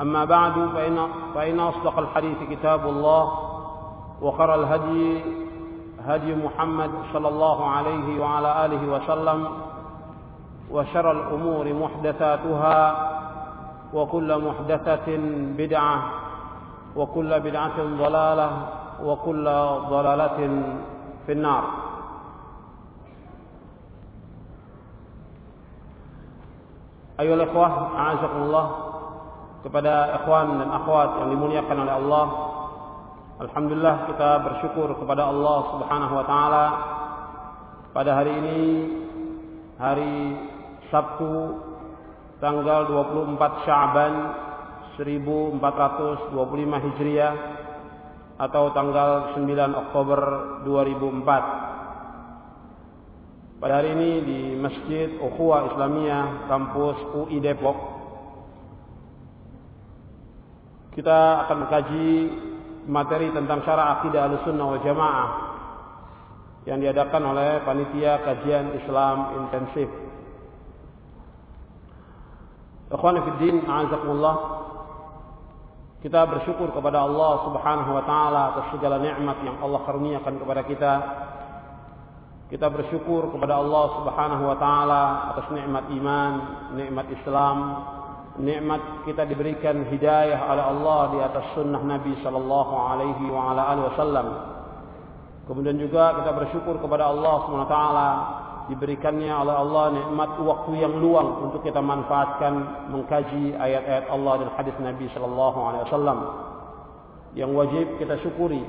أما بعد فإن, فإن أصدق الحديث كتاب الله وخر الهدي هدي محمد صلى الله عليه وعلى آله وسلم وشر الأمور محدثاتها وكل محدثة بدعة وكل بدعة ضلالة وكل ضلالة في النار. أيها الإخوة أعزكم الله. Kepada ikhwan dan akhwat yang dimuliakan oleh Allah. Alhamdulillah kita bersyukur kepada Allah Subhanahu wa taala pada hari ini hari Sabtu tanggal 24 Sya'ban 1425 Hijriah atau tanggal 9 Oktober 2004. Pada hari ini di Masjid Ukhuwah Islamiyah kampus UI Depok kita akan mengkaji materi tentang syara akidah al-sunnah wal jamaah yang diadakan oleh panitia kajian Islam intensif. Ikhwan fiddin, a'azakumullah. Kita bersyukur kepada Allah Subhanahu wa taala atas segala nikmat yang Allah karuniakan kepada kita. Kita bersyukur kepada Allah Subhanahu wa taala atas nikmat iman, nikmat Islam, nikmat kita diberikan hidayah oleh Allah di atas sunnah Nabi sallallahu alaihi wa ala alihi wasallam. Kemudian juga kita bersyukur kepada Allah Subhanahu wa taala diberikannya oleh Allah nikmat waktu yang luang untuk kita manfaatkan mengkaji ayat-ayat Allah dan hadis Nabi sallallahu alaihi wasallam. Yang wajib kita syukuri.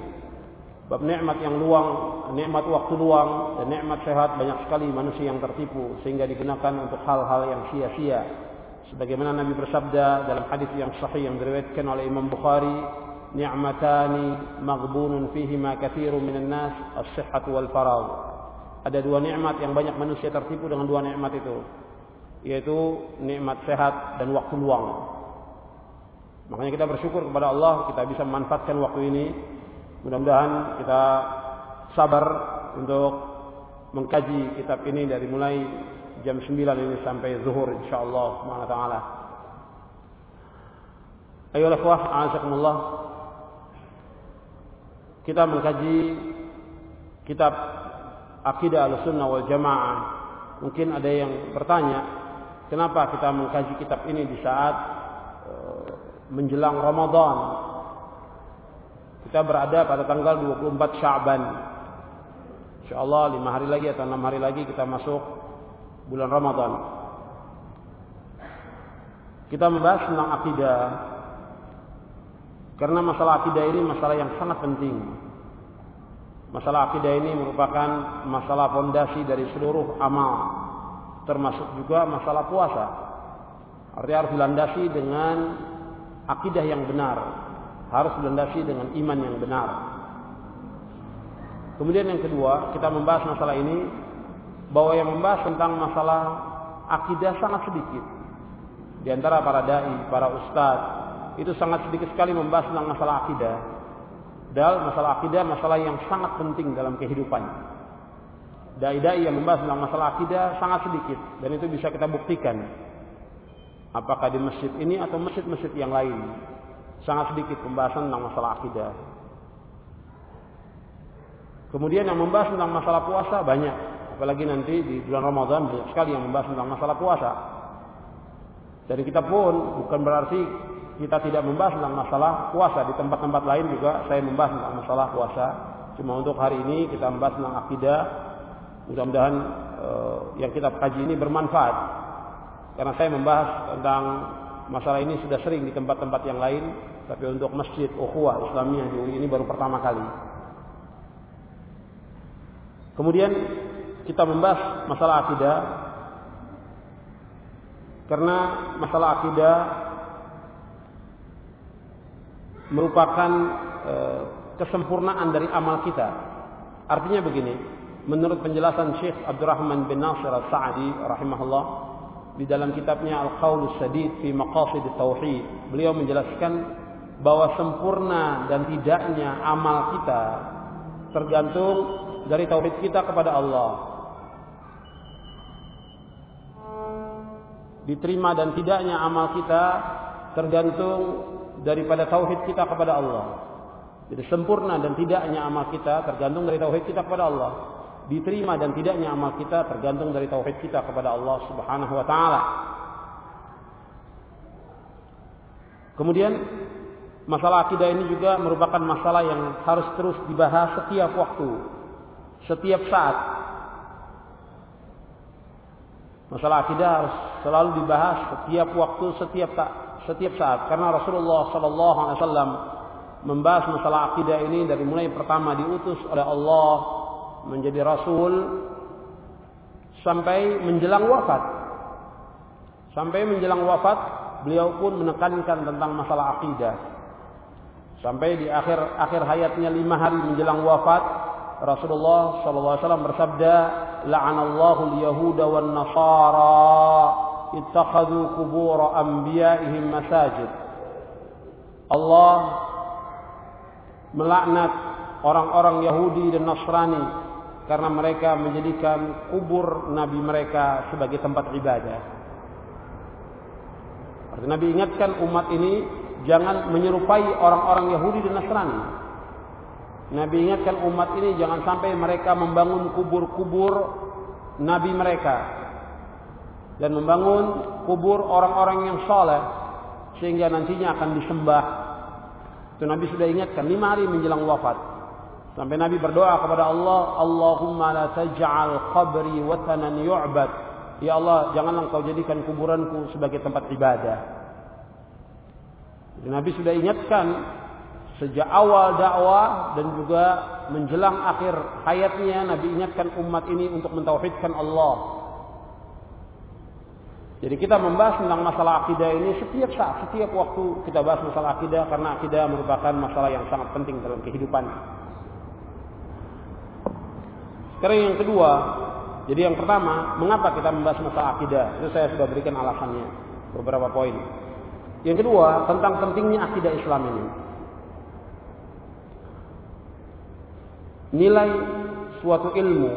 Bab nikmat yang luang, nikmat waktu luang dan nikmat sehat banyak sekali manusia yang tertipu sehingga digunakan untuk hal-hal yang sia-sia sebagaimana Nabi bersabda dalam hadis yang sahih yang diriwayatkan oleh Imam Bukhari ni'matani maghbunun fihi ma katsirun minan nas as-sihhat wal faragh. Ada dua nikmat yang banyak manusia tertipu dengan dua nikmat itu yaitu nikmat sehat dan waktu luang. Makanya kita bersyukur kepada Allah kita bisa memanfaatkan waktu ini. Mudah-mudahan kita sabar untuk mengkaji kitab ini dari mulai jam 9 ini sampai zuhur insyaallah subhanahu wa taala. Ayo ikhwah, a'azakumullah. Kita mengkaji kitab Akidah Ahlussunnah wal Jamaah. Mungkin ada yang bertanya, kenapa kita mengkaji kitab ini di saat menjelang Ramadan? Kita berada pada tanggal 24 Sya'ban. Insyaallah lima hari lagi atau enam hari lagi kita masuk bulan Ramadan. Kita membahas tentang akidah. Karena masalah akidah ini masalah yang sangat penting. Masalah akidah ini merupakan masalah fondasi dari seluruh amal. Termasuk juga masalah puasa. Artinya harus dilandasi dengan akidah yang benar. Harus dilandasi dengan iman yang benar. Kemudian yang kedua, kita membahas masalah ini bahwa yang membahas tentang masalah akidah sangat sedikit. Di antara para dai, para ustadz, itu sangat sedikit sekali membahas tentang masalah akidah. Dal masalah akidah masalah yang sangat penting dalam kehidupan. Dai-dai yang membahas tentang masalah akidah sangat sedikit dan itu bisa kita buktikan. Apakah di masjid ini atau masjid-masjid yang lain. Sangat sedikit pembahasan tentang masalah akidah. Kemudian yang membahas tentang masalah puasa banyak. Apalagi nanti di bulan Ramadan banyak sekali yang membahas tentang masalah puasa. Jadi kita pun bukan berarti kita tidak membahas tentang masalah puasa. Di tempat-tempat lain juga saya membahas tentang masalah puasa. Cuma untuk hari ini kita membahas tentang akidah. Mudah-mudahan uh, yang kita kaji ini bermanfaat. Karena saya membahas tentang masalah ini sudah sering di tempat-tempat yang lain. Tapi untuk masjid ukhuwah Islamiyah di ini baru pertama kali. Kemudian kita membahas masalah akidah karena masalah akidah merupakan e, kesempurnaan dari amal kita. Artinya begini, menurut penjelasan Syekh Abdurrahman bin Nasir Al-Sa'di rahimahullah di dalam kitabnya Al-Qaul Sadid fi Maqasid Tauhid, beliau menjelaskan bahwa sempurna dan tidaknya amal kita tergantung dari tauhid kita kepada Allah. Diterima dan tidaknya amal kita tergantung daripada tauhid kita kepada Allah. Jadi sempurna dan tidaknya amal kita tergantung dari tauhid kita kepada Allah. Diterima dan tidaknya amal kita tergantung dari tauhid kita kepada Allah Subhanahu wa taala. Kemudian masalah akidah ini juga merupakan masalah yang harus terus dibahas setiap waktu, setiap saat. Masalah akidah harus selalu dibahas setiap waktu, setiap setiap saat karena Rasulullah sallallahu alaihi wasallam membahas masalah akidah ini dari mulai pertama diutus oleh Allah menjadi rasul sampai menjelang wafat. Sampai menjelang wafat, beliau pun menekankan tentang masalah akidah. Sampai di akhir akhir hayatnya lima hari menjelang wafat, Rasulullah SAW bersabda, "La'anallahu al-yahuda wan nasara ittakhadhu qubur anbiya'ihim masajid. Allah melaknat orang-orang Yahudi dan Nasrani karena mereka menjadikan kubur nabi mereka sebagai tempat ibadah. Nabi ingatkan umat ini jangan menyerupai orang-orang Yahudi dan Nasrani. Nabi ingatkan umat ini jangan sampai mereka membangun kubur-kubur nabi mereka dan membangun kubur orang-orang yang soleh sehingga nantinya akan disembah. Itu Nabi sudah ingatkan lima hari menjelang wafat. Sampai Nabi berdoa kepada Allah, Allahumma la taj'al qabri watanan yu'bad. Ya Allah, janganlah engkau jadikan kuburanku sebagai tempat ibadah. Nabi sudah ingatkan sejak awal dakwah dan juga menjelang akhir hayatnya Nabi ingatkan umat ini untuk mentauhidkan Allah jadi kita membahas tentang masalah akidah ini setiap saat, setiap waktu kita bahas masalah akidah karena akidah merupakan masalah yang sangat penting dalam kehidupan. Sekarang yang kedua, jadi yang pertama, mengapa kita membahas masalah akidah? Itu saya sudah berikan alasannya beberapa poin. Yang kedua, tentang pentingnya akidah Islam ini. Nilai suatu ilmu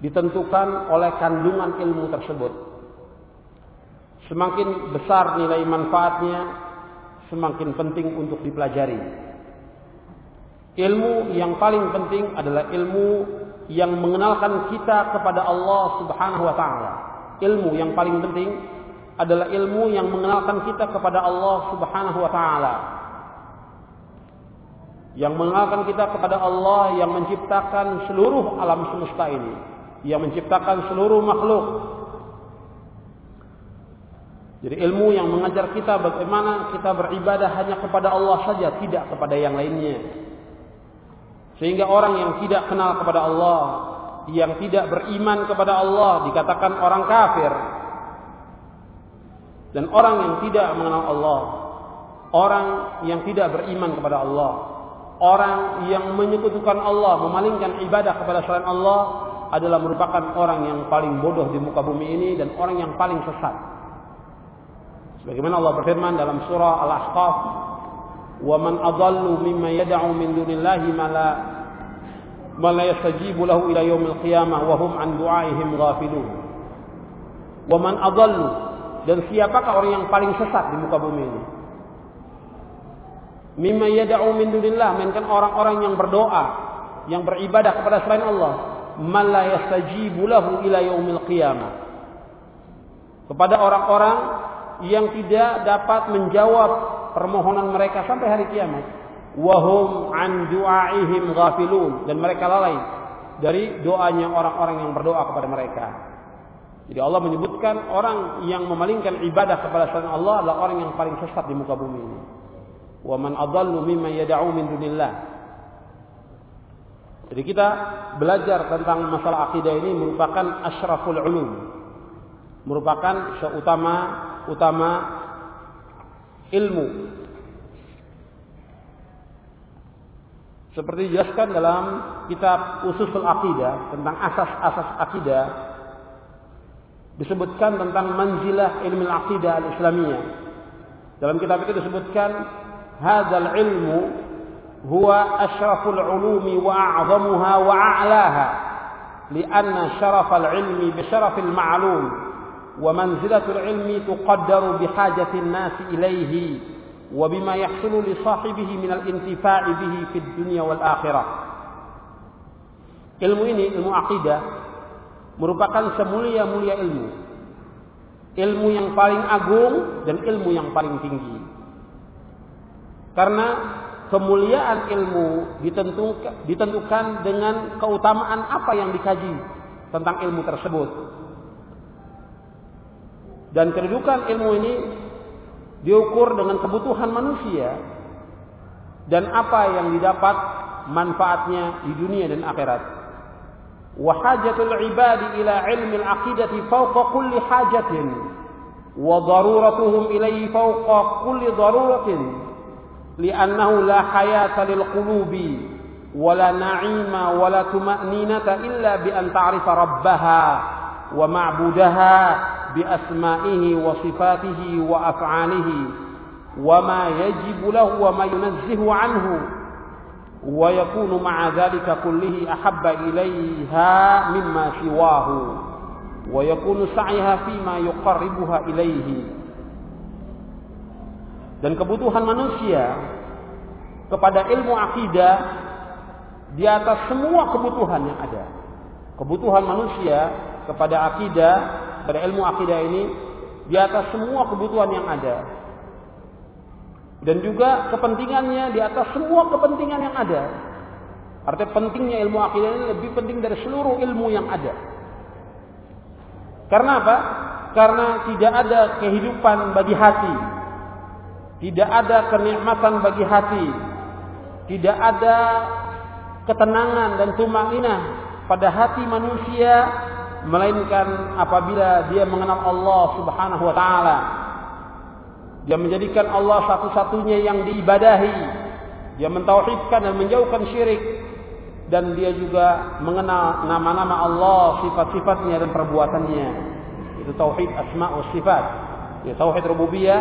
ditentukan oleh kandungan ilmu tersebut. Semakin besar nilai manfaatnya, semakin penting untuk dipelajari. Ilmu yang paling penting adalah ilmu yang mengenalkan kita kepada Allah Subhanahu wa taala. Ilmu yang paling penting adalah ilmu yang mengenalkan kita kepada Allah Subhanahu wa taala. Yang mengenalkan kita kepada Allah yang menciptakan seluruh alam semesta ini, yang menciptakan seluruh makhluk, jadi ilmu yang mengajar kita bagaimana kita beribadah hanya kepada Allah saja, tidak kepada yang lainnya. Sehingga orang yang tidak kenal kepada Allah, yang tidak beriman kepada Allah dikatakan orang kafir. Dan orang yang tidak mengenal Allah, orang yang tidak beriman kepada Allah, orang yang menyekutukan Allah, memalingkan ibadah kepada selain Allah adalah merupakan orang yang paling bodoh di muka bumi ini dan orang yang paling sesat. Sebagaimana Allah berfirman dalam surah Al-Ahqaf, "Wa man adallu mimma yad'u min dunillahi ma la ma la yastajibu lahu ila yaumil qiyamah wa hum an du'aihim ghafilun." Wa man adallu dan siapakah orang yang paling sesat di muka bumi ini? Mimma yad'u min dunillah, melainkan orang-orang yang berdoa, yang beribadah kepada selain Allah, ma la yastajibu lahu ila yaumil qiyamah. Kepada orang-orang yang tidak dapat menjawab permohonan mereka sampai hari kiamat. Wahum an du'aihim ghafilun dan mereka lalai dari doanya orang-orang yang berdoa kepada mereka. Jadi Allah menyebutkan orang yang memalingkan ibadah kepada selain Allah adalah orang yang paling sesat di muka bumi ini. Wa man adallu mimman min dunillah. Jadi kita belajar tentang masalah akidah ini merupakan asyraful ulum. Merupakan seutama utama ilmu. Seperti dijelaskan dalam kitab Ususul Aqidah tentang asas-asas akidah disebutkan tentang manzilah ilmu aqidah al-islamiyah. Dalam kitab itu disebutkan هذا العلم هو أشرف العلوم وأعظمها وأعلاها لأن شرف العلم بشرف المعلوم ومنزلة العلم تقدر بحاجة الناس إليه وبما يحصل لصاحبه من الانتفاع به في الدنيا والآخرة. Ilmu ini, ilmu aqidah merupakan semulia-mulia ilmu. Ilmu yang paling agung dan ilmu yang paling tinggi. Karena kemuliaan ilmu ditentukan, ditentukan dengan keutamaan apa yang dikaji tentang ilmu tersebut dan kedudukan ilmu ini diukur dengan kebutuhan manusia dan apa yang didapat manfaatnya di dunia dan akhirat. Wa hajatul ibadi ila ilmi al-aqidati fawqa kulli hajatin wa daruratuhum ilayhi fawqa kulli daruratin لأنه لا حياة للقلوب ولا نعيم ولا طمأنينة إلا بأن تعرف ربها ومعبودها بأسمائه وصفاته وأفعاله وما يجب له وما ينزه عنه ويكون مع ذلك كله أحب إليها مما سواه ويكون سعيها فيما يقربها إليه dan kebutuhan manusia kepada ilmu akidah di atas semua kebutuhan yang ada. Kebutuhan manusia kepada akidah pada ilmu akidah ini di atas semua kebutuhan yang ada. Dan juga kepentingannya di atas semua kepentingan yang ada. Artinya pentingnya ilmu akidah ini lebih penting dari seluruh ilmu yang ada. Karena apa? Karena tidak ada kehidupan bagi hati. Tidak ada kenikmatan bagi hati. Tidak ada ketenangan dan tumanginah pada hati manusia melainkan apabila dia mengenal Allah Subhanahu wa taala. Dia menjadikan Allah satu-satunya yang diibadahi. Dia mentauhidkan dan menjauhkan syirik dan dia juga mengenal nama-nama Allah, sifat-sifatnya dan perbuatannya. Itu tauhid asma wa sifat. Ya, tauhid rububiyah,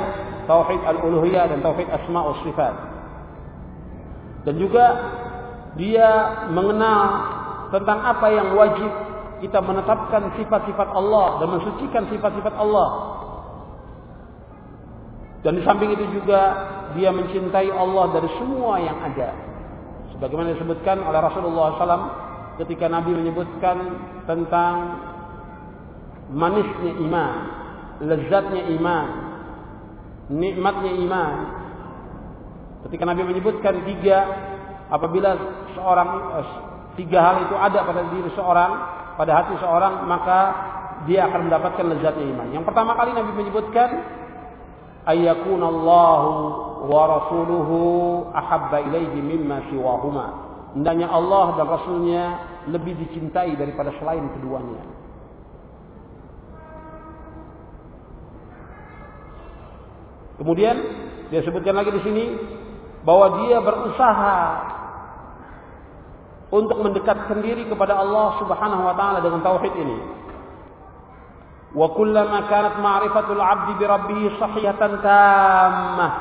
tauhid al-uluhiyah dan tauhid asma wa sifat. Dan juga dia mengenal tentang apa yang wajib kita menetapkan sifat-sifat Allah dan mensucikan sifat-sifat Allah. Dan di samping itu juga dia mencintai Allah dari semua yang ada. Sebagaimana disebutkan oleh Rasulullah SAW ketika Nabi menyebutkan tentang manisnya iman, lezatnya iman, nikmatnya iman. Ketika Nabi menyebutkan tiga, apabila seorang eh, tiga hal itu ada pada diri seorang, pada hati seorang maka dia akan mendapatkan lezatnya iman. Yang pertama kali Nabi menyebutkan ayyakunallahu wa rasuluhu ahabba ilaihi mimma siwahuma. Hendaknya Allah dan Rasulnya lebih dicintai daripada selain keduanya. Kemudian dia sebutkan lagi di sini bahwa dia berusaha untuk mendekatkan diri kepada Allah Subhanahu wa taala dengan tauhid ini. Wa kullama kanat ma'rifatul 'abdi bi rabbih sahihatan tammah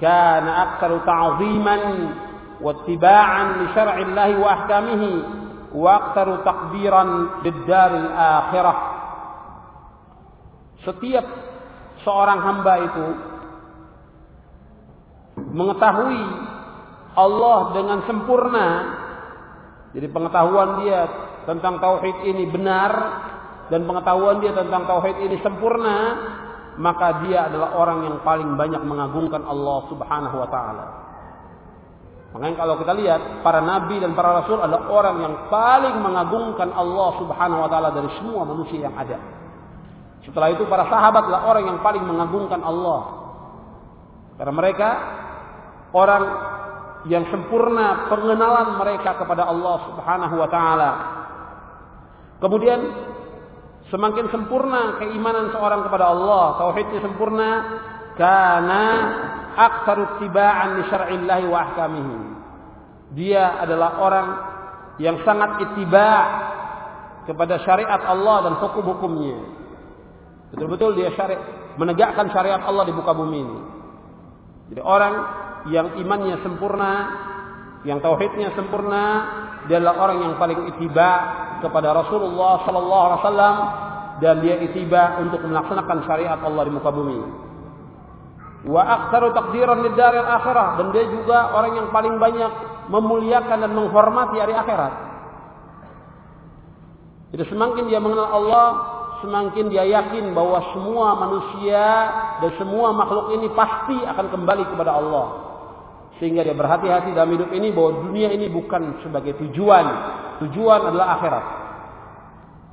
kana aktsaru ta'ziman wa ittiba'an li syar'i Allah wa ahkamihi wa aktsaru taqdiran lid-daril akhirah. Setiap seorang hamba itu mengetahui Allah dengan sempurna jadi pengetahuan dia tentang tauhid ini benar dan pengetahuan dia tentang tauhid ini sempurna, maka dia adalah orang yang paling banyak mengagungkan Allah Subhanahu wa taala. Makanya kalau kita lihat para nabi dan para rasul adalah orang yang paling mengagungkan Allah Subhanahu wa taala dari semua manusia yang ada. Setelah itu para sahabat adalah orang yang paling mengagungkan Allah. Karena mereka orang yang sempurna pengenalan mereka kepada Allah Subhanahu wa taala. Kemudian semakin sempurna keimanan seorang kepada Allah, tauhidnya sempurna karena aktsaru tibaan li syar'illahi wa ahkamihi. Dia adalah orang yang sangat ittiba kepada syariat Allah dan hukum-hukumnya. Betul-betul dia syari menegakkan syariat Allah di muka bumi ini. Jadi orang yang imannya sempurna, yang tauhidnya sempurna, dia adalah orang yang paling ittiba kepada Rasulullah sallallahu alaihi wasallam dan dia itiba untuk melaksanakan syariat Allah di muka bumi. Wa aktsaru taqdiran lid akhirah dan dia juga orang yang paling banyak memuliakan dan menghormati hari akhirat. Jadi semakin dia mengenal Allah, semakin dia yakin bahwa semua manusia dan semua makhluk ini pasti akan kembali kepada Allah. Sehingga dia berhati-hati dalam hidup ini bahwa dunia ini bukan sebagai tujuan. Tujuan adalah akhirat.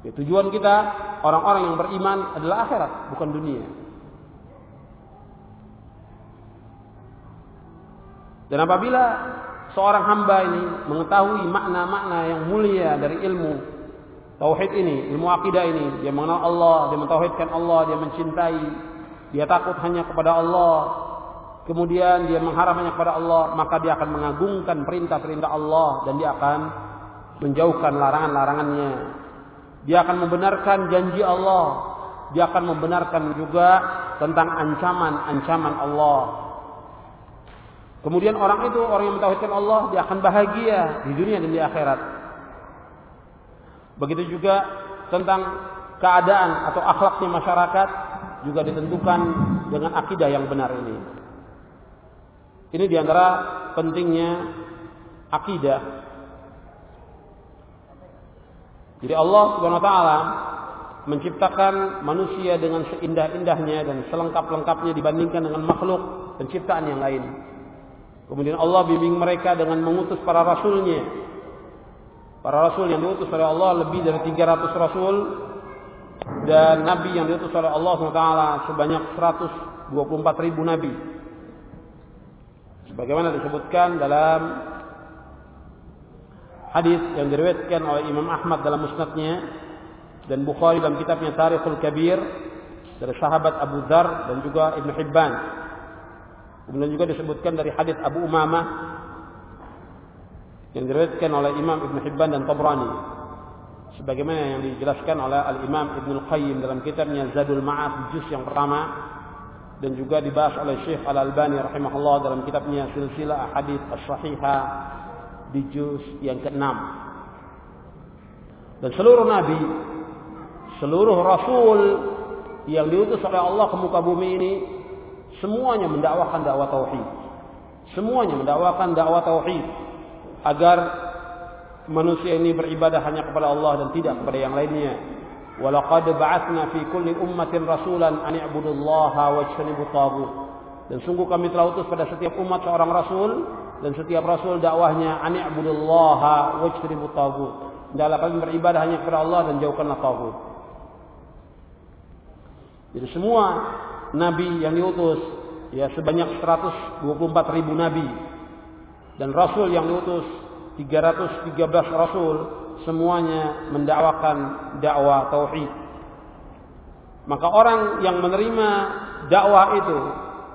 Ya, tujuan kita orang-orang yang beriman adalah akhirat, bukan dunia. Dan apabila seorang hamba ini mengetahui makna-makna yang mulia dari ilmu tauhid ini, ilmu akidah ini, dia mengenal Allah, dia mentauhidkan Allah, dia mencintai, dia takut hanya kepada Allah, kemudian dia mengharap hanya kepada Allah, maka dia akan mengagungkan perintah-perintah Allah dan dia akan menjauhkan larangan-larangannya. Dia akan membenarkan janji Allah. Dia akan membenarkan juga tentang ancaman-ancaman Allah. Kemudian orang itu, orang yang mentauhidkan Allah, dia akan bahagia di dunia dan di akhirat. Begitu juga tentang keadaan atau akhlaknya masyarakat juga ditentukan dengan akidah yang benar ini. Ini di antara pentingnya akidah. Jadi Allah Subhanahu wa taala menciptakan manusia dengan seindah-indahnya dan selengkap-lengkapnya dibandingkan dengan makhluk penciptaan yang lain. Kemudian Allah bimbing mereka dengan mengutus para rasulnya. Para rasul yang diutus oleh Allah lebih dari 300 rasul dan nabi yang diutus oleh Allah SWT sebanyak 124 ribu nabi. Sebagaimana disebutkan dalam hadis yang diriwayatkan oleh Imam Ahmad dalam musnadnya dan Bukhari dalam kitabnya Tarikhul Kabir dari sahabat Abu Dzar dan juga Ibnu Hibban. Kemudian juga disebutkan dari hadis Abu Umamah yang diriwayatkan oleh Imam Ibnu Hibban dan Tabrani. Sebagaimana yang dijelaskan oleh Al-Imam Ibnu Qayyim dalam kitabnya Zadul Ma'ad juz yang pertama dan juga dibahas oleh Syekh Al-Albani rahimahullah dalam kitabnya Silsilah Hadis As-Sahihah di juz yang keenam. Dan seluruh nabi, seluruh rasul yang diutus oleh Allah ke muka bumi ini semuanya mendakwakan dakwah tauhid. Semuanya mendakwakan dakwah tauhid agar manusia ini beribadah hanya kepada Allah dan tidak kepada yang lainnya. Walaqad ba'atsna fi kulli ummatin rasulan an i'budullaha wajtanibu taghut. Dan sungguh kami telah utus pada setiap umat seorang rasul dan setiap rasul dakwahnya an i'budullaha wajtanibu taghut. Hendaklah kalian beribadah hanya kepada Allah dan jauhkanlah taghut. Jadi semua nabi yang diutus ya sebanyak 124 ribu nabi dan rasul yang diutus 313 rasul semuanya mendakwakan dakwah tauhid. Maka orang yang menerima dakwah itu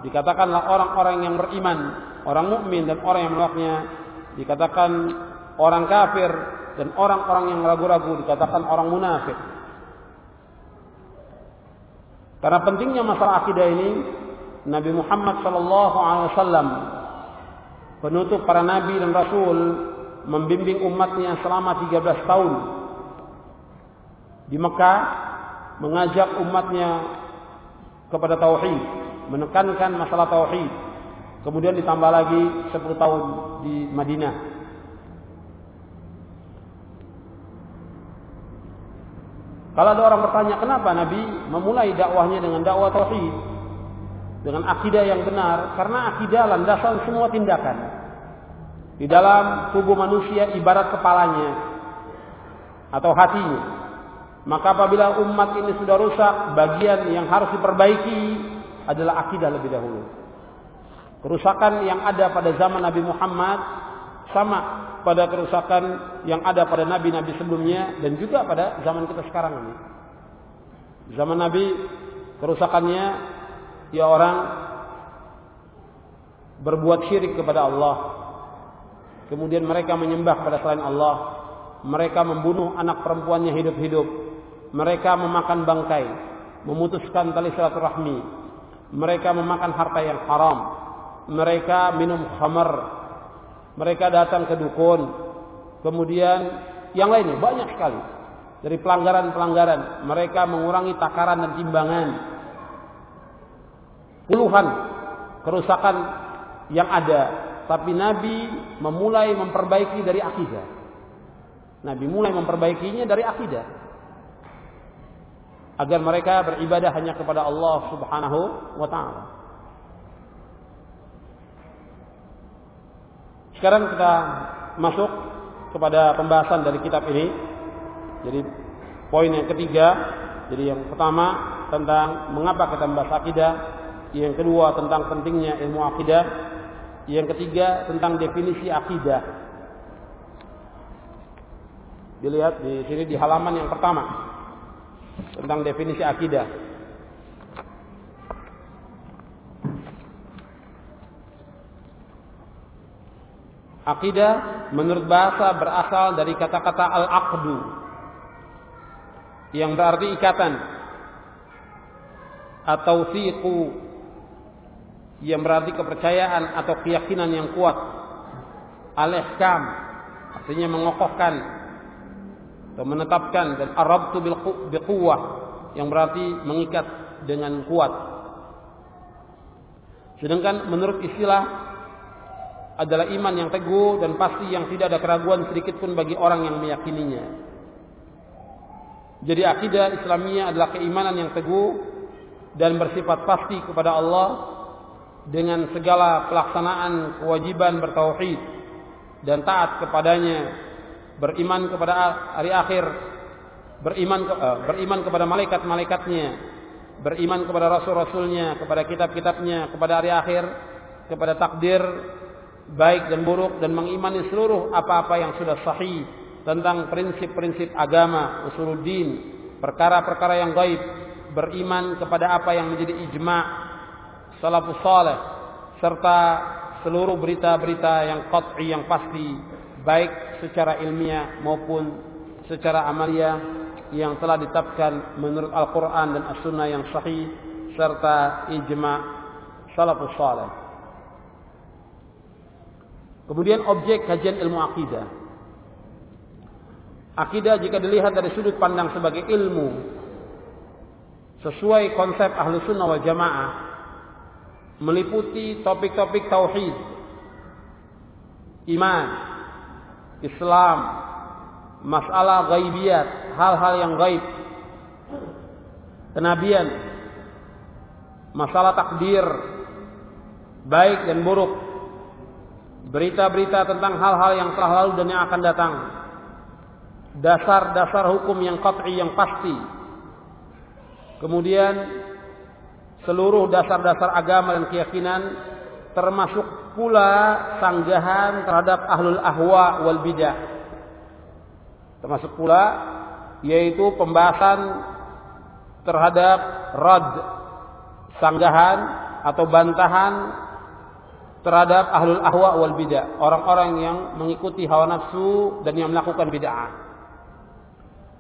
dikatakanlah orang-orang yang beriman, orang mukmin dan orang yang menolaknya dikatakan orang kafir dan orang-orang yang ragu-ragu dikatakan orang munafik. Karena pentingnya masalah akidah ini, Nabi Muhammad sallallahu alaihi wasallam penutup para nabi dan rasul membimbing umatnya selama 13 tahun di Mekah mengajak umatnya kepada tauhid, menekankan masalah tauhid. Kemudian ditambah lagi 10 tahun di Madinah. Kalau ada orang bertanya kenapa Nabi memulai dakwahnya dengan dakwah tauhid, dengan akidah yang benar, karena akidah landasan semua tindakan. Di dalam tubuh manusia ibarat kepalanya atau hatinya. Maka apabila umat ini sudah rusak, bagian yang harus diperbaiki adalah akidah lebih dahulu. Kerusakan yang ada pada zaman Nabi Muhammad sama pada kerusakan yang ada pada nabi-nabi sebelumnya dan juga pada zaman kita sekarang ini. Zaman Nabi kerusakannya ya orang berbuat syirik kepada Allah. Kemudian mereka menyembah pada selain Allah. Mereka membunuh anak perempuannya hidup-hidup. Mereka memakan bangkai, memutuskan tali silaturahmi. Mereka memakan harta yang haram. Mereka minum khamar. Mereka datang ke dukun. Kemudian yang lainnya banyak sekali. Dari pelanggaran-pelanggaran. Mereka mengurangi takaran dan timbangan. Puluhan kerusakan yang ada. Tapi Nabi memulai memperbaiki dari akidah. Nabi mulai memperbaikinya dari akidah. Agar mereka beribadah hanya kepada Allah subhanahu wa ta'ala. Sekarang kita masuk kepada pembahasan dari kitab ini. Jadi poin yang ketiga, jadi yang pertama tentang mengapa kita membahas akidah, yang kedua tentang pentingnya ilmu akidah, yang ketiga tentang definisi akidah. Dilihat di sini di halaman yang pertama tentang definisi akidah. Akidah menurut bahasa berasal dari kata-kata al-aqdu yang berarti ikatan atau siqu yang berarti kepercayaan atau keyakinan yang kuat. Al-ihkam artinya mengokohkan atau menetapkan dan arabtu bil biquwah yang berarti mengikat dengan kuat. Sedangkan menurut istilah adalah iman yang teguh dan pasti yang tidak ada keraguan sedikit pun bagi orang yang meyakininya. Jadi akidah Islamiyah adalah keimanan yang teguh dan bersifat pasti kepada Allah dengan segala pelaksanaan kewajiban bertauhid dan taat kepadanya, beriman kepada hari akhir, beriman uh, beriman kepada malaikat-malaikatnya, beriman kepada rasul-rasulnya, kepada kitab-kitabnya, kepada hari akhir, kepada takdir baik dan buruk dan mengimani seluruh apa-apa yang sudah sahih tentang prinsip-prinsip agama, usuluddin, perkara-perkara yang gaib, beriman kepada apa yang menjadi ijma' salafus saleh serta seluruh berita-berita yang qat'i yang pasti baik secara ilmiah maupun secara amalia yang telah ditetapkan menurut Al-Qur'an dan As-Sunnah yang sahih serta ijma' salafus saleh. Kemudian objek kajian ilmu akidah. Akidah jika dilihat dari sudut pandang sebagai ilmu sesuai konsep ahlu sunnah wal jamaah meliputi topik-topik tauhid, iman, Islam, masalah gaibiat, hal-hal yang gaib, kenabian, masalah takdir, baik dan buruk, berita-berita tentang hal-hal yang telah lalu dan yang akan datang. Dasar-dasar hukum yang qat'i yang pasti. Kemudian seluruh dasar-dasar agama dan keyakinan termasuk pula sanggahan terhadap ahlul ahwa wal bidah. Termasuk pula yaitu pembahasan terhadap rad sanggahan atau bantahan terhadap ahlul ahwa wal bid'ah, orang-orang yang mengikuti hawa nafsu dan yang melakukan bid'ah.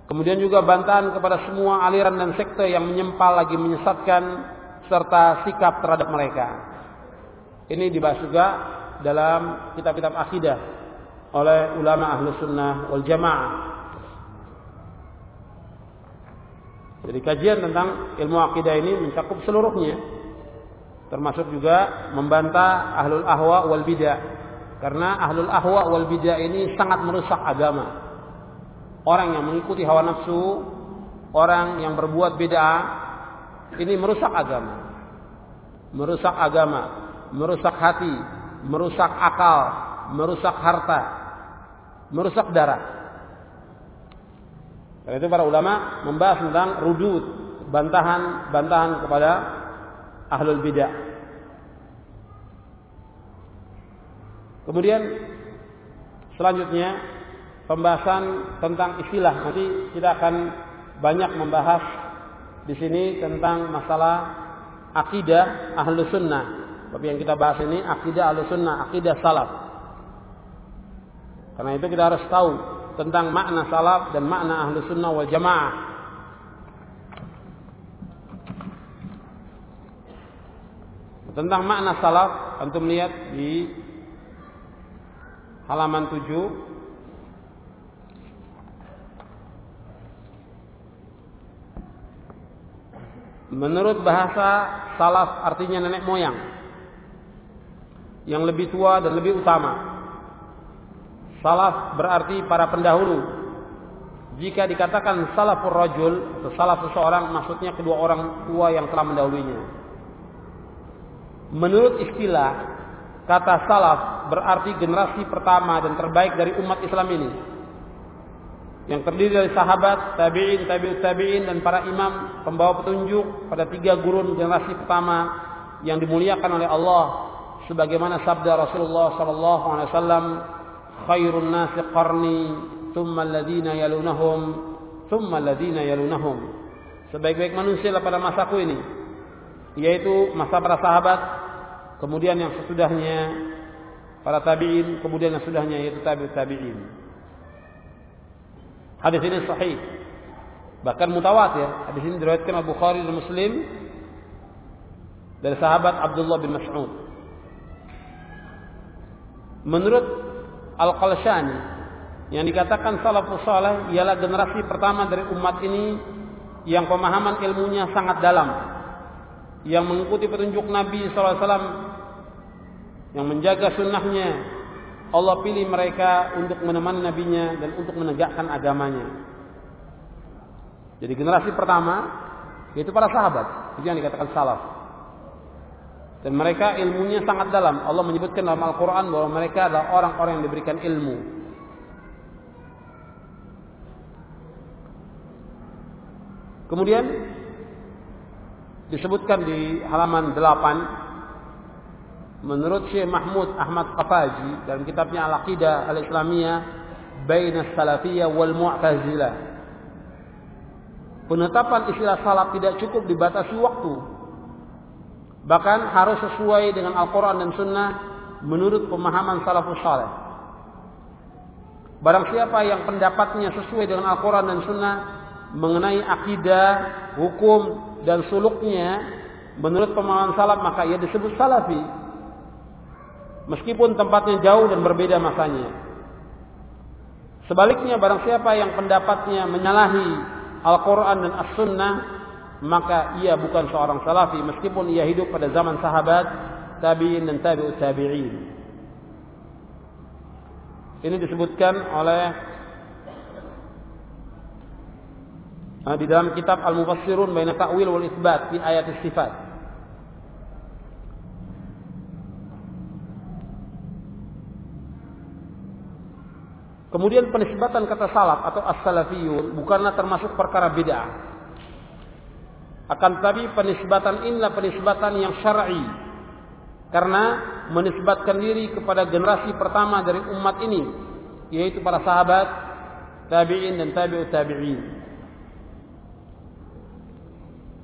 Kemudian juga bantahan kepada semua aliran dan sekte yang menyempal lagi menyesatkan serta sikap terhadap mereka. Ini dibahas juga dalam kitab-kitab akidah oleh ulama ahlu sunnah wal jamaah. Jadi kajian tentang ilmu akidah ini mencakup seluruhnya. Termasuk juga membantah ahlul ahwa wal bidah. Karena ahlul ahwa wal bidah ini sangat merusak agama orang yang mengikuti hawa nafsu, orang yang berbuat beda, ini merusak agama. Merusak agama, merusak hati, merusak akal, merusak harta, merusak darah. Karena itu para ulama membahas tentang rudud, bantahan-bantahan kepada ahlul bidah. Kemudian selanjutnya pembahasan tentang istilah. Nanti kita akan banyak membahas di sini tentang masalah akidah ahlu sunnah. Tapi yang kita bahas ini akidah ahlu sunnah, akidah salaf. Karena itu kita harus tahu tentang makna salaf dan makna ahlu sunnah wal jamaah. Tentang makna salaf, antum lihat di halaman 7 Menurut bahasa salaf artinya nenek moyang. Yang lebih tua dan lebih utama. Salaf berarti para pendahulu. Jika dikatakan salafur rajul atau salaf seseorang maksudnya kedua orang tua yang telah mendahulunya. Menurut istilah kata salaf berarti generasi pertama dan terbaik dari umat Islam ini yang terdiri dari sahabat, tabi'in, tabi'ut tabi'in dan para imam pembawa petunjuk pada tiga gurun generasi pertama yang dimuliakan oleh Allah sebagaimana sabda Rasulullah sallallahu alaihi wasallam khairun nasi qarni thumma alladhina yalunahum thumma alladhina yalunahum. Sebaik-baik manusia pada masaku ini yaitu masa para sahabat kemudian yang sesudahnya para tabi'in kemudian yang sesudahnya yaitu tabi'ut tabi'in Hadis ini sahih. Bahkan mutawatir. Hadis ini diriwayatkan Abu Bukhari dan Muslim dari sahabat Abdullah bin Mas'ud. Menurut Al-Qalshani yang dikatakan salafus saleh ialah generasi pertama dari umat ini yang pemahaman ilmunya sangat dalam yang mengikuti petunjuk Nabi SAW yang menjaga sunnahnya Allah pilih mereka untuk menemani nabinya dan untuk menegakkan agamanya. Jadi generasi pertama yaitu para sahabat, itu yang dikatakan salaf. Dan mereka ilmunya sangat dalam. Allah menyebutkan dalam Al-Quran bahwa mereka adalah orang-orang yang diberikan ilmu. Kemudian disebutkan di halaman 8 Menurut Syekh Mahmud Ahmad Qafaji dalam kitabnya Al-Aqidah Al-Islamiyah Baina Salafiyah wal Mu'tazilah. Penetapan istilah salaf tidak cukup dibatasi waktu. Bahkan harus sesuai dengan Al-Quran dan Sunnah menurut pemahaman salafus saleh. Barang siapa yang pendapatnya sesuai dengan Al-Quran dan Sunnah mengenai akidah, hukum, dan suluknya menurut pemahaman salaf maka ia disebut salafi meskipun tempatnya jauh dan berbeda masanya. Sebaliknya barang siapa yang pendapatnya menyalahi Al-Quran dan As-Sunnah, maka ia bukan seorang salafi meskipun ia hidup pada zaman sahabat, tabi'in dan tabi'ut tabi'in. Ini disebutkan oleh di dalam kitab Al-Mufassirun Baina Ta'wil wal Isbat di ayat sifat. Kemudian penisbatan kata salaf atau as-salafiyun bukanlah termasuk perkara bid'ah. Akan tetapi penisbatan inilah penisbatan yang syar'i. Karena menisbatkan diri kepada generasi pertama dari umat ini, yaitu para sahabat, tabi'in dan tabi'ut tabi'in.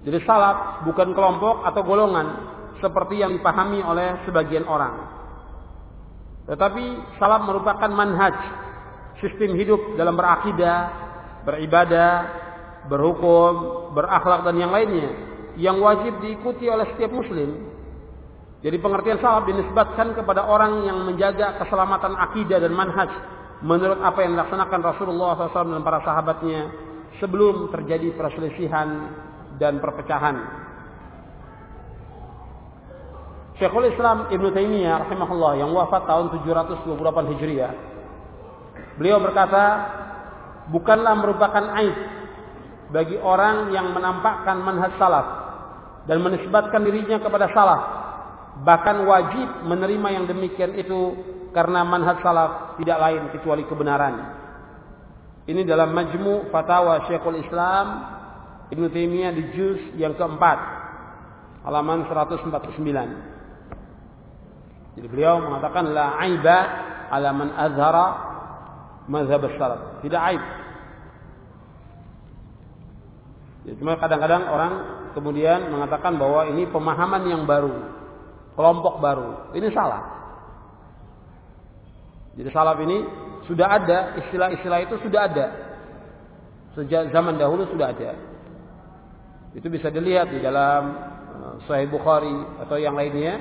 Jadi salaf bukan kelompok atau golongan seperti yang dipahami oleh sebagian orang. Tetapi salaf merupakan manhaj sistem hidup dalam berakidah, beribadah, berhukum, berakhlak dan yang lainnya yang wajib diikuti oleh setiap muslim. Jadi pengertian salaf dinisbatkan kepada orang yang menjaga keselamatan akidah dan manhaj menurut apa yang dilaksanakan Rasulullah SAW dan para sahabatnya sebelum terjadi perselisihan dan perpecahan. Syekhul Islam Ibn Taimiyah rahimahullah yang wafat tahun 728 Hijriah. Beliau berkata, bukanlah merupakan aib bagi orang yang menampakkan manhaj salaf dan menisbatkan dirinya kepada salaf. Bahkan wajib menerima yang demikian itu karena manhaj salaf tidak lain kecuali kebenaran. Ini dalam majmu fatwa Syekhul Islam Ibn Taimiyah di juz yang keempat halaman 149. Jadi beliau mengatakan la aiba ala man azhara mazhab salaf. Tidak aib. Ya, cuma kadang-kadang orang kemudian mengatakan bahwa ini pemahaman yang baru, kelompok baru. Ini salah. Jadi salaf ini sudah ada, istilah-istilah itu sudah ada. Sejak zaman dahulu sudah ada. Itu bisa dilihat di dalam eh, Sahih Bukhari atau yang lainnya.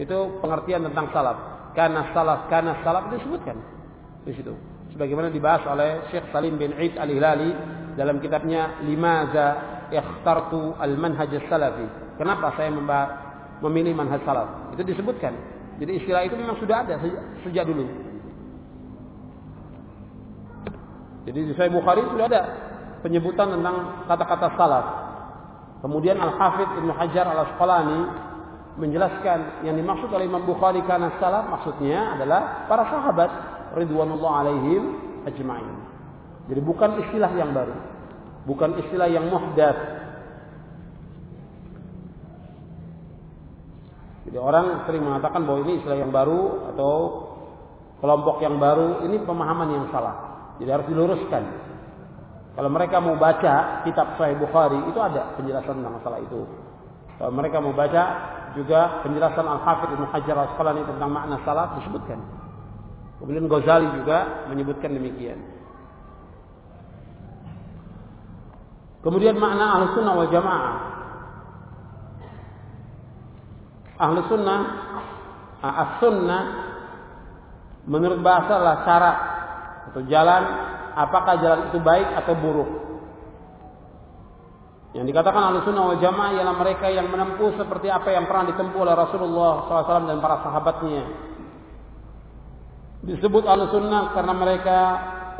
Itu pengertian tentang salaf. Karena salaf, karena salaf disebutkan di situ. Sebagaimana dibahas oleh Syekh Salim bin Eid Al-Hilali dalam kitabnya Limaza Ikhtartu Al-Manhaj Salafi. Kenapa saya memilih manhaj salaf? Itu disebutkan. Jadi istilah itu memang sudah ada sejak dulu. Jadi di Sahih Bukhari sudah ada penyebutan tentang kata-kata salaf. Kemudian Al-Hafidh Ibn Hajar Al-Asqalani menjelaskan yang dimaksud oleh Imam Bukhari karena salaf maksudnya adalah para sahabat ridwanullah alaihim ajma'in. Jadi bukan istilah yang baru. Bukan istilah yang muhdats. Jadi orang sering mengatakan bahwa ini istilah yang baru atau kelompok yang baru, ini pemahaman yang salah. Jadi harus diluruskan. Kalau mereka mau baca kitab Sahih Bukhari itu ada penjelasan tentang masalah itu. Kalau mereka mau baca juga penjelasan Al-Hafidh Ibnu Hajar Al-Asqalani tentang makna salat disebutkan. Kemudian Ghazali juga menyebutkan demikian. Kemudian makna ahlu sunnah wal jamaah. Ahlu sunnah, as-sunnah menurut bahasa adalah cara atau jalan apakah jalan itu baik atau buruk. Yang dikatakan ahli sunnah wal jamaah ialah mereka yang menempuh seperti apa yang pernah ditempuh oleh Rasulullah SAW dan para sahabatnya. Disebut ahli sunnah karena mereka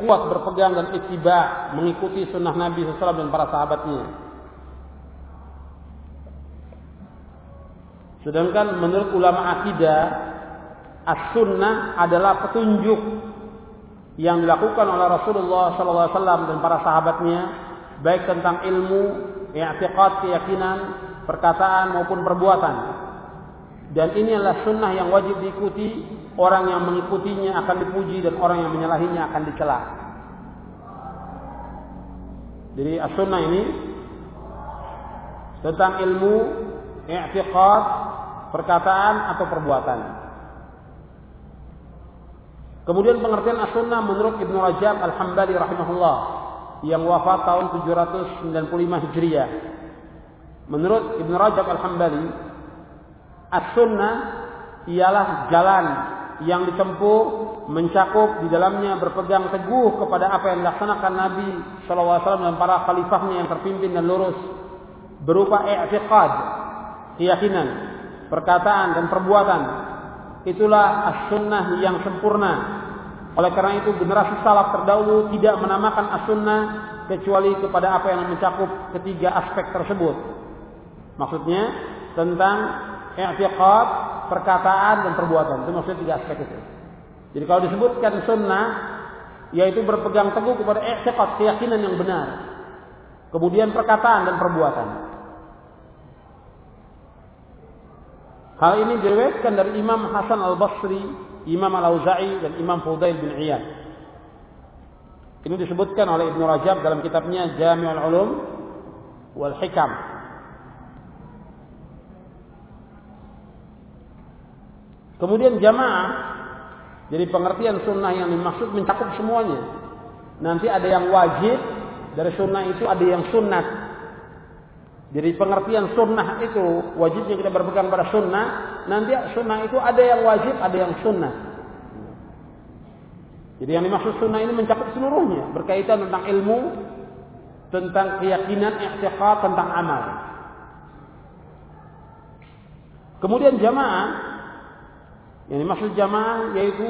kuat berpegang dan ittiba mengikuti sunnah Nabi SAW dan para sahabatnya. Sedangkan menurut ulama akidah, as-sunnah adalah petunjuk yang dilakukan oleh Rasulullah SAW dan para sahabatnya baik tentang ilmu, i'tiqad, keyakinan, perkataan maupun perbuatan. Dan ini adalah sunnah yang wajib diikuti. Orang yang mengikutinya akan dipuji dan orang yang menyalahinya akan dicela. Jadi as-sunnah ini tentang ilmu, i'tiqad, perkataan atau perbuatan. Kemudian pengertian as-sunnah menurut Ibnu Rajab Al-Hambali rahimahullah yang wafat tahun 795 Hijriah. Menurut Ibnu Rajab Al-Hambali, as-sunnah ialah jalan yang ditempuh mencakup di dalamnya berpegang teguh kepada apa yang dilaksanakan Nabi SAW dan para khalifahnya yang terpimpin dan lurus berupa i'tiqad, keyakinan, perkataan dan perbuatan. Itulah as-sunnah yang sempurna oleh karena itu generasi salaf terdahulu tidak menamakan as-sunnah kecuali kepada apa yang mencakup ketiga aspek tersebut. Maksudnya tentang i'tiqad, perkataan dan perbuatan. Itu maksudnya tiga aspek itu. Jadi kalau disebutkan sunnah yaitu berpegang teguh kepada i'tiqad, keyakinan yang benar. Kemudian perkataan dan perbuatan. Hal ini diriwayatkan dari Imam Hasan Al-Basri Imam Al-Auza'i dan Imam Fudail bin Iyad. Ini disebutkan oleh Ibnu Rajab dalam kitabnya Jami'ul Ulum wal Hikam. Kemudian jamaah jadi pengertian sunnah yang dimaksud mencakup semuanya. Nanti ada yang wajib, Dari sunnah itu ada yang sunnah. Jadi pengertian sunnah itu wajibnya kita berpegang pada sunnah. Nanti sunnah itu ada yang wajib, ada yang sunnah. Jadi yang dimaksud sunnah ini mencakup seluruhnya. Berkaitan tentang ilmu, tentang keyakinan, i'tiqad, tentang amal. Kemudian jamaah, yang dimaksud jamaah yaitu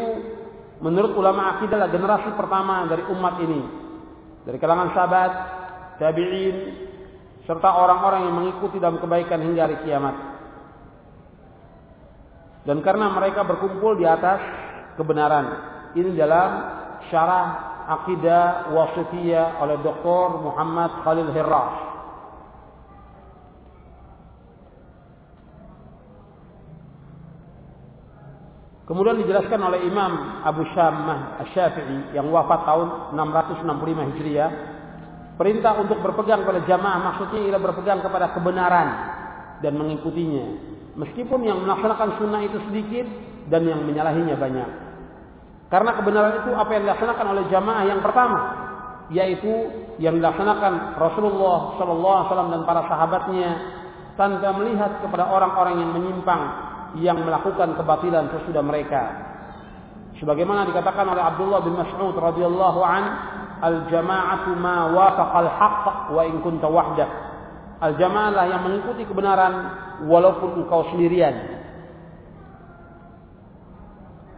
menurut ulama akidah adalah generasi pertama dari umat ini. Dari kalangan sahabat, tabi'in, serta orang-orang yang mengikuti dalam kebaikan hingga hari kiamat. Dan karena mereka berkumpul di atas kebenaran. Ini dalam syarah akidah wasifiyah oleh Dr. Muhammad Khalil Hirras. Kemudian dijelaskan oleh Imam Abu Syamah Asy-Syafi'i yang wafat tahun 665 Hijriah, perintah untuk berpegang pada jamaah maksudnya ialah berpegang kepada kebenaran dan mengikutinya. Meskipun yang melaksanakan sunnah itu sedikit dan yang menyalahinya banyak. Karena kebenaran itu apa yang dilaksanakan oleh jamaah yang pertama, yaitu yang dilaksanakan Rasulullah SAW dan para sahabatnya tanpa melihat kepada orang-orang yang menyimpang yang melakukan kebatilan sesudah mereka. Sebagaimana dikatakan oleh Abdullah bin Mas'ud radhiyallahu an, al-jama'atu ma wafaqal haqq wa in kunta wahdak. Al-jama'ah yang mengikuti kebenaran walaupun engkau sendirian.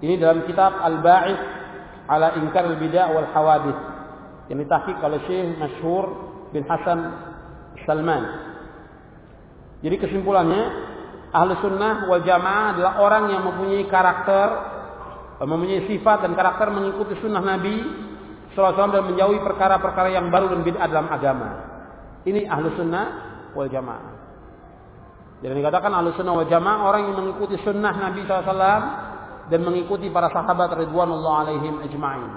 Ini dalam kitab Al-Ba'ith ala Inkar al-Bid'ah wal Hawadith yang ditahqiq oleh Syekh Masyhur bin Hasan Salman. Jadi kesimpulannya ahlu sunnah wal jamaah adalah orang yang mempunyai karakter, mempunyai sifat dan karakter mengikuti sunnah Nabi SAW dan menjauhi perkara-perkara yang baru dan bid'ah dalam agama. Ini ahlu sunnah wal jamaah. Jadi dikatakan ahlu sunnah wal jamaah orang yang mengikuti sunnah Nabi SAW dan mengikuti para sahabat ridwanullah alaihim ajma'in.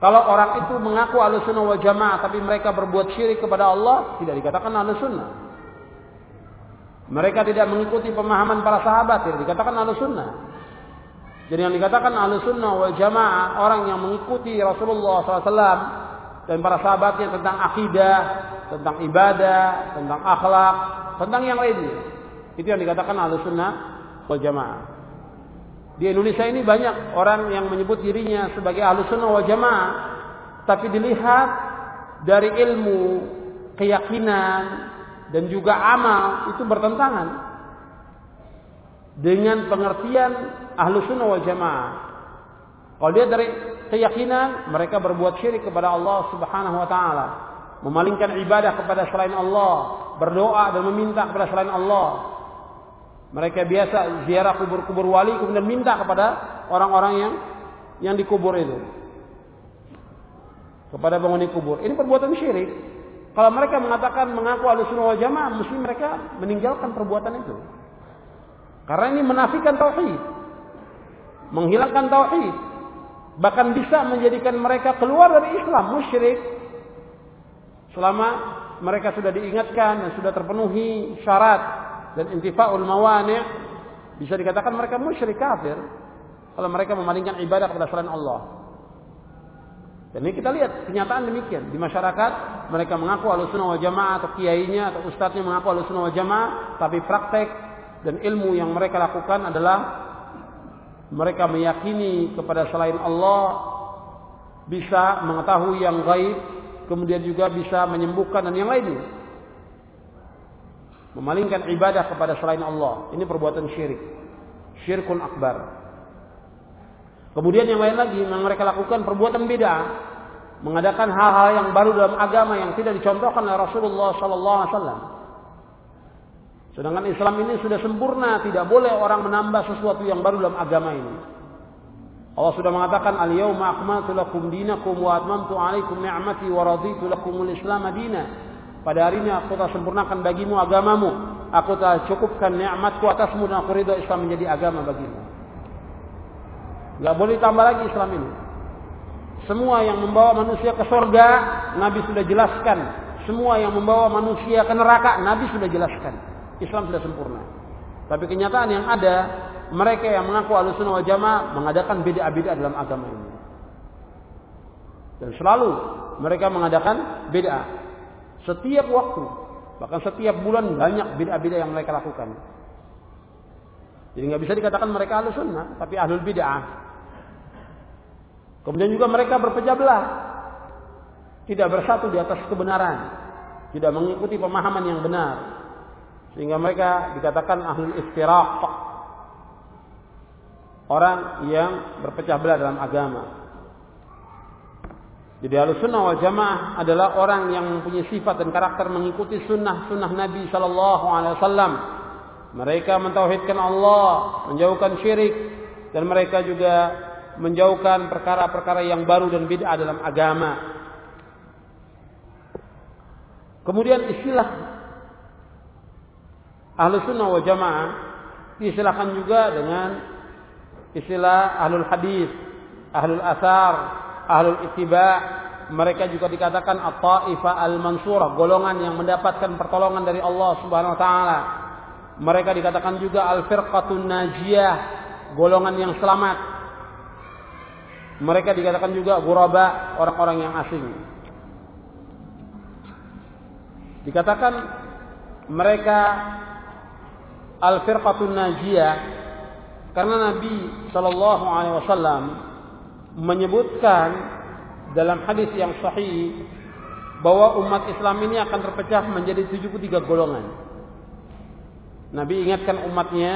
Kalau orang itu mengaku ahlu sunnah wal jamaah tapi mereka berbuat syirik kepada Allah, tidak dikatakan ahlu sunnah. Mereka tidak mengikuti pemahaman para sahabat, tidak dikatakan ahlu sunnah. Jadi yang dikatakan ahlu sunnah wal jamaah, orang yang mengikuti Rasulullah SAW dan para sahabatnya tentang akidah, tentang ibadah, tentang akhlak, tentang yang lainnya. Itu yang dikatakan ahlu sunnah wal jamaah. Di Indonesia ini banyak orang yang menyebut dirinya sebagai ahlu sunnah wal jamaah, tapi dilihat dari ilmu, keyakinan, dan juga amal itu bertentangan dengan pengertian ahlu sunnah wal jamaah. Kalau dia dari keyakinan mereka berbuat syirik kepada Allah Subhanahu wa taala, memalingkan ibadah kepada selain Allah, berdoa dan meminta kepada selain Allah. Mereka biasa ziarah kubur-kubur wali kemudian minta kepada orang-orang yang yang dikubur itu. Kepada penghuni kubur. Ini perbuatan syirik. Kalau mereka mengatakan mengaku ahli sunnah wal jamaah, mesti mereka meninggalkan perbuatan itu. Karena ini menafikan tauhid. Menghilangkan tauhid. Bahkan bisa menjadikan mereka keluar dari Islam, musyrik. Selama mereka sudah diingatkan dan sudah terpenuhi syarat dan intifa'ul mawani' bisa dikatakan mereka musyrik kafir kalau mereka memalingkan ibadah kepada selain Allah. Dan ini kita lihat kenyataan demikian. Di masyarakat mereka mengaku sunnah wal atau kiainya atau ustadznya mengaku sunnah wal tapi praktek dan ilmu yang mereka lakukan adalah mereka meyakini kepada selain Allah bisa mengetahui yang gaib kemudian juga bisa menyembuhkan dan yang lainnya. Memalingkan ibadah kepada selain Allah. Ini perbuatan syirik. Syirkun akbar Kemudian yang lain lagi mereka lakukan perbuatan beda, mengadakan hal-hal yang baru dalam agama yang tidak dicontohkan oleh Rasulullah sallallahu alaihi wasallam. Sedangkan Islam ini sudah sempurna, tidak boleh orang menambah sesuatu yang baru dalam agama ini. Allah sudah mengatakan al-yauma akmaltu lakum dinakum wa atmamtu alaikum ni'mati wa raditu lakumul Islam madina. Pada hari ini aku telah sempurnakan bagimu agamamu. Aku telah cukupkan nikmatku atasmu dan aku ridho Islam menjadi agama bagimu. Gak boleh tambah lagi Islam ini. Semua yang membawa manusia ke surga, Nabi sudah jelaskan. Semua yang membawa manusia ke neraka, Nabi sudah jelaskan. Islam sudah sempurna. Tapi kenyataan yang ada, mereka yang mengaku alusunah wal jamaah mengadakan beda-beda dalam agama ini. Dan selalu mereka mengadakan bid'ah. Setiap waktu, bahkan setiap bulan banyak bid'ah-bid'ah yang mereka lakukan. Jadi nggak bisa dikatakan mereka ahlu sunnah, tapi ahlul bid'ah. Kemudian juga mereka berpecah belah. Tidak bersatu di atas kebenaran. Tidak mengikuti pemahaman yang benar. Sehingga mereka dikatakan ahlul istiraq. Orang yang berpecah belah dalam agama. Jadi ahlu sunnah wal jamaah adalah orang yang mempunyai sifat dan karakter mengikuti sunnah sunnah Nabi Shallallahu Alaihi Wasallam mereka mentauhidkan Allah, menjauhkan syirik dan mereka juga menjauhkan perkara-perkara yang baru dan bid'ah dalam agama. Kemudian istilah Ahlu Sunnah wal Jamaah diistilahkan juga dengan istilah Ahlul Hadis, Ahlul Asar, Ahlul Ittiba. Mereka juga dikatakan At-Taifah Al-Mansurah, golongan yang mendapatkan pertolongan dari Allah Subhanahu wa taala. Mereka dikatakan juga al-firqatun najiyah, golongan yang selamat. Mereka dikatakan juga guraba, orang-orang yang asing. Dikatakan mereka al-firqatun najiyah karena Nabi Shallallahu alaihi wasallam menyebutkan dalam hadis yang sahih bahwa umat Islam ini akan terpecah menjadi 73 golongan. Nabi ingatkan umatnya,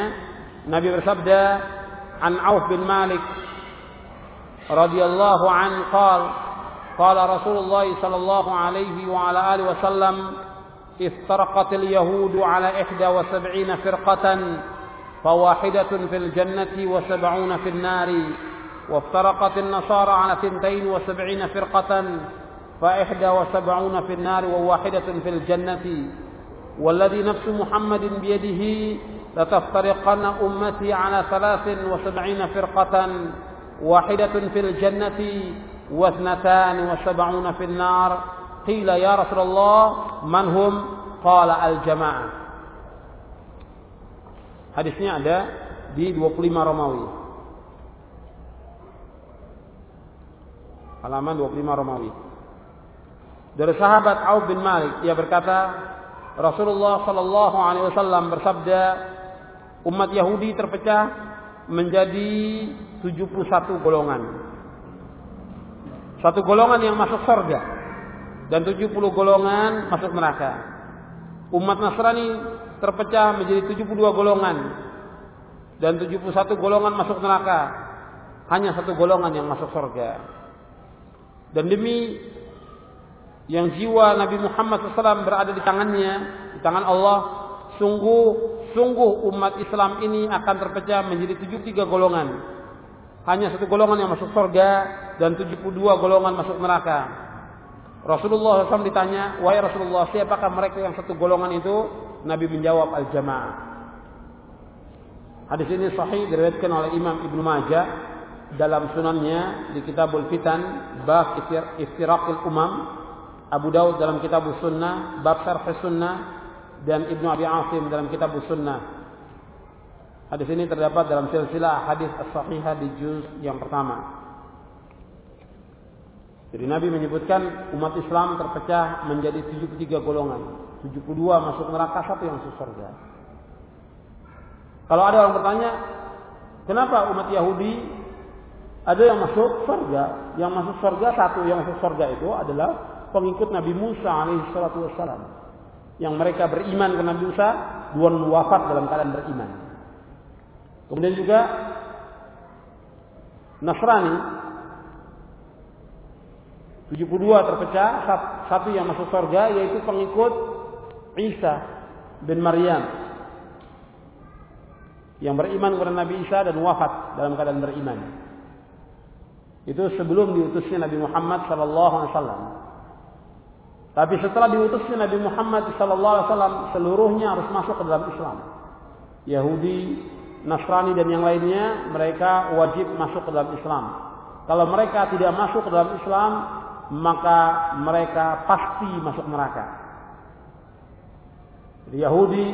Nabi bersabda, "An Auf bin Malik radhiyallahu an qal qala Rasulullah sallallahu alaihi wa ala alihi wasallam افترقت اليهود على إحدى وسبعين فرقة فواحدة في الجنة وسبعون في النار وافترقت النصارى على ثنتين وسبعين فرقة فإحدى وسبعون في النار وواحدة في الجنة. والذي نفس محمد بيده لتفترقن أمتي على ثلاث وسبعين فرقة. واحدة في الجنة واثنتان وسبعون في النار قيل يا رسول الله من هم قال الجماعة Hadisnya ada di 25 Romawi. Halaman 25 Romawi. Dari sahabat Auf bin Malik, ia berkata, Rasulullah Shallallahu Alaihi Wasallam bersabda, umat Yahudi terpecah menjadi 71 golongan. Satu golongan yang masuk surga dan 70 golongan masuk neraka. Umat Nasrani terpecah menjadi 72 golongan dan 71 golongan masuk neraka. Hanya satu golongan yang masuk surga. Dan demi yang jiwa Nabi Muhammad SAW berada di tangannya, di tangan Allah, sungguh sungguh umat Islam ini akan terpecah menjadi 73 golongan. Hanya satu golongan yang masuk surga dan 72 golongan masuk neraka. Rasulullah SAW ditanya, wahai Rasulullah, siapakah mereka yang satu golongan itu? Nabi menjawab al-jamaah. Hadis ini sahih diriwayatkan oleh Imam Ibnu Majah dalam sunannya di Kitabul Fitan bab iftiraqil umam Abu Daud dalam kitab Sunnah, bab Syarh Sunnah dan Ibnu Abi Asim dalam kitab Sunnah. Hadis ini terdapat dalam silsilah hadis as-sahihah di juz yang pertama. Jadi Nabi menyebutkan umat Islam terpecah menjadi 73 golongan. 72 masuk neraka, satu yang masuk surga. Kalau ada orang bertanya, kenapa umat Yahudi ada yang masuk surga? Yang masuk surga satu, yang masuk surga itu adalah pengikut Nabi Musa alaihissalatu wassalam. Yang mereka beriman Nabi Musa, dua wafat dalam keadaan beriman. Kemudian juga Nasrani 72 terpecah, satu yang masuk surga yaitu pengikut Isa bin Maryam yang beriman kepada Nabi Isa dan wafat dalam keadaan beriman. Itu sebelum diutusnya Nabi Muhammad sallallahu alaihi wasallam. Tapi setelah diutusnya Nabi Muhammad SAW, seluruhnya harus masuk ke dalam Islam. Yahudi, Nasrani dan yang lainnya, mereka wajib masuk ke dalam Islam. Kalau mereka tidak masuk ke dalam Islam, maka mereka pasti masuk neraka. Yahudi,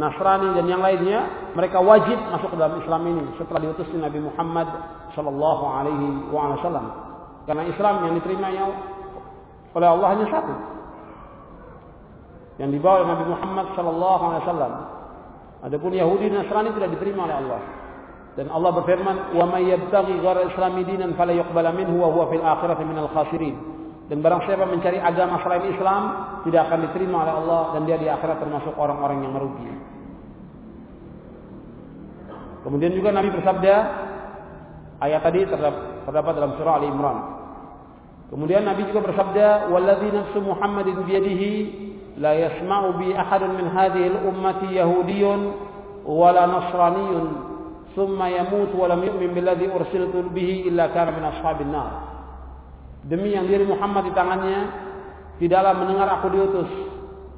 Nasrani dan yang lainnya, mereka wajib masuk ke dalam Islam ini setelah diutusnya Nabi Muhammad Sallallahu Alaihi Wasallam. Karena Islam yang diterimanya oleh Allah hanya satu. Yang dibawa oleh Nabi Muhammad sallallahu alaihi wasallam. Adapun Yahudi Nasrani tidak diterima oleh Allah. Dan Allah berfirman, "Wa may yabtaghi ghayra islami dinan fala yuqbala minhu wa huwa fil akhirati minal khasirin." Dan barang siapa mencari agama selain Islam, tidak akan diterima oleh Allah dan dia di akhirat termasuk orang-orang yang merugi. Kemudian juga Nabi bersabda, ayat tadi terdapat dalam surah Ali Imran. Kemudian Nabi juga bersabda, "Walladzi nafsu Muhammadin biyadihi yasma'u bi ahadun min hadhihi al-ummati yahudiyyun wala nasraniyyun thumma yamut wa lam yu'min billadhi ursiltu bihi illa kana min ashabin nar. Demi yang diri Muhammad di tangannya, tidaklah mendengar aku diutus.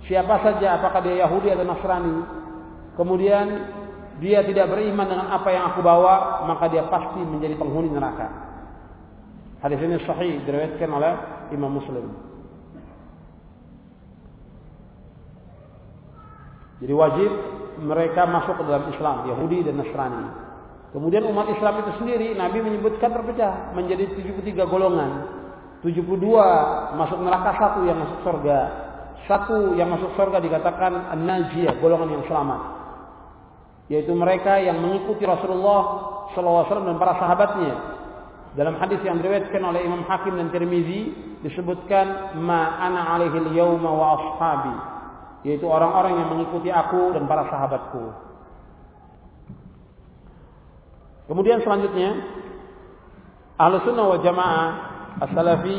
Siapa saja, apakah dia Yahudi atau Nasrani, kemudian dia tidak beriman dengan apa yang aku bawa, maka dia pasti menjadi penghuni neraka. Hadis ini sahih diriwayatkan oleh Imam Muslim. Jadi wajib mereka masuk ke dalam Islam, Yahudi dan Nasrani. Kemudian umat Islam itu sendiri Nabi menyebutkan terpecah menjadi 73 golongan. 72 masuk neraka, satu yang masuk surga. Satu yang masuk surga dikatakan an-najiyah, golongan yang selamat. Yaitu mereka yang mengikuti Rasulullah SAW dan para sahabatnya. Dalam hadis yang diriwayatkan oleh Imam Hakim dan Tirmizi disebutkan ma ana alaihi yauma wa ashabi yaitu orang-orang yang mengikuti aku dan para sahabatku. Kemudian selanjutnya Ahlus Sunnah wal Jamaah As-Salafi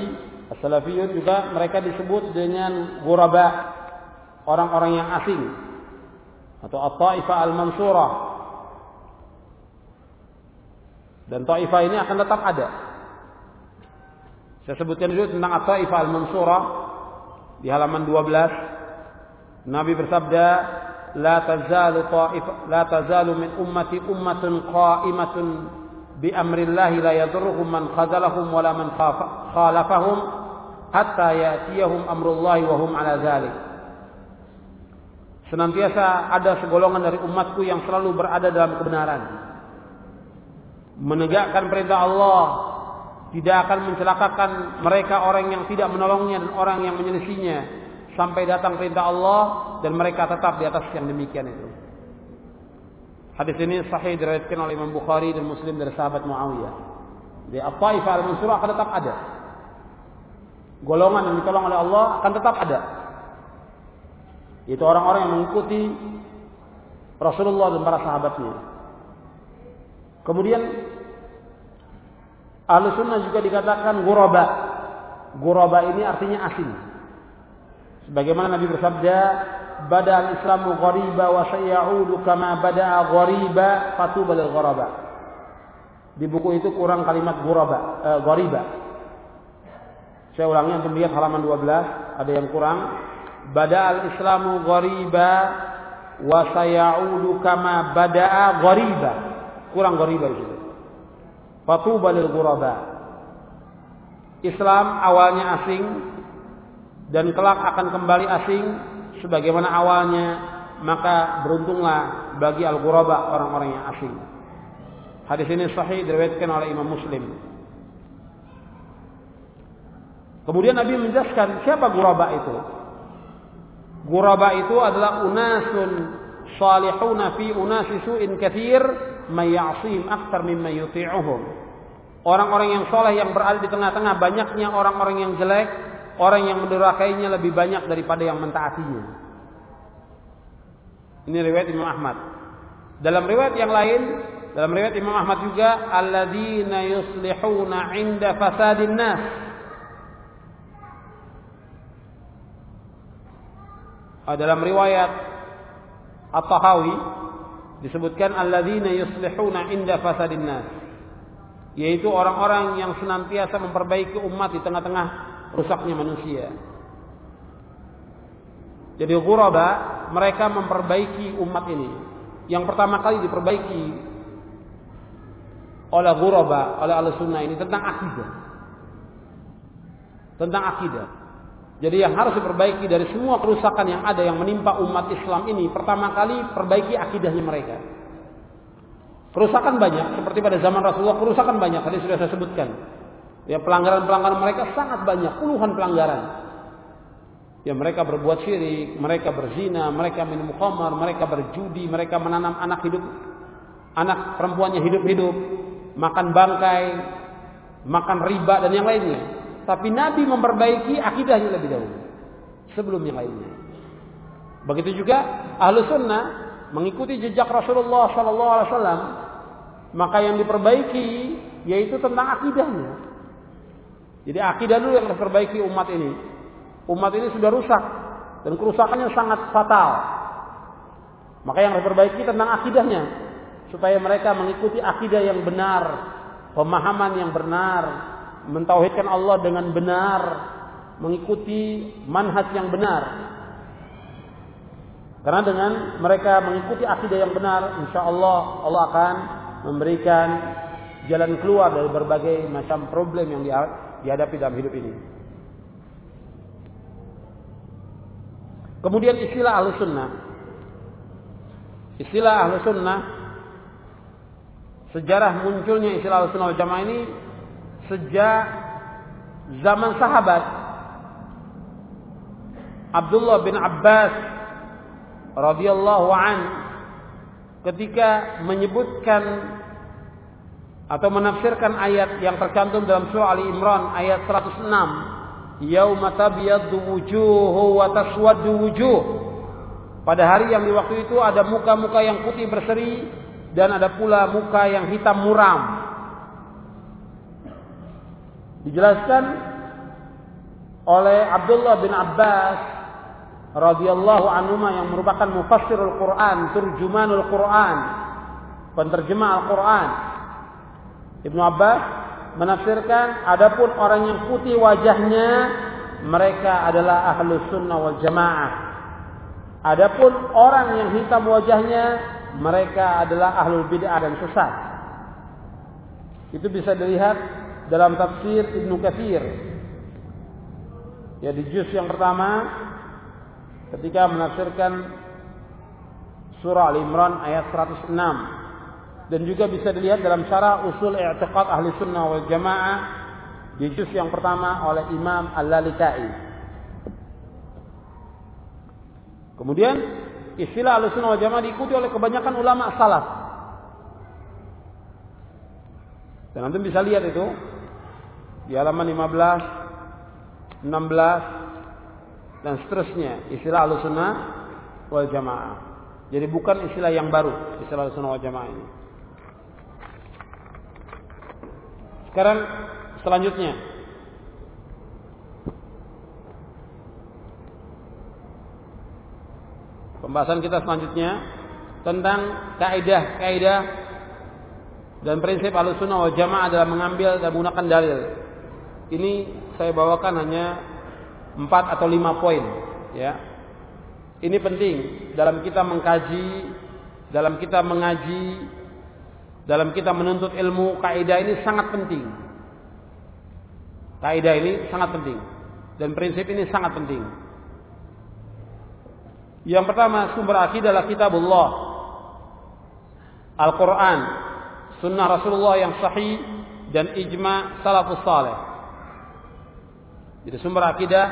As-Salafiyun juga mereka disebut dengan guraba orang-orang yang asing atau At-Taifah Al-Mansurah dan Taifah ini akan tetap ada. Saya sebutkan dulu tentang At-Taifah Al-Mansurah di halaman 12. Nabi bersabda, "La tazalu ta'if la tazalu min ummati ummatun qa'imatun bi amrillah la yadurruhum man khazalahum wa la man khalafahum hatta ya'tiyahum amrullah wa hum ala dzalik." Senantiasa ada segolongan dari umatku yang selalu berada dalam kebenaran. Menegakkan perintah Allah, tidak akan mencelakakan mereka orang yang tidak menolongnya dan orang yang menyelisihinya sampai datang perintah Allah dan mereka tetap di atas yang demikian itu. Hadis ini sahih diriwayatkan oleh Imam Bukhari dan Muslim dari sahabat Muawiyah. Di At-Taifah al-Mansurah akan tetap ada. Golongan yang ditolong oleh Allah akan tetap ada. Itu orang-orang yang mengikuti Rasulullah dan para sahabatnya. Kemudian Ahlu Sunnah juga dikatakan guraba. Guraba ini artinya asing. Sebagaimana Nabi bersabda, "Bada al-Islamu ghariba wa sayaudu kama bada'a ghariba fatuba lil gharaba." Di buku itu kurang kalimat ghuraba, eh, ghariba. Saya ulangi untuk lihat halaman 12, ada yang kurang. Bada al-Islamu ghariba wa sayaudu kama bada'a ghariba. Kurang ghariba itu. Fatuba lil ghuraba. Islam awalnya asing, dan kelak akan kembali asing sebagaimana awalnya maka beruntunglah bagi al-ghuraba orang-orang yang asing. Hadis ini sahih diriwayatkan oleh Imam Muslim. Kemudian Nabi menjelaskan siapa ghuraba itu. Ghuraba itu adalah unasun salihuna fi unasi su'in kathir may ya'sim akthar mimma yuti'uhum. Orang-orang yang soleh yang berada di tengah-tengah banyaknya orang-orang yang jelek orang yang mendurakainya lebih banyak daripada yang mentaatinya. Ini riwayat Imam Ahmad. Dalam riwayat yang lain, dalam riwayat Imam Ahmad juga, alladzina yuslihuna 'inda fasadin nas. Ah, dalam riwayat At-Tahawi disebutkan alladzina yuslihuna 'inda fasadin nas. Yaitu orang-orang yang senantiasa memperbaiki umat di tengah-tengah rusaknya manusia. Jadi ghuraba mereka memperbaiki umat ini. Yang pertama kali diperbaiki oleh ghuraba, oleh al-sunnah ini tentang akidah. Tentang akidah. Jadi yang harus diperbaiki dari semua kerusakan yang ada yang menimpa umat Islam ini, pertama kali perbaiki akidahnya mereka. Kerusakan banyak, seperti pada zaman Rasulullah, kerusakan banyak, tadi sudah saya sebutkan. Ya pelanggaran-pelanggaran mereka sangat banyak, puluhan pelanggaran. Ya mereka berbuat syirik, mereka berzina, mereka minum khamar, mereka berjudi, mereka menanam anak hidup anak perempuannya hidup-hidup, makan bangkai, makan riba dan yang lainnya. Tapi Nabi memperbaiki akidahnya lebih dahulu sebelum yang lainnya. Begitu juga ahlu sunnah mengikuti jejak Rasulullah Sallallahu Alaihi Wasallam, maka yang diperbaiki yaitu tentang akidahnya. Jadi akidah dulu yang diperbaiki umat ini. Umat ini sudah rusak dan kerusakannya sangat fatal. Maka yang diperbaiki tentang akidahnya supaya mereka mengikuti akidah yang benar, pemahaman yang benar, mentauhidkan Allah dengan benar, mengikuti manhaj yang benar. Karena dengan mereka mengikuti akidah yang benar, insya Allah Allah akan memberikan jalan keluar dari berbagai macam problem yang dihadapi dalam hidup ini. Kemudian istilah ahlu sunnah. Istilah ahlu sunnah. Sejarah munculnya istilah ahlu sunnah jamaah ini. Sejak zaman sahabat. Abdullah bin Abbas radhiyallahu an ketika menyebutkan atau menafsirkan ayat yang tercantum dalam surah Ali Imran ayat 106 yauma tabyaddu wujuhu wa taswaddu wujuh. Pada hari yang di waktu itu ada muka-muka yang putih berseri dan ada pula muka yang hitam muram. Dijelaskan oleh Abdullah bin Abbas radhiyallahu anhu yang merupakan mufassirul Quran, turjumanul Quran, penterjemah Al-Quran. Ibnu Abbas menafsirkan adapun orang yang putih wajahnya mereka adalah ahlu sunnah wal jamaah. Adapun orang yang hitam wajahnya mereka adalah ahlul bid'ah dan sesat. Itu bisa dilihat dalam tafsir Ibnu Katsir. Ya di juz yang pertama ketika menafsirkan surah Al-Imran ayat 106 dan juga bisa dilihat dalam syarah usul i'tiqad ahli sunnah wal jamaah di juz yang pertama oleh Imam Al-Lalikai. Kemudian istilah ahli sunnah wal jamaah diikuti oleh kebanyakan ulama salaf. Dan nanti bisa lihat itu di halaman 15, 16 dan seterusnya istilah ahli sunnah wal jamaah. Jadi bukan istilah yang baru istilah ahli sunnah wal jamaah ini. Sekarang selanjutnya. Pembahasan kita selanjutnya tentang kaidah-kaidah dan prinsip Ahlussunnah wal Jamaah adalah mengambil dan menggunakan dalil. Ini saya bawakan hanya empat atau lima poin, ya. Ini penting dalam kita mengkaji, dalam kita mengaji dalam kita menuntut ilmu kaidah ini sangat penting. Kaidah ini sangat penting dan prinsip ini sangat penting. Yang pertama sumber akidah adalah kitabullah. Al-Quran, sunnah Rasulullah yang sahih dan ijma salafus saleh. Jadi sumber akidah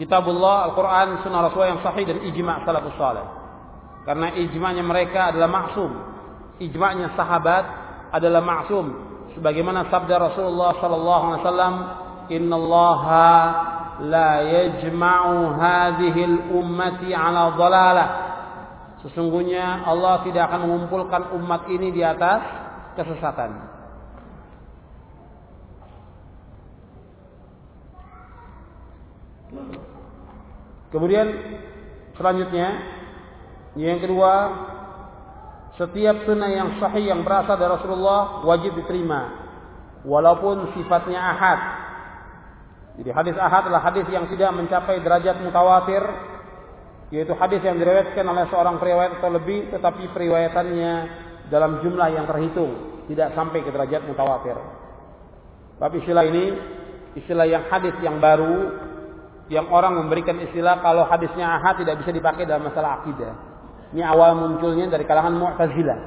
kitabullah, Al-Quran, sunnah Rasulullah yang sahih dan ijma salafus saleh. Karena ijma'nya mereka adalah maksum ijma'nya sahabat adalah maksum sebagaimana sabda Rasulullah sallallahu alaihi wasallam innallaha la yajma'u hadhihi al-ummati 'ala dhalalah. Sesungguhnya Allah tidak akan mengumpulkan umat ini di atas kesesatan. Kemudian selanjutnya yang kedua setiap sunnah yang sahih yang berasal dari Rasulullah wajib diterima. Walaupun sifatnya ahad. Jadi hadis ahad adalah hadis yang tidak mencapai derajat mutawatir. Yaitu hadis yang diriwayatkan oleh seorang periwayat atau lebih. Tetapi periwayatannya dalam jumlah yang terhitung. Tidak sampai ke derajat mutawatir. Tapi istilah ini istilah yang hadis yang baru. Yang orang memberikan istilah kalau hadisnya ahad tidak bisa dipakai dalam masalah akidah. Ini awal munculnya dari kalangan Mu'tazilah.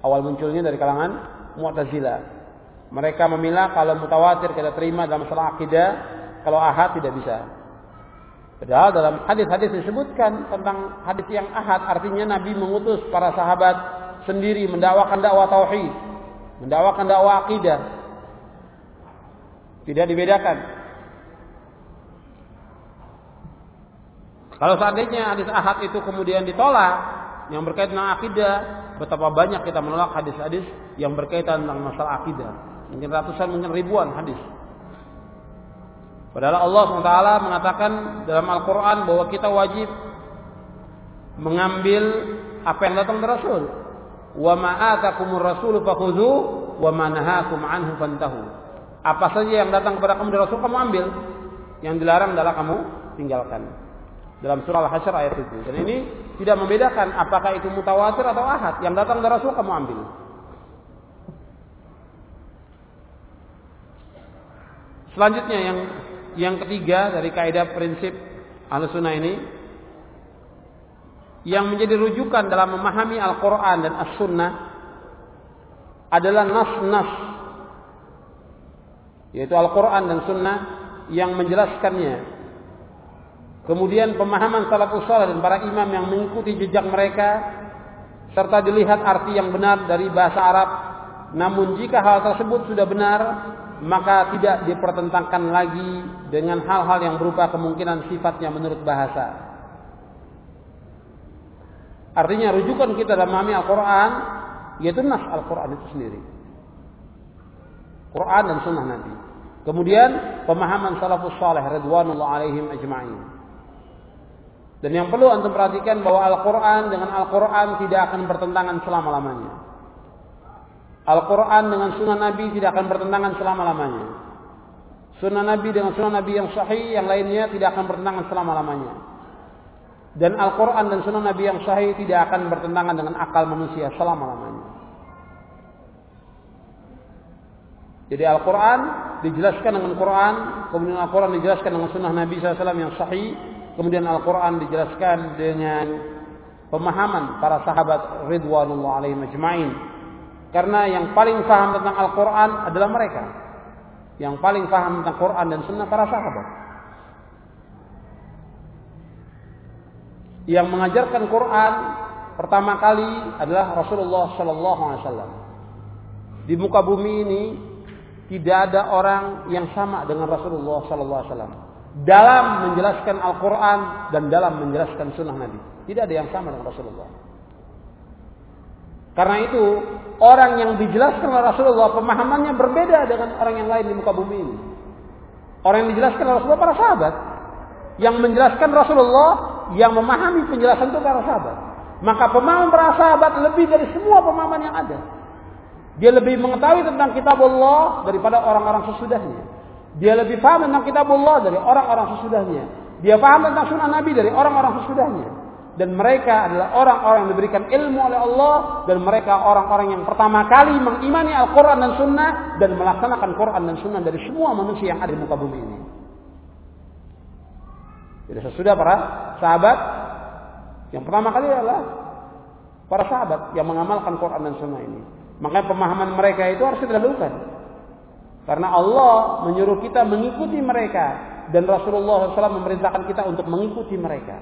Awal munculnya dari kalangan Mu'tazilah. Mereka memilah kalau mutawatir kita terima dalam masalah akidah, kalau ahad tidak bisa. Padahal dalam hadis-hadis disebutkan tentang hadis yang ahad artinya Nabi mengutus para sahabat sendiri mendakwakan dakwah tauhid, mendakwakan dakwah akidah. Tidak dibedakan. Kalau seandainya hadis ahad itu kemudian ditolak yang berkaitan dengan akidah, betapa banyak kita menolak hadis-hadis yang berkaitan tentang masalah akidah. Mungkin ratusan, mungkin ribuan hadis. Padahal Allah SWT mengatakan dalam Al-Quran bahwa kita wajib mengambil apa yang datang dari Rasul. Wa ma'atakumur rasulu fakhudhu wa ma nahakum anhu fantahu. Apa saja yang datang kepada kamu dari Rasul kamu ambil. Yang dilarang adalah kamu tinggalkan. Dalam surah Al-Hasyr ayat itu. Dan ini tidak membedakan apakah itu mutawatir atau ahad. Yang datang dari Rasul kamu ambil. Selanjutnya yang yang ketiga dari kaidah prinsip Ahlussunnah ini yang menjadi rujukan dalam memahami Al-Qur'an dan As-Sunnah adalah nas-nas yaitu Al-Qur'an dan Sunnah yang menjelaskannya. Kemudian pemahaman salafus saleh dan para imam yang mengikuti jejak mereka serta dilihat arti yang benar dari bahasa Arab. Namun jika hal tersebut sudah benar, maka tidak dipertentangkan lagi dengan hal-hal yang berupa kemungkinan sifatnya menurut bahasa. Artinya rujukan kita dalam memahami Al-Quran yaitu nas Al-Quran itu sendiri. Quran dan sunnah Nabi. Kemudian pemahaman salafus salih radhiyallahu alaihim ajma'in. Dan yang perlu antum perhatikan bahwa Al-Quran dengan Al-Quran tidak akan bertentangan selama-lamanya. Al-Quran dengan sunnah Nabi tidak akan bertentangan selama-lamanya. Sunnah Nabi dengan sunnah Nabi yang sahih yang lainnya tidak akan bertentangan selama-lamanya. Dan Al-Quran dan sunnah Nabi yang sahih tidak akan bertentangan dengan akal manusia selama-lamanya. Jadi Al-Quran dijelaskan dengan Quran, kemudian Al-Quran dijelaskan dengan sunnah Nabi SAW yang sahih, kemudian Al-Quran dijelaskan dengan pemahaman para sahabat Ridwanullah alaihi majma'in karena yang paling paham tentang Al-Quran adalah mereka. Yang paling paham tentang Quran dan Sunnah para sahabat. Yang mengajarkan Quran pertama kali adalah Rasulullah Sallallahu Alaihi Wasallam. Di muka bumi ini tidak ada orang yang sama dengan Rasulullah Sallallahu Alaihi Wasallam dalam menjelaskan Al-Quran dan dalam menjelaskan Sunnah Nabi. Tidak ada yang sama dengan Rasulullah. Karena itu orang yang dijelaskan oleh Rasulullah pemahamannya berbeda dengan orang yang lain di muka bumi ini. Orang yang dijelaskan oleh Rasulullah para sahabat. Yang menjelaskan Rasulullah yang memahami penjelasan itu para sahabat. Maka pemahaman para sahabat lebih dari semua pemahaman yang ada. Dia lebih mengetahui tentang kitab Allah daripada orang-orang sesudahnya. Dia lebih paham tentang kitab Allah dari orang-orang sesudahnya. Dia paham tentang sunnah Nabi dari orang-orang sesudahnya dan mereka adalah orang-orang yang diberikan ilmu oleh Allah dan mereka orang-orang yang pertama kali mengimani Al-Quran dan Sunnah dan melaksanakan Quran dan Sunnah dari semua manusia yang ada di muka bumi ini. Jadi sesudah para sahabat yang pertama kali adalah para sahabat yang mengamalkan Quran dan Sunnah ini. Makanya pemahaman mereka itu harus kita lakukan. Karena Allah menyuruh kita mengikuti mereka dan Rasulullah SAW memerintahkan kita untuk mengikuti mereka.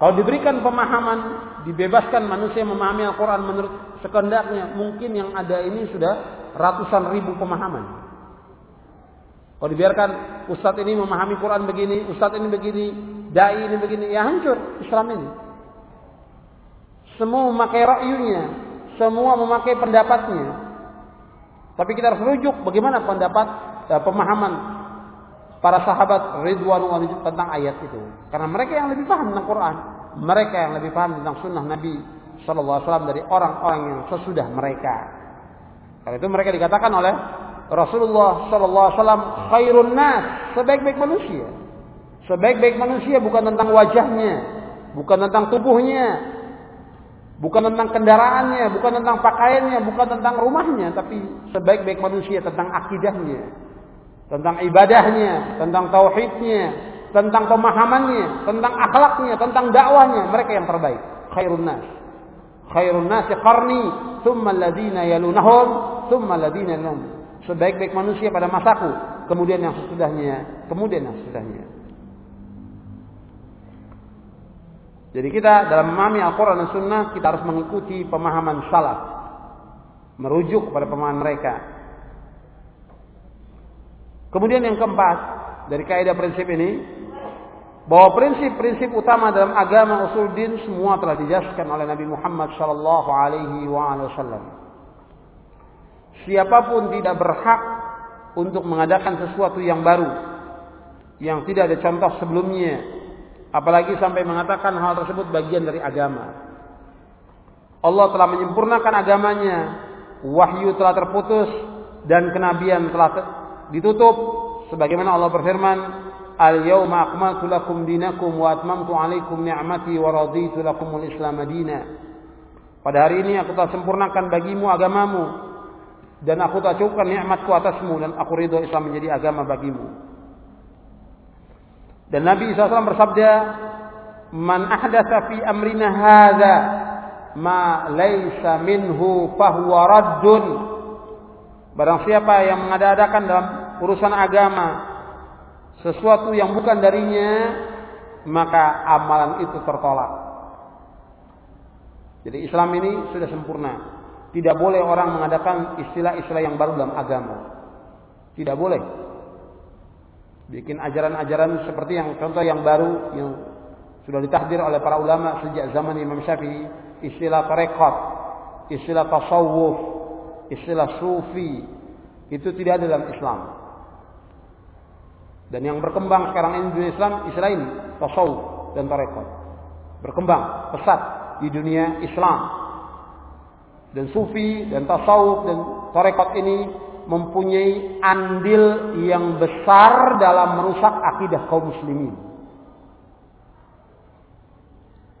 Kalau diberikan pemahaman, dibebaskan manusia memahami Al-Quran menurut sekendaknya, mungkin yang ada ini sudah ratusan ribu pemahaman. Kalau dibiarkan ustadz ini memahami Quran begini, ustadz ini begini, dai ini begini, ya hancur Islam ini. Semua memakai rakyunya, semua memakai pendapatnya. Tapi kita harus rujuk bagaimana pendapat eh, pemahaman para sahabat ridwanullah tentang ayat itu. Karena mereka yang lebih paham tentang Quran, mereka yang lebih paham tentang sunnah Nabi Shallallahu Alaihi Wasallam dari orang-orang yang sesudah mereka. Karena itu mereka dikatakan oleh Rasulullah Shallallahu Alaihi Wasallam khairun nas, sebaik-baik manusia. Sebaik-baik manusia bukan tentang wajahnya, bukan tentang tubuhnya, bukan tentang kendaraannya, bukan tentang pakaiannya, bukan tentang rumahnya, tapi sebaik-baik manusia tentang akidahnya, tentang ibadahnya, tentang tauhidnya, tentang pemahamannya, tentang akhlaknya, tentang dakwahnya, mereka yang terbaik. Khairun nas. Khairun nas qarni, thumma alladziina yalunahum, thumma alladziina yalunahum. Sebaik-baik manusia pada masaku kemudian yang sesudahnya, kemudian yang sesudahnya. Jadi kita dalam memahami Al-Quran dan Sunnah kita harus mengikuti pemahaman salaf, merujuk kepada pemahaman mereka. Kemudian yang keempat dari kaidah prinsip ini bahwa prinsip-prinsip utama dalam agama usul din semua telah dijelaskan oleh Nabi Muhammad sallallahu alaihi wasallam. Siapa pun tidak berhak untuk mengadakan sesuatu yang baru yang tidak ada contoh sebelumnya, apalagi sampai mengatakan hal tersebut bagian dari agama. Allah telah menyempurnakan agamanya, wahyu telah terputus dan kenabian telah ditutup sebagaimana Allah berfirman Al-yawma akmaltu lakum dinakum wa atmamtu alaikum ni'mati wa raditu lakumul Islam madina. Pada hari ini aku telah sempurnakan bagimu agamamu dan aku telah cukupkan nikmatku atasmu dan aku ridho Islam menjadi agama bagimu. Dan Nabi SAW bersabda, "Man ahdatsa fi amrina hadza ma laysa minhu fahuwa raddun." Barang siapa yang mengadakan dalam urusan agama sesuatu yang bukan darinya, maka amalan itu tertolak. Jadi Islam ini sudah sempurna. Tidak boleh orang mengadakan istilah-istilah yang baru dalam agama. Tidak boleh. Bikin ajaran-ajaran seperti yang contoh yang baru yang sudah ditahdir oleh para ulama sejak zaman Imam Syafi'i, istilah tarekat, istilah tasawuf, istilah sufi, itu tidak ada dalam Islam. Dan yang berkembang sekarang ini di dunia Islam, istilah ini, tasawuf dan tarekat. Berkembang, pesat di dunia Islam. Dan sufi dan tasawuf dan tarekat ini mempunyai andil yang besar dalam merusak akidah kaum muslimin.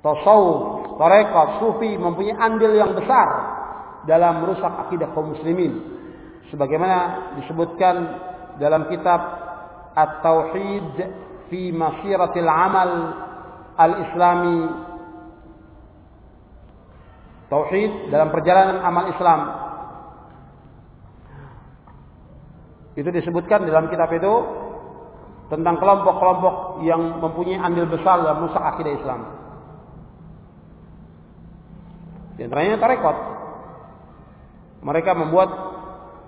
Tasawuf, tarekat, sufi mempunyai andil yang besar dalam merusak akidah kaum muslimin. Sebagaimana disebutkan dalam kitab At-Tauhid fi Masiratil Amal Al-Islami Tauhid dalam perjalanan amal Islam Itu disebutkan dalam kitab itu tentang kelompok-kelompok yang mempunyai andil besar dalam rusak akidah Islam. Di antaranya tarekat. Mereka membuat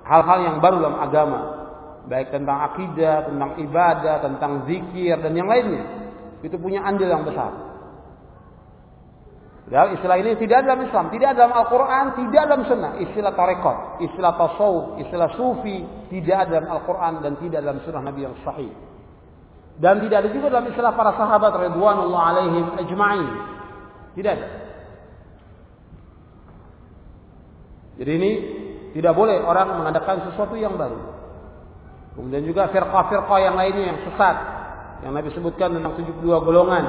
hal-hal yang baru dalam agama baik tentang akidah, tentang ibadah, tentang zikir dan yang lainnya. Itu punya andil yang besar. Padahal istilah ini tidak dalam Islam, tidak dalam Al-Quran, tidak dalam Sunnah. Istilah tarekat, istilah tasawuf, istilah sufi, tidak dalam Al-Quran dan tidak dalam Sunnah Nabi yang sahih. Dan tidak ada juga dalam istilah para sahabat Ridwanullah alaihim ajma'in. Tidak ada. Jadi ini tidak boleh orang mengadakan sesuatu yang baru. Kemudian juga firqah-firqah yang lainnya yang sesat. Yang Nabi sebutkan tentang 72 golongan.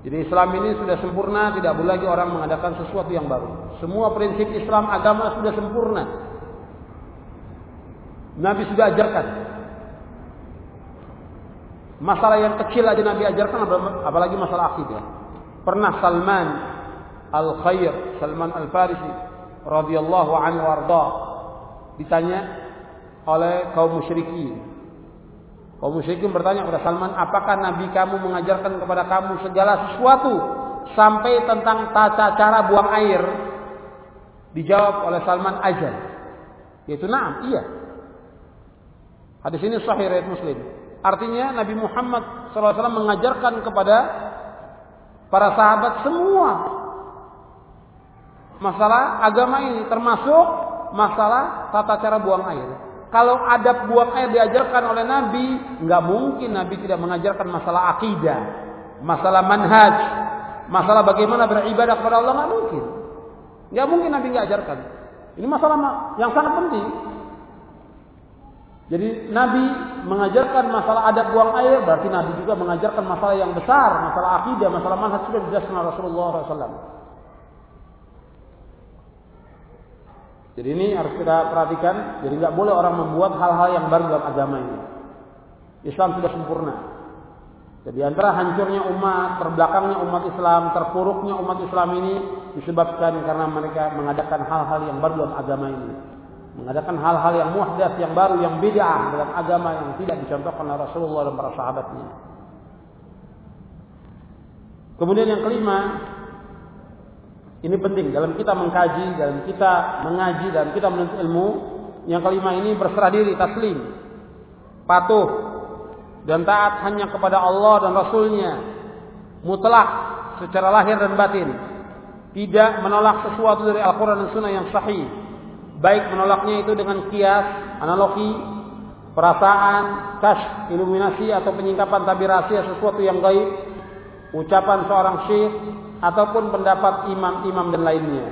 Jadi Islam ini sudah sempurna, tidak boleh lagi orang mengadakan sesuatu yang baru. Semua prinsip Islam agama sudah sempurna. Nabi sudah ajarkan. Masalah yang kecil aja Nabi ajarkan, apalagi masalah akidah. Pernah Salman Al-Khair, Salman Al-Farisi radhiyallahu anhu warda ditanya oleh kaum musyrikin. Kaum musyrikin bertanya kepada Salman, apakah Nabi kamu mengajarkan kepada kamu segala sesuatu sampai tentang tata cara buang air? Dijawab oleh Salman ajal. Yaitu naam, iya. Hadis ini sahih riwayat Muslim. Artinya Nabi Muhammad SAW mengajarkan kepada para sahabat semua masalah agama ini termasuk masalah tata cara buang air. Kalau adab buang air diajarkan oleh Nabi, nggak mungkin Nabi tidak mengajarkan masalah akidah, masalah manhaj, masalah bagaimana beribadah kepada Allah nggak mungkin. Nggak mungkin Nabi nggak ajarkan. Ini masalah yang sangat penting. Jadi Nabi mengajarkan masalah adab buang air, berarti Nabi juga mengajarkan masalah yang besar, masalah akidah, masalah manhaj sudah dijelaskan Rasulullah SAW. Jadi ini harus kita perhatikan. Jadi nggak boleh orang membuat hal-hal yang baru dalam agama ini. Islam sudah sempurna. Jadi antara hancurnya umat, terbelakangnya umat Islam, terpuruknya umat Islam ini disebabkan karena mereka mengadakan hal-hal yang baru dalam agama ini. mengadakan hal-hal yang muhdats, yang baru, yang bid'ah dalam agama yang tidak dicontohkan oleh Rasulullah dan para sahabatnya. Kemudian yang kelima, ini penting. Dalam kita mengkaji, dalam kita mengaji, dalam kita menuntut ilmu. Yang kelima ini berserah diri, taslim, patuh, dan taat hanya kepada Allah dan Rasulnya, mutlak secara lahir dan batin, tidak menolak sesuatu dari Al-Quran dan Sunnah yang sahih, baik menolaknya itu dengan kias, analogi, perasaan, kas, iluminasi atau penyingkapan tabir rahasia sesuatu yang gaib, ucapan seorang syekh ataupun pendapat imam-imam dan lainnya.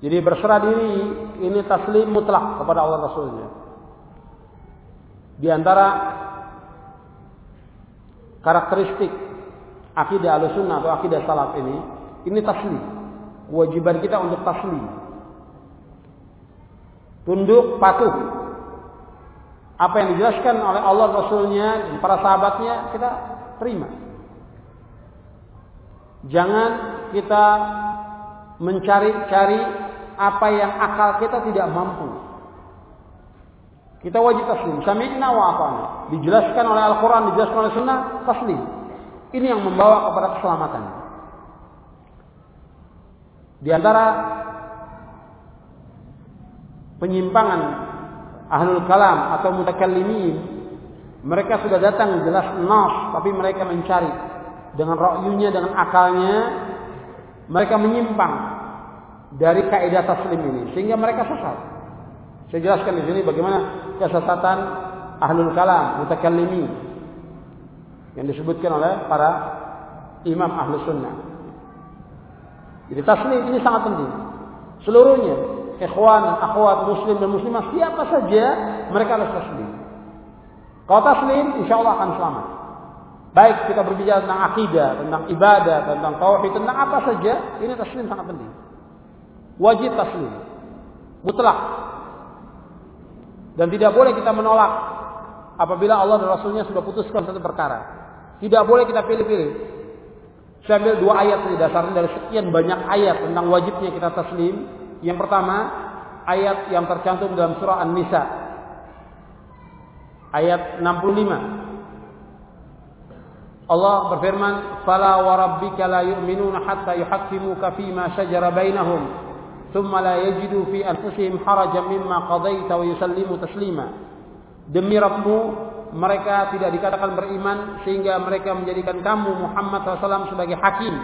Jadi berserah diri ini taslim mutlak kepada Allah Rasulnya. Di antara karakteristik akidah al-sunnah atau akidah salaf ini, ini taslim kewajiban kita untuk taslim. Tunduk, patuh. Apa yang dijelaskan oleh Allah Rasulnya dan para sahabatnya kita terima. Jangan kita mencari-cari apa yang akal kita tidak mampu. Kita wajib taslim. Sami'na wa ata'na. Dijelaskan oleh Al-Quran, dijelaskan oleh Sunnah, taslim. Ini yang membawa kepada keselamatan. Di antara penyimpangan ahlul kalam atau mutakallimin mereka sudah datang jelas nas tapi mereka mencari dengan rakyunya dengan akalnya mereka menyimpang dari kaidah taslim ini sehingga mereka sesat. Saya jelaskan di sini bagaimana kesesatan ahlul kalam mutakallimin yang disebutkan oleh para imam ahlus sunnah. Jadi taslim ini sangat penting. Seluruhnya, ikhwan, akhwat, muslim dan muslimah, siapa saja mereka harus taslim. Kalau taslim, insya Allah akan selamat. Baik kita berbicara tentang akidah, tentang ibadah, tentang tauhid, tentang apa saja, ini taslim sangat penting. Wajib taslim. Mutlak. Dan tidak boleh kita menolak apabila Allah dan Rasulnya sudah putuskan satu perkara. Tidak boleh kita pilih-pilih. Saya ambil dua ayat dari dasarnya dari sekian banyak ayat tentang wajibnya kita taslim. Yang pertama, ayat yang tercantum dalam surah An-Nisa. Ayat 65. Allah berfirman, "Fala wa rabbika la yu'minuna hatta yuhaqqimuka fima shajara bainahum, thumma la yajidu fi anfusihim harajan mimma qadaita wa yusallimu taslima." Demi Rabbmu, mereka tidak dikatakan beriman sehingga mereka menjadikan kamu Muhammad SAW sebagai hakim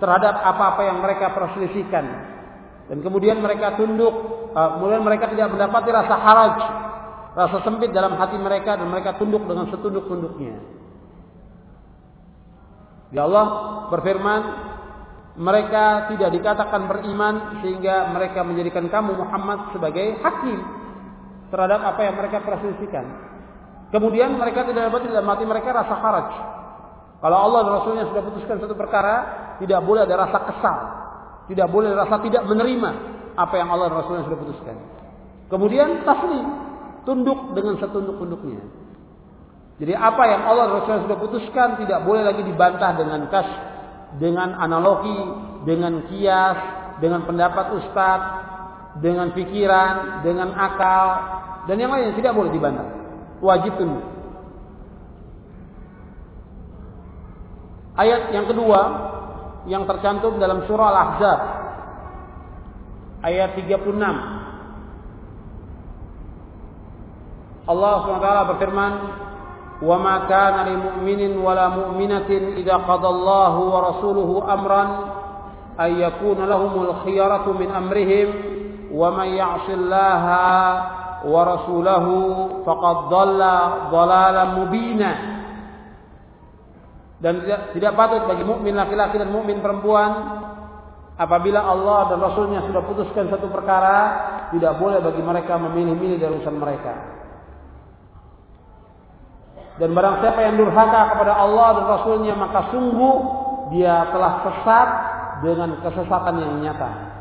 terhadap apa-apa yang mereka perselisihkan. Dan kemudian mereka tunduk, uh, kemudian mereka tidak mendapati rasa haraj, rasa sempit dalam hati mereka dan mereka tunduk dengan setunduk-tunduknya. Ya Allah berfirman, mereka tidak dikatakan beriman sehingga mereka menjadikan kamu Muhammad sebagai hakim terhadap apa yang mereka perselisihkan. Kemudian mereka tidak dapat tidak mati mereka rasa haraj. Kalau Allah dan Rasulnya sudah putuskan satu perkara, tidak boleh ada rasa kesal. Tidak boleh rasa tidak menerima apa yang Allah dan Rasulnya sudah putuskan. Kemudian taslim, tunduk dengan setunduk-tunduknya. Jadi apa yang Allah Rasulnya sudah putuskan tidak boleh lagi dibantah dengan kas, dengan analogi, dengan kias, dengan pendapat ustadz, dengan pikiran, dengan akal, dan yang lain tidak boleh dibantah wajib tunduk. Ayat yang kedua yang tercantum dalam surah Al-Ahzab ayat 36 Allah SWT berfirman mu'minin wala mu'minatin idza qada Allahu wa rasuluhu amran ay yakuna lahumul khiyaratu min amrihim wa man ya'si wa rasulahu faqad dhalla dhalalan mubina. Dan tidak, tidak patut bagi mukmin laki-laki dan mukmin perempuan apabila Allah dan Rasulnya sudah putuskan satu perkara tidak boleh bagi mereka memilih-milih dari urusan mereka dan barang siapa yang durhaka kepada Allah dan Rasulnya maka sungguh dia telah sesat dengan kesesatan yang nyata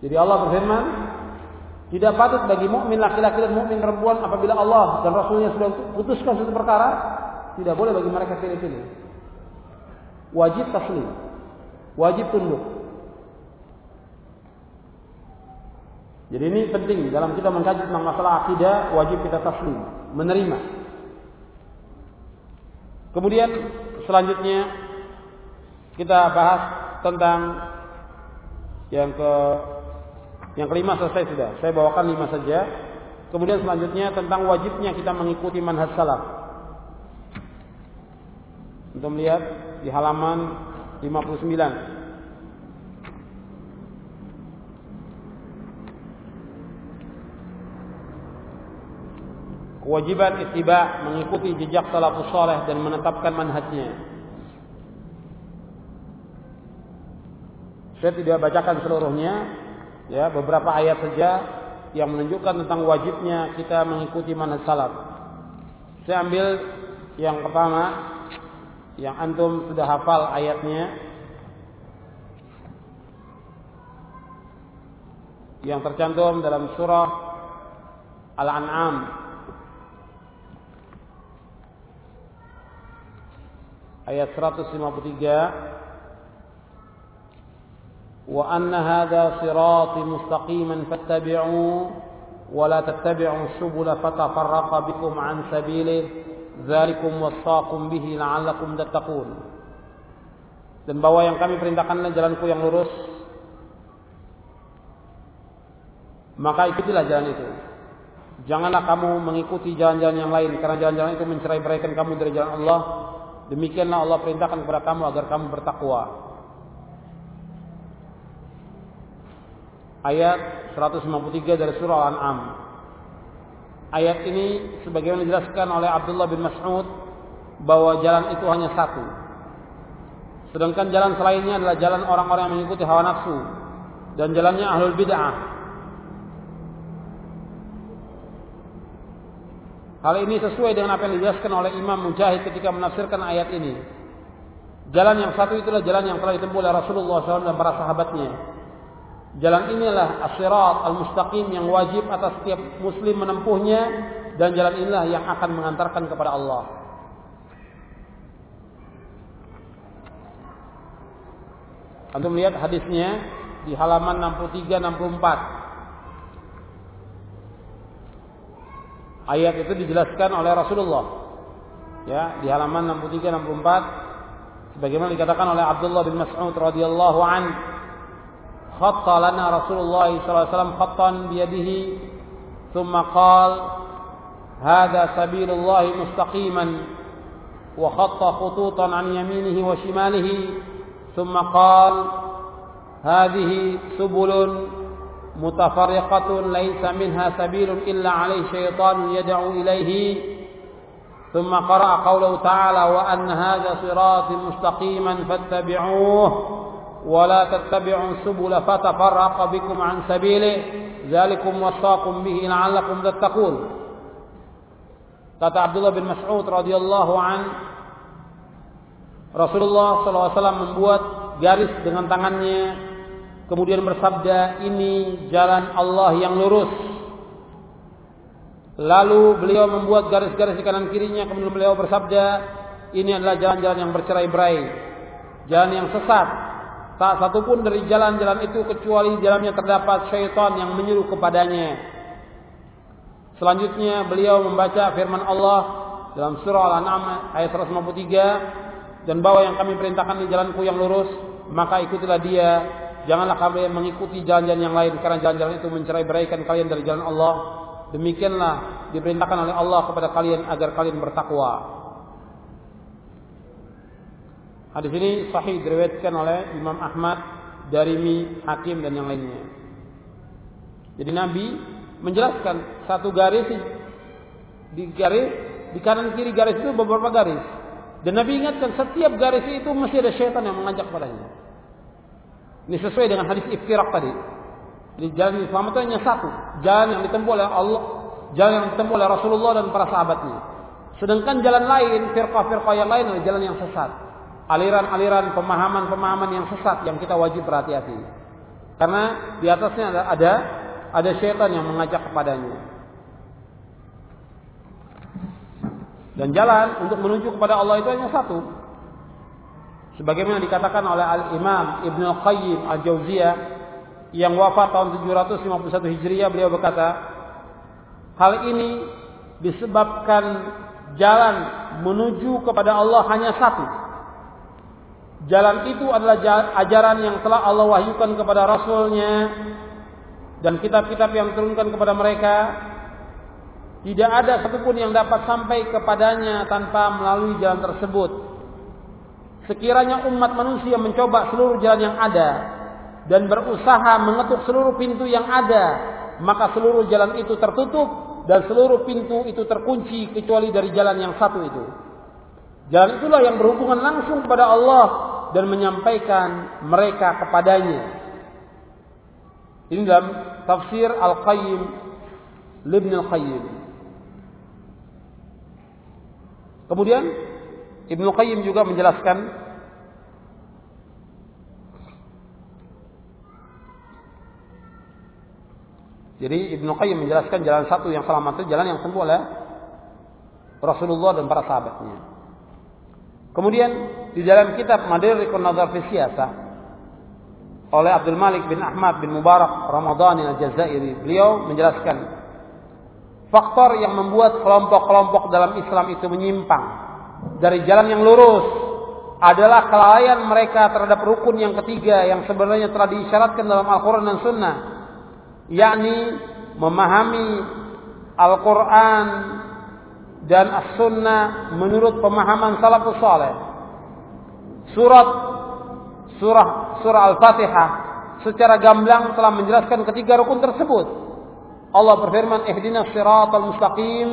Jadi Allah berfirman, tidak patut bagi mukmin laki-laki dan mukmin perempuan apabila Allah dan Rasulnya sudah putuskan suatu perkara, tidak boleh bagi mereka pilih-pilih. Wajib taslim, wajib tunduk. Jadi ini penting dalam kita mengkaji tentang masalah akidah wajib kita taslim, menerima. Kemudian selanjutnya kita bahas tentang yang ke yang kelima selesai sudah. Saya bawakan lima saja. Kemudian selanjutnya tentang wajibnya kita mengikuti manhaj salaf. Untuk melihat di halaman 59. Kewajiban ittiba mengikuti jejak salafus saleh dan menetapkan manhajnya. Saya tidak bacakan seluruhnya, ya beberapa ayat saja yang menunjukkan tentang wajibnya kita mengikuti manhaj salaf. Saya ambil yang pertama yang antum sudah hafal ayatnya yang tercantum dalam surah Al-An'am ayat 153 wa anna hadha sirati mustaqiman fattabi'u wa la tattabi'u subula fatafarraqa bikum an sabilihi dzalikum wasaqum bihi la'allakum tattaqun. Dan bahwa yang kami perintahkan adalah jalanku yang lurus. Maka ikutilah jalan itu. Janganlah kamu mengikuti jalan-jalan yang lain karena jalan-jalan itu mencerai-beraikan kamu dari jalan Allah Demikianlah Allah perintahkan kepada kamu agar kamu bertakwa. Ayat 153 dari surah Al-An'am. Ayat ini sebagaimana dijelaskan oleh Abdullah bin Mas'ud bahwa jalan itu hanya satu. Sedangkan jalan selainnya adalah jalan orang-orang yang mengikuti hawa nafsu dan jalannya ahlul bid'ah Hal ini sesuai dengan apa yang dijelaskan oleh Imam Mujahid ketika menafsirkan ayat ini. Jalan yang satu itulah jalan yang telah ditempuh oleh Rasulullah SAW dan para sahabatnya. Jalan inilah asyirat al-mustaqim yang wajib atas setiap muslim menempuhnya dan jalan inilah yang akan mengantarkan kepada Allah. Antum melihat hadisnya di halaman 63 64. Ayat itu dijelaskan oleh Rasulullah. Ya, di halaman 63 64 sebagaimana dikatakan oleh Abdullah bin Mas'ud radhiyallahu an khatta lana Rasulullah sallallahu alaihi wasallam khattan bi yadihi thumma qala hadha sabilullah mustaqiman wa khatta khututan an yaminihi wa shimalihi thumma qala hadhihi subulun متفرقة ليس منها سبيل إلا عليه شيطان يدعو إليه. ثم قرأ قوله تعالى وأن هذا صراط مستقيما فاتبعوه ولا تتبعوا السبل فتفرق بكم عن سبيله. ذلكم وصاكم به لعلكم تتقون. Kata Abdullah bin Mas'ud radhiyallahu an Rasulullah SAW membuat garis dengan tangannya kemudian bersabda ini jalan Allah yang lurus. Lalu beliau membuat garis-garis di kanan kirinya kemudian beliau bersabda ini adalah jalan-jalan yang bercerai-berai jalan yang sesat. Tak satu pun dari jalan-jalan itu kecuali jalannya terdapat syaitan yang menyuruh kepadanya. Selanjutnya beliau membaca firman Allah dalam surah Al-An'am ayat 153 dan bahwa yang kami perintahkan di jalanku yang lurus maka ikutilah dia Janganlah kalian mengikuti jalan-jalan yang lain karena jalan-jalan itu mencerai beraikan kalian dari jalan Allah. Demikianlah diperintahkan oleh Allah kepada kalian agar kalian bertakwa. Hadis ini sahih diriwayatkan oleh Imam Ahmad, Darimi, Hakim dan yang lainnya. Jadi Nabi menjelaskan satu garis di garis di kanan kiri garis itu beberapa garis. Dan Nabi ingatkan setiap garis itu mesti ada syaitan yang mengajak padanya. Ini sesuai dengan hadis iftirak tadi. Jadi jalan hanya satu. Jalan yang ditempuh oleh Allah. Jalan yang ditempuh oleh Rasulullah dan para sahabatnya. Sedangkan jalan lain, firqah-firqah yang lain adalah jalan yang sesat. Aliran-aliran pemahaman-pemahaman yang sesat yang kita wajib berhati-hati. Karena di atasnya ada ada, ada syaitan yang mengajak kepadanya. Dan jalan untuk menuju kepada Allah itu hanya satu. Sebagaimana dikatakan oleh Al-Imam Ibn Qayyim Al-Jauziyah yang wafat tahun 751 Hijriah beliau berkata, hal ini disebabkan jalan menuju kepada Allah hanya satu. Jalan itu adalah ajaran yang telah Allah wahyukan kepada Rasulnya dan kitab-kitab yang turunkan kepada mereka. Tidak ada satupun yang dapat sampai kepadanya tanpa melalui jalan tersebut. Sekiranya umat manusia mencoba seluruh jalan yang ada dan berusaha mengetuk seluruh pintu yang ada, maka seluruh jalan itu tertutup dan seluruh pintu itu terkunci kecuali dari jalan yang satu itu. Jalan itulah yang berhubungan langsung kepada Allah dan menyampaikan mereka kepadanya. Ini dalam tafsir Al-Qayyim Ibn Al-Qayyim. Kemudian Ibn Qayyim juga menjelaskan Jadi Ibn Qayyim menjelaskan jalan satu yang selamat itu jalan yang sembuh oleh Rasulullah dan para sahabatnya. Kemudian di dalam kitab Madarikun Nazar fi oleh Abdul Malik bin Ahmad bin Mubarak Ramadhani Al-Jazairi. Beliau menjelaskan faktor yang membuat kelompok-kelompok dalam Islam itu menyimpang dari jalan yang lurus adalah kelalaian mereka terhadap rukun yang ketiga yang sebenarnya telah diisyaratkan dalam Al-Quran dan Sunnah yakni memahami Al-Quran dan As-Sunnah menurut pemahaman salafus saleh. Surat surah surah Al-Fatihah secara gamblang telah menjelaskan ketiga rukun tersebut. Allah berfirman, "Ihdinas siratal mustaqim,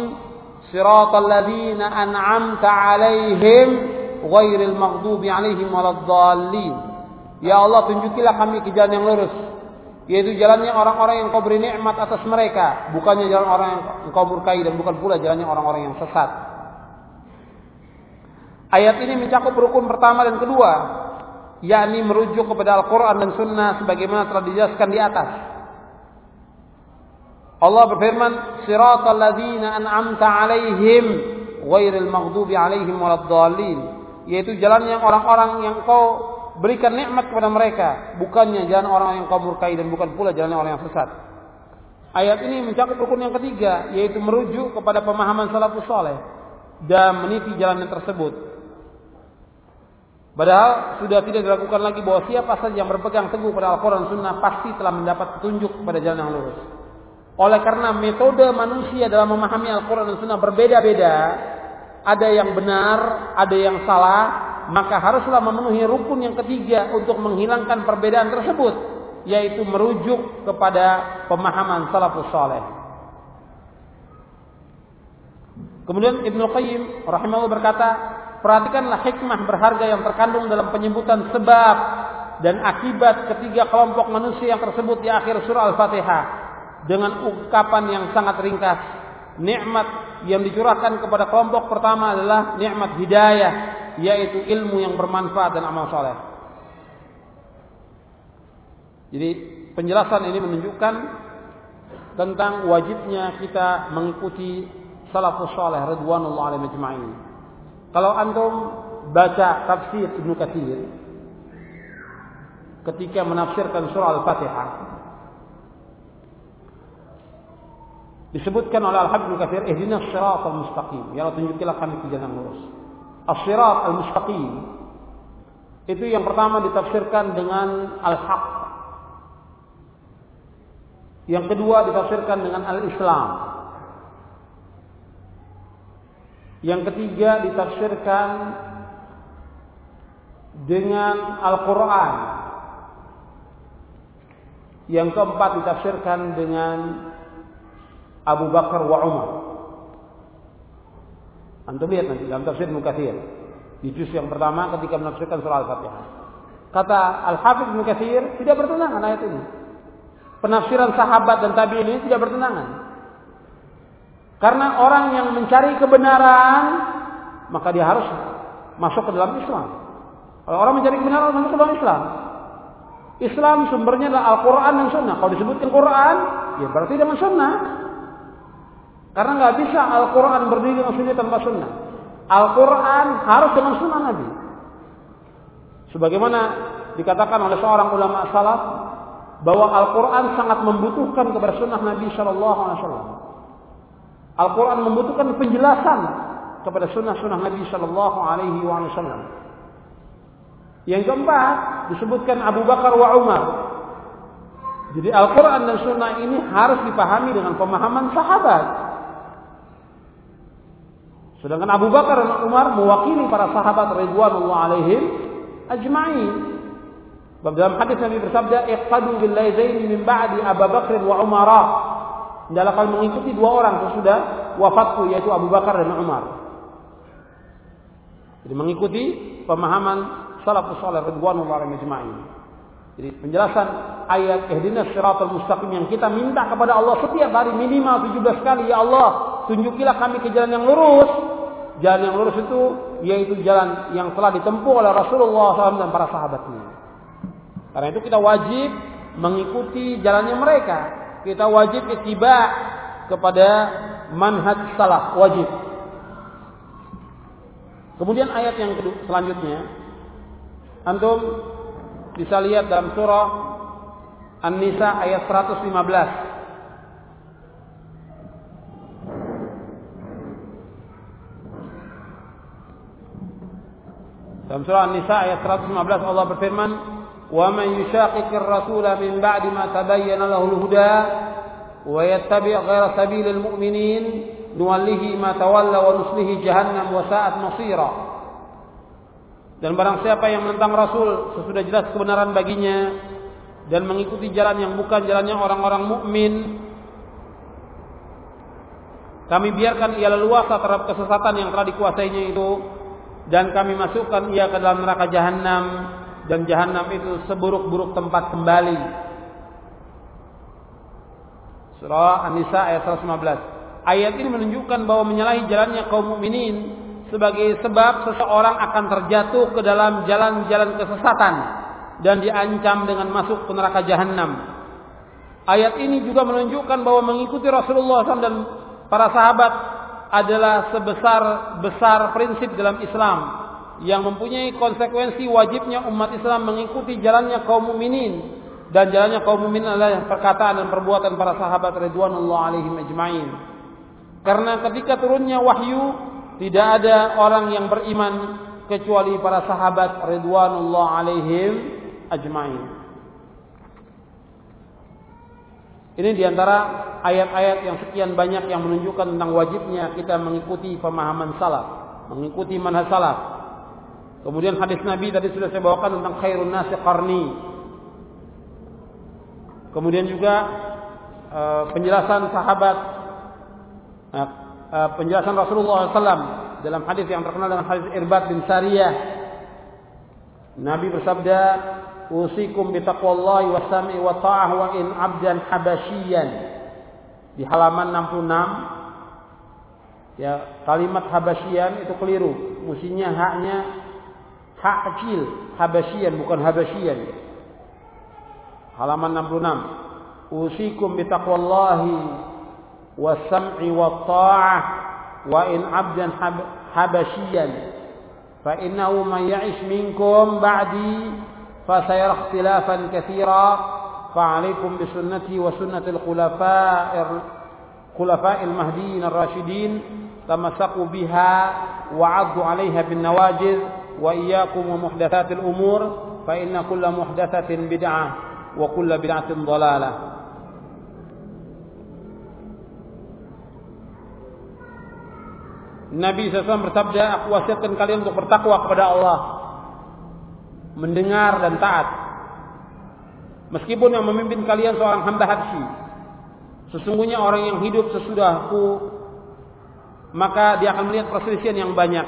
siratal ladzina an'amta 'alaihim ghairil maghdubi 'alaihim waladdallin." Ya Allah, tunjukilah kami ke jalan yang lurus, yaitu jalannya orang-orang yang kau beri nikmat atas mereka, bukannya jalan orang yang kau murkai dan bukan pula jalannya orang-orang yang sesat. Ayat ini mencakup rukun pertama dan kedua, yakni merujuk kepada Al-Quran dan Sunnah sebagaimana telah dijelaskan di atas. Allah berfirman, "Siratal ladzina an'amta 'alaihim ghairil maghdubi 'alaihim waladdallin." Yaitu jalan yang orang-orang yang kau berikan nikmat kepada mereka, bukannya jalan orang yang kau murkai dan bukan pula jalan orang yang sesat. Ayat ini mencakup rukun yang ketiga, yaitu merujuk kepada pemahaman salafus saleh dan meniti jalan yang tersebut. Padahal sudah tidak dilakukan lagi bahwa siapa saja yang berpegang teguh pada Al-Quran Sunnah pasti telah mendapat petunjuk pada jalan yang lurus. Oleh karena metode manusia dalam memahami Al-Quran dan Sunnah berbeda-beda, ada yang benar, ada yang salah, maka haruslah memenuhi rukun yang ketiga untuk menghilangkan perbedaan tersebut, yaitu merujuk kepada pemahaman salafus saleh. Kemudian Ibnu Qayyim rahimahullah berkata, Perhatikanlah hikmah berharga yang terkandung dalam penyebutan sebab dan akibat ketiga kelompok manusia yang tersebut di akhir surah Al-Fatihah dengan ungkapan yang sangat ringkas. Nikmat yang dicurahkan kepada kelompok pertama adalah nikmat hidayah, yaitu ilmu yang bermanfaat dan amal soleh. Jadi penjelasan ini menunjukkan tentang wajibnya kita mengikuti salafus soleh radhiyallahu alaihi majma'in. Kalau antum baca tafsir Ibnu Katsir ketika menafsirkan surah Al-Fatihah disebutkan oleh Al-Habib Katsir ihdinas siratal mustaqim. Ya Allah tunjukilah kami ke jalan lurus. As-sirat al-mustaqim. Itu yang pertama ditafsirkan dengan al-haq. Yang kedua ditafsirkan dengan al-islam. Yang ketiga ditafsirkan dengan Al-Quran. Yang keempat ditafsirkan dengan Abu Bakar wa Umar. Antum lihat nanti dalam tafsir Mukathir. Di juz yang pertama ketika menafsirkan surah Al-Fatihah. Kata Al-Hafidh Mukathir tidak bertentangan ayat ini. Penafsiran sahabat dan tabi'in ini tidak bertentangan. Karena orang yang mencari kebenaran, maka dia harus masuk ke dalam Islam. Kalau orang mencari kebenaran, masuk ke dalam Islam. Islam sumbernya adalah Al-Quran dan Sunnah. Kalau disebutkan Quran, ya berarti dengan Sunnah. Karena nggak bisa Al-Quran berdiri Sunnah tanpa Sunnah. Al-Quran harus dengan Sunnah Nabi. Sebagaimana dikatakan oleh seorang ulama salaf, bahwa Al-Quran sangat membutuhkan kepada sunnah Nabi Shallallahu Alaihi Wasallam. Al-Quran membutuhkan penjelasan kepada sunnah-sunnah Nabi Shallallahu Alaihi Wasallam. Yang keempat disebutkan Abu Bakar wa Umar. Jadi Al-Quran dan Sunnah ini harus dipahami dengan pemahaman sahabat. Sedangkan Abu Bakar dan Umar mewakili para sahabat Ridwanullah alaihim ajma'in. Dalam hadis Nabi bersabda, "Iqtadu bil laizaini min ba'di Abu Bakar wa Umar." Hendaklah kalian mengikuti dua orang sesudah wafatku yaitu Abu Bakar dan Umar. Jadi mengikuti pemahaman salafus saleh ridwanullah alaihim ajma'in. Jadi penjelasan ayat ihdinas siratal mustaqim yang kita minta kepada Allah setiap hari minimal 17 kali ya Allah, tunjukilah kami ke jalan yang lurus. Jalan yang lurus itu yaitu jalan yang telah ditempuh oleh Rasulullah SAW dan para sahabatnya. Karena itu kita wajib mengikuti jalannya mereka. Kita wajib ittiba kepada manhaj salaf wajib. Kemudian ayat yang kedua, selanjutnya Antum bisa lihat dalam surah An-Nisa ayat 115. Dalam surah An-Nisa ayat 115 Allah berfirman, "Wa man yushaqiqir rasula min ba'di ma tabayyana lahu al-huda wa yattabi' ghayra sabilil mu'minin nuwallihi ma tawalla wa nuslihi jahannam wa sa'at masira." Dan barang siapa yang menentang Rasul sesudah jelas kebenaran baginya dan mengikuti jalan yang bukan jalannya orang-orang mukmin, kami biarkan ia leluasa terhadap kesesatan yang telah dikuasainya itu dan kami masukkan ia ke dalam neraka jahanam dan jahanam itu seburuk-buruk tempat kembali. Surah An-Nisa ayat 115. Ayat ini menunjukkan bahwa menyalahi jalannya kaum mukminin sebagai sebab seseorang akan terjatuh ke dalam jalan-jalan kesesatan dan diancam dengan masuk ke neraka jahanam. Ayat ini juga menunjukkan bahwa mengikuti Rasulullah SAW dan para sahabat adalah sebesar-besar prinsip dalam Islam yang mempunyai konsekuensi wajibnya umat Islam mengikuti jalannya kaum mukminin dan jalannya kaum mukminin adalah perkataan dan perbuatan para sahabat Ridwanullah alaihim ajmain. Karena ketika turunnya wahyu tidak ada orang yang beriman kecuali para sahabat ridwanullah alaihim ajmain. Ini di antara ayat-ayat yang sekian banyak yang menunjukkan tentang wajibnya kita mengikuti pemahaman salaf, mengikuti manhaj salaf. Kemudian hadis Nabi tadi sudah saya bawakan tentang khairun nasi qarni. Kemudian juga uh, penjelasan sahabat uh, uh, penjelasan Rasulullah SAW dalam hadis yang terkenal dengan hadis Irbad bin Sariyah. Nabi bersabda, usikum bitaqwallahi wasami wa sam'i ta'ah wa in abdan habasyian. Di halaman 66 ya kalimat habasyian itu keliru. Musinya haknya hak kecil, habasyian bukan habasyian. Halaman 66. Usikum bitaqwallahi wasami wa sam'i ta'ah wa in abdan habasyian. Fa innahu man ya'ish minkum ba'di فسيرى اختلافا كثيرا فعليكم بسنتي وسنة الخلفاء الخلفاء المهديين الراشدين تمسكوا بها وعضوا عليها بالنواجذ وإياكم ومحدثات الأمور فإن كل محدثة بدعة وكل بدعة ضلالة Nabi SAW bersabda, aku wasiatkan kalian untuk bertakwa kepada Allah. Mendengar dan taat. Meskipun yang memimpin kalian seorang hamba habsyi. Sesungguhnya orang yang hidup sesudahku, maka dia akan melihat perselisihan yang banyak.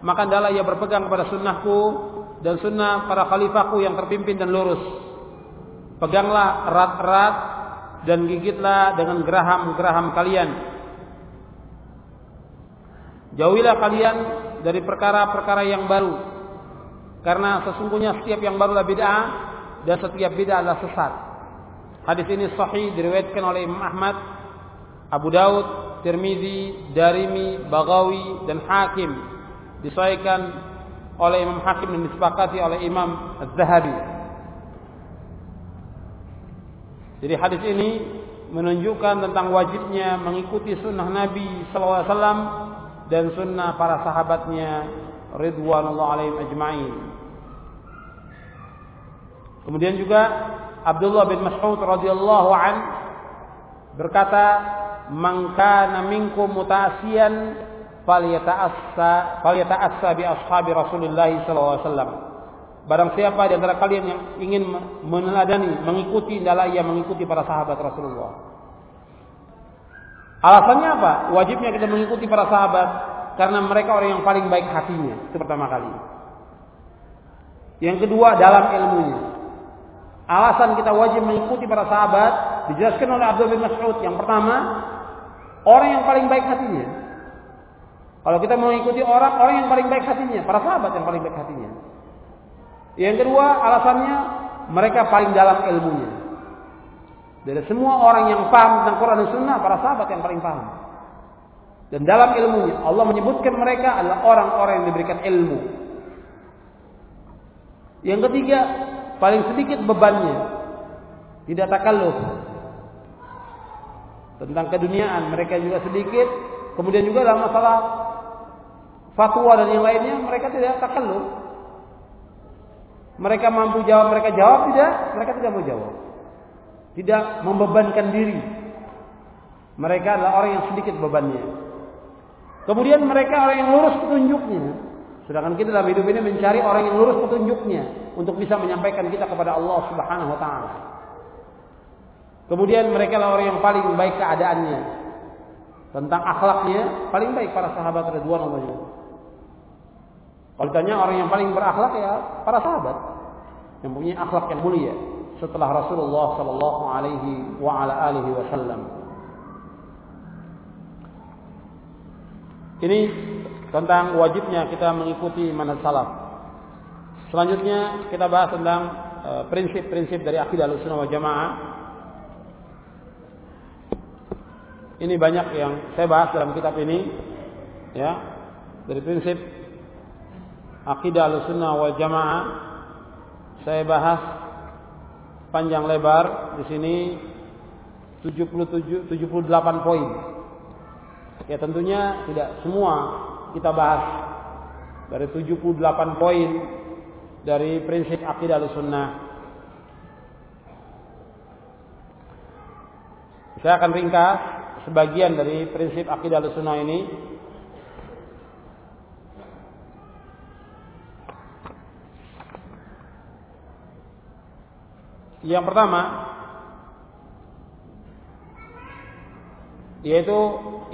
Maka adalah ia berpegang kepada sunnahku dan sunnah para khalifahku yang terpimpin dan lurus. Peganglah erat-erat dan gigitlah dengan geraham-geraham kalian Jauhilah kalian dari perkara-perkara yang baru. Karena sesungguhnya setiap yang baru adalah bid'ah dan setiap bid'ah adalah sesat. Hadis ini sahih diriwayatkan oleh Imam Ahmad, Abu Daud, Tirmizi, Darimi, Bagawi dan Hakim. Disahihkan oleh Imam Hakim dan disepakati oleh Imam Az-Zahabi. Jadi hadis ini menunjukkan tentang wajibnya mengikuti sunnah Nabi SAW dan sunnah para sahabatnya ridwanullah alaihim ajma'in. Kemudian juga Abdullah bin Mas'ud radhiyallahu an berkata, "Man kana minkum muta'assiyan falyata'assa falyata'assa bi ashabi Rasulillah sallallahu alaihi wasallam." Barang siapa di antara kalian yang ingin meneladani, mengikuti adalah ia mengikuti para sahabat Rasulullah. Alasannya apa? Wajibnya kita mengikuti para sahabat karena mereka orang yang paling baik hatinya. Itu pertama kali. Yang kedua dalam ilmunya. Alasan kita wajib mengikuti para sahabat dijelaskan oleh Abdul bin Mas'ud. Yang pertama, orang yang paling baik hatinya. Kalau kita mengikuti orang, orang yang paling baik hatinya, para sahabat yang paling baik hatinya. Yang kedua, alasannya mereka paling dalam ilmunya. Dari semua orang yang paham tentang Quran dan Sunnah, para sahabat yang paling paham. Dan dalam ilmunya, Allah menyebutkan mereka adalah orang-orang yang diberikan ilmu. Yang ketiga, paling sedikit bebannya. Tidak takalluf. Tentang keduniaan, mereka juga sedikit. Kemudian juga dalam masalah fatwa dan yang lainnya, mereka tidak takalluf. Mereka mampu jawab, mereka jawab tidak, mereka tidak mau jawab. Tidak membebankan diri. Mereka adalah orang yang sedikit bebannya. Kemudian mereka orang yang lurus petunjuknya. Sedangkan kita dalam hidup ini mencari orang yang lurus petunjuknya untuk bisa menyampaikan kita kepada Allah Subhanahu wa taala. Kemudian mereka adalah orang yang paling baik keadaannya. Tentang akhlaknya paling baik para sahabat radhiyallahu kalau ditanya orang yang paling berakhlak ya para sahabat yang punya akhlak yang mulia setelah Rasulullah sallallahu alaihi wa ala alihi wasallam. Ini tentang wajibnya kita mengikuti manhaj salaf. Selanjutnya kita bahas tentang eh, prinsip-prinsip dari akidah Ahlussunnah wal Jamaah. Ini banyak yang saya bahas dalam kitab ini ya. Dari prinsip akidah al-sunnah wal jamaah saya bahas panjang lebar di sini 77 78 poin. Ya tentunya tidak semua kita bahas dari 78 poin dari prinsip akidah al-sunnah. Saya akan ringkas sebagian dari prinsip akidah al-sunnah ini Yang pertama yaitu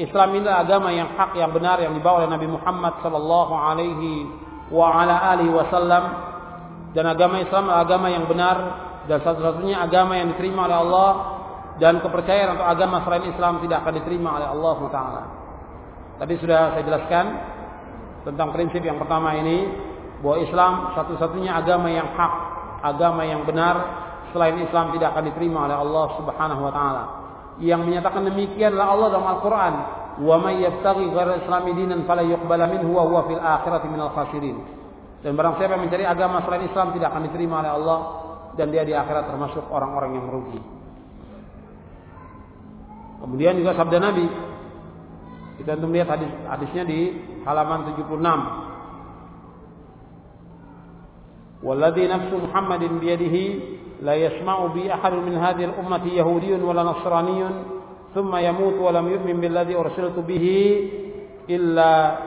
Islam ini agama yang hak yang benar yang dibawa oleh Nabi Muhammad sallallahu alaihi wa ala alihi wasallam dan agama Islam adalah agama yang benar dan satu-satunya agama yang diterima oleh Allah dan kepercayaan untuk agama selain Islam tidak akan diterima oleh Allah taala. Tadi sudah saya jelaskan tentang prinsip yang pertama ini bahwa Islam satu-satunya agama yang hak, agama yang benar selain Islam tidak akan diterima oleh Allah Subhanahu wa taala. Yang menyatakan demikian adalah Allah dalam Al-Qur'an, "Wa may yabtaghi ghairal islami dinan fala yuqbala minhu wa huwa fil akhirati minal khasirin." Dan barang siapa yang mencari agama selain Islam tidak akan diterima oleh Allah dan dia di akhirat termasuk orang-orang yang merugi. Kemudian juga sabda Nabi. Kita untuk melihat hadis hadisnya di halaman 76. Walladzi nafsu Muhammadin biyadihi لا يسمع بي أحد من هذه الأمة يهودي ولا نصراني ثم يموت ولم يؤمن بالذي أرسلت به إلا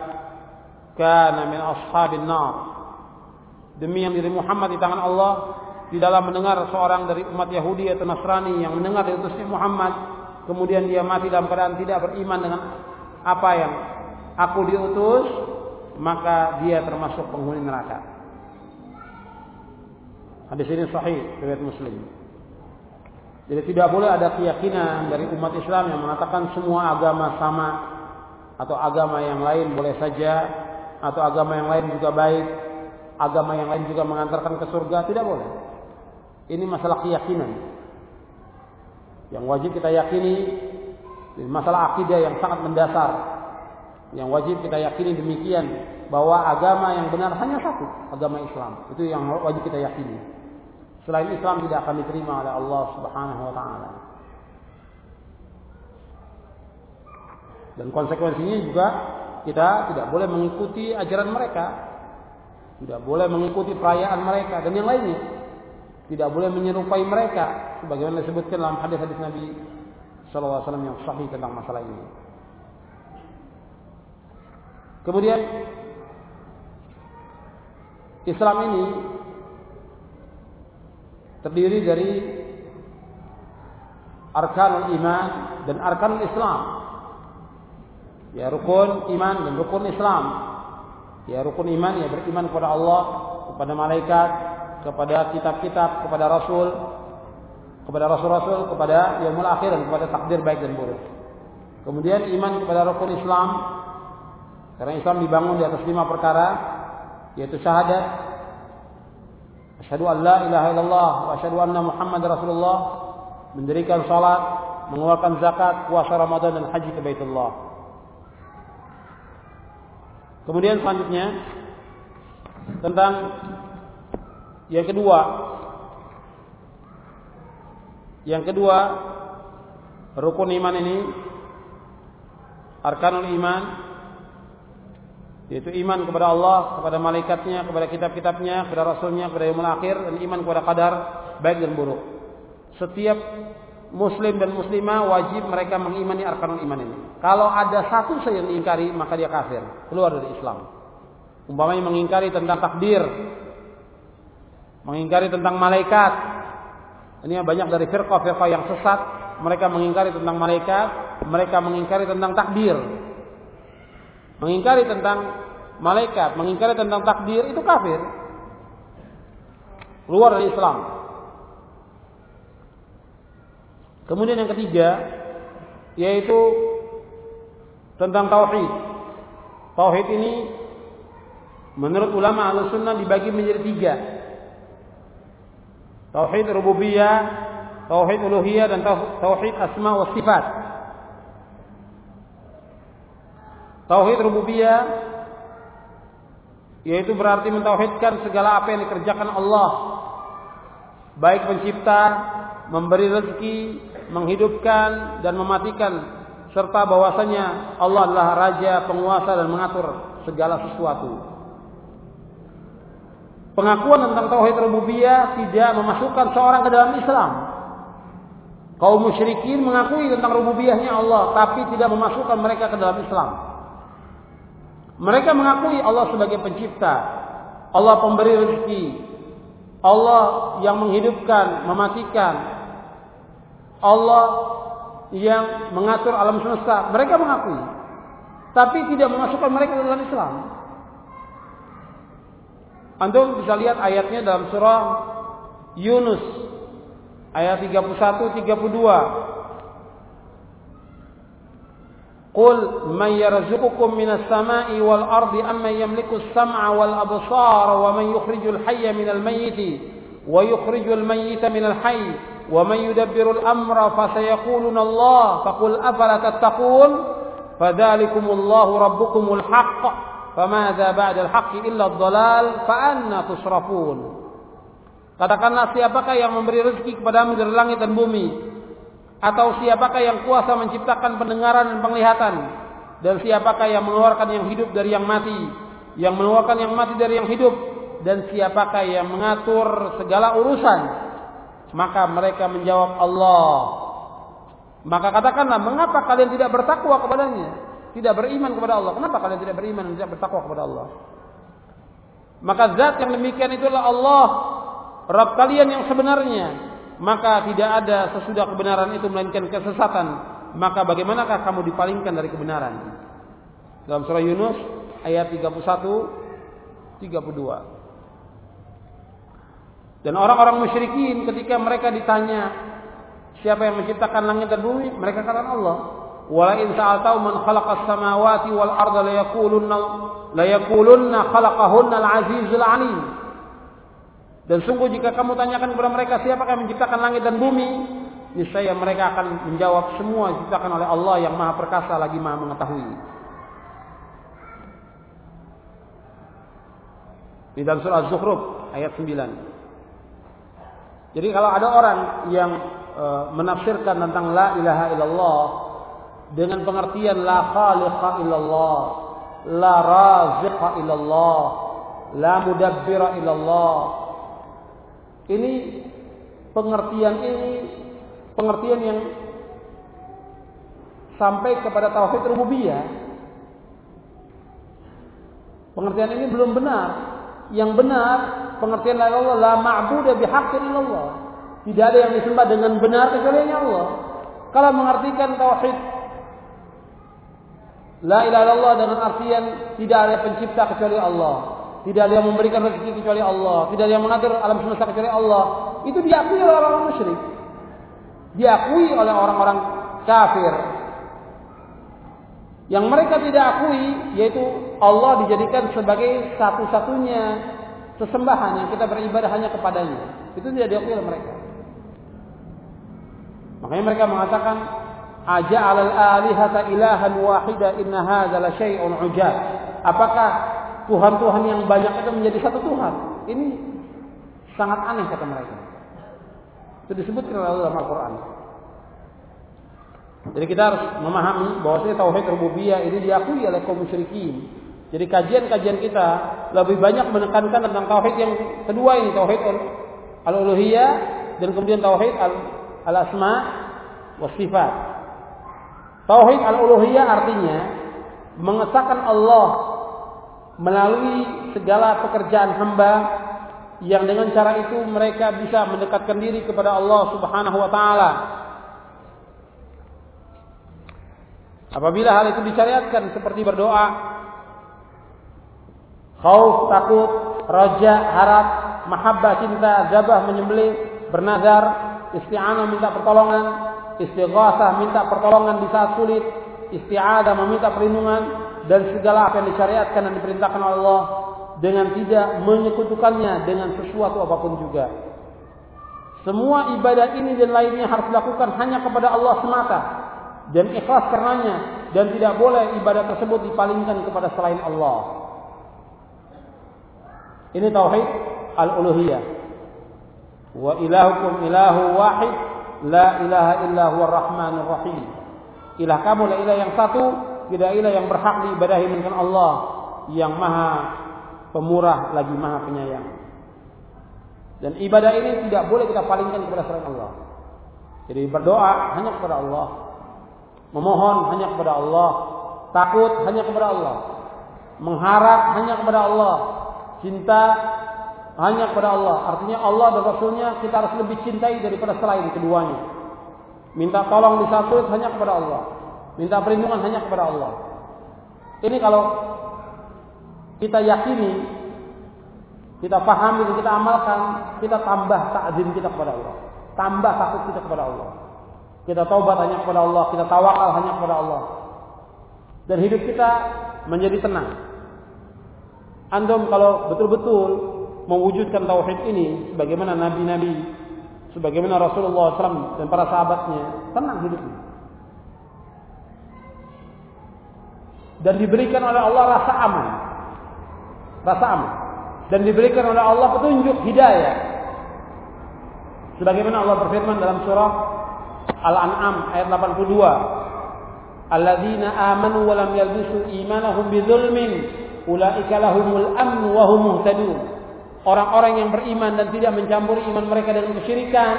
كان من أصحاب النار demi yang diri Muhammad di tangan Allah di dalam mendengar seorang dari umat Yahudi atau Nasrani yang mendengar diutusnya Muhammad kemudian dia mati dalam keadaan tidak beriman dengan apa yang aku diutus maka dia termasuk penghuni neraka Hadis ini sahih riwayat Muslim. Jadi tidak boleh ada keyakinan dari umat Islam yang mengatakan semua agama sama atau agama yang lain boleh saja atau agama yang lain juga baik, agama yang lain juga mengantarkan ke surga, tidak boleh. Ini masalah keyakinan. Yang wajib kita yakini masalah akidah yang sangat mendasar. Yang wajib kita yakini demikian bahwa agama yang benar hanya satu, agama Islam. Itu yang wajib kita yakini. Selain Islam tidak akan diterima oleh Allah Subhanahu wa taala. Dan konsekuensinya juga kita tidak boleh mengikuti ajaran mereka. Tidak boleh mengikuti perayaan mereka dan yang lainnya. Tidak boleh menyerupai mereka sebagaimana disebutkan dalam hadis-hadis Nabi sallallahu alaihi wasallam yang sahih tentang masalah ini. Kemudian Islam ini terdiri dari arkanul iman dan arkanul Islam. Ya rukun iman dan rukun Islam. Ya rukun iman ya beriman kepada Allah, kepada malaikat, kepada kitab-kitab, kepada rasul, kepada rasul-rasul, kepada yaumul akhir dan kepada takdir baik dan buruk. Kemudian iman kepada rukun Islam karena Islam dibangun di atas lima perkara yaitu syahadat Asyhadu an la ilaha illallah wa asyhadu anna Muhammad Rasulullah mendirikan salat, mengeluarkan zakat, puasa Ramadan dan haji ke Baitullah. Kemudian selanjutnya tentang yang kedua yang kedua rukun iman ini arkanul iman yaitu iman kepada Allah, kepada malaikatnya, kepada kitab-kitabnya, kepada rasulnya, kepada yang akhir dan iman kepada kadar baik dan buruk. Setiap muslim dan muslimah wajib mereka mengimani arkanul iman ini. Kalau ada satu saja yang diingkari, maka dia kafir, keluar dari Islam. Umpamanya mengingkari tentang takdir, mengingkari tentang malaikat. Ini banyak dari firqah-firqah yang sesat, mereka mengingkari tentang malaikat, mereka mengingkari tentang takdir. Mengingkari tentang malaikat, mengingkari tentang takdir itu kafir. Keluar dari Islam. Kemudian yang ketiga yaitu tentang tauhid. Tauhid ini menurut ulama Ahlussunnah dibagi menjadi tiga. Tauhid rububiyah, tauhid uluhiyah dan tauhid asma wa sifat. Tauhid rububiyah yaitu berarti mentauhidkan segala apa yang dikerjakan Allah baik pencipta, memberi rezeki, menghidupkan dan mematikan serta bahwasanya Allah adalah raja, penguasa dan mengatur segala sesuatu. Pengakuan tentang tauhid rububiyah tidak memasukkan seorang ke dalam Islam. Kaum musyrikin mengakui tentang rububiyahnya Allah tapi tidak memasukkan mereka ke dalam Islam. Mereka mengakui Allah sebagai pencipta, Allah pemberi rezeki, Allah yang menghidupkan, mematikan, Allah yang mengatur alam semesta. Mereka mengakui, tapi tidak memasukkan mereka ke dalam Islam. Antum bisa lihat ayatnya dalam surah Yunus ayat 31 32. قل من يرزقكم من السماء والأرض أمن يملك السمع والأبصار ومن يخرج الحي من الميت ويخرج الميت من الحي ومن يدبر الأمر فسيقولون الله فقل أفلا تتقون فذلكم الله ربكم الحق فماذا بعد الحق إلا الضلال فأنا تصرفون Katakanlah siapakah yang memberi rezeki kepadamu dari langit dan bumi? Atau siapakah yang kuasa menciptakan pendengaran dan penglihatan? Dan siapakah yang mengeluarkan yang hidup dari yang mati? Yang mengeluarkan yang mati dari yang hidup? Dan siapakah yang mengatur segala urusan? Maka mereka menjawab Allah. Maka katakanlah, mengapa kalian tidak bertakwa kepadanya? Tidak beriman kepada Allah. Kenapa kalian tidak beriman dan tidak bertakwa kepada Allah? Maka zat yang demikian itulah Allah. Rabb kalian yang sebenarnya maka tidak ada sesudah kebenaran itu melainkan kesesatan. Maka bagaimanakah kamu dipalingkan dari kebenaran? Dalam surah Yunus ayat 31 32 dan orang-orang musyrikin ketika mereka ditanya siapa yang menciptakan langit dan bumi? Mereka katakan Allah. Wala in sa'altau man khalaqas samawati wal arda la yaqulunna la yaqulunna khalaqahunna al-azizul alim dan sungguh jika kamu tanyakan kepada mereka siapa yang menciptakan langit dan bumi, niscaya mereka akan menjawab semua diciptakan oleh Allah yang Maha Perkasa lagi Maha Mengetahui. Di dalam surah Az-Zukhruf ayat 9. Jadi kalau ada orang yang e, menafsirkan tentang la ilaha illallah dengan pengertian la khaliqa illallah, la raziqa illallah, la mudabbira illallah. Ini pengertian ini pengertian yang sampai kepada tauhid rububiyah. Pengertian ini belum benar. Yang benar pengertian la Allah la ma'budu bihaqqin illallah. Tidak ada yang disembah dengan benar kecuali Allah. Kalau mengartikan tauhid la ilaha illallah dengan artian tidak ada pencipta kecuali Allah. Tidak ada yang memberikan rezeki kecuali Allah. Tidak ada yang mengatur alam semesta kecuali Allah. Itu diakui oleh orang-orang musyrik. Diakui oleh orang-orang kafir. Yang mereka tidak akui yaitu Allah dijadikan sebagai satu-satunya sesembahan yang kita beribadah hanya kepadanya. Itu tidak diakui oleh mereka. Makanya mereka mengatakan aja alal alihata ilahan wahida inna hadza la syai'un ujab. Apakah Tuhan-Tuhan yang banyak itu menjadi satu Tuhan? Ini sangat aneh kata mereka. Itu disebutkan oleh dalam Al-Quran. Jadi kita harus memahami bahwa tauhid rububiyah ini diakui oleh kaum musyrikin. Jadi kajian-kajian kita lebih banyak menekankan tentang tauhid yang kedua ini tauhid al-uluhiyah dan kemudian tauhid al-asma wa sifat. Tauhid al-uluhiyah artinya mengesahkan Allah melalui segala pekerjaan hamba yang dengan cara itu mereka bisa mendekatkan diri kepada Allah Subhanahu wa taala. Apabila hal itu disyariatkan seperti berdoa, khauf, takut, raja, harap, mahabbah, cinta, zabah, menyembelih, bernazar, isti'anah minta pertolongan, istighasah minta pertolongan di saat sulit, isti'adah meminta perlindungan dan segala apa yang disyariatkan dan diperintahkan oleh Allah dengan tidak menyekutukannya dengan sesuatu apa pun juga. Semua ibadah ini dan lainnya harus dilakukan hanya kepada Allah semata dan ikhlas karenanya dan tidak boleh ibadah tersebut dipalingkan kepada selain Allah. Ini tauhid al-uluhiyah. Wa ilahukum ilahu wahid la ilaha illa huwa rahim. Ilah kamu la ilah yang satu, tidak ilah yang berhak diibadahi melainkan Allah yang maha pemurah lagi maha penyayang. Dan ibadah ini tidak boleh kita palingkan kepada selain Allah. Jadi berdoa hanya kepada Allah. Memohon hanya kepada Allah. Takut hanya kepada Allah. Mengharap hanya kepada Allah cinta hanya kepada Allah. Artinya Allah dan Rasulnya kita harus lebih cintai daripada selain keduanya. Minta tolong di satu hanya kepada Allah. Minta perlindungan hanya kepada Allah. Ini kalau kita yakini, kita pahami kita amalkan, kita tambah takzim kita kepada Allah. Tambah takut kita kepada Allah. Kita taubat hanya kepada Allah, kita tawakal hanya kepada Allah. Dan hidup kita menjadi tenang. Antum kalau betul-betul mewujudkan tauhid ini sebagaimana nabi-nabi, sebagaimana Rasulullah SAW dan para sahabatnya, tenang hidupnya. Dan diberikan oleh Allah rasa aman. Rasa aman. Dan diberikan oleh Allah petunjuk hidayah. Sebagaimana Allah berfirman dalam surah Al-An'am ayat 82. Alladzina amanu wa lam yalbisu imanahum bidzulmin Ulaika lahumul amnu wa hum muhtadun. Orang-orang yang beriman dan tidak mencampuri iman mereka dengan kesyirikan,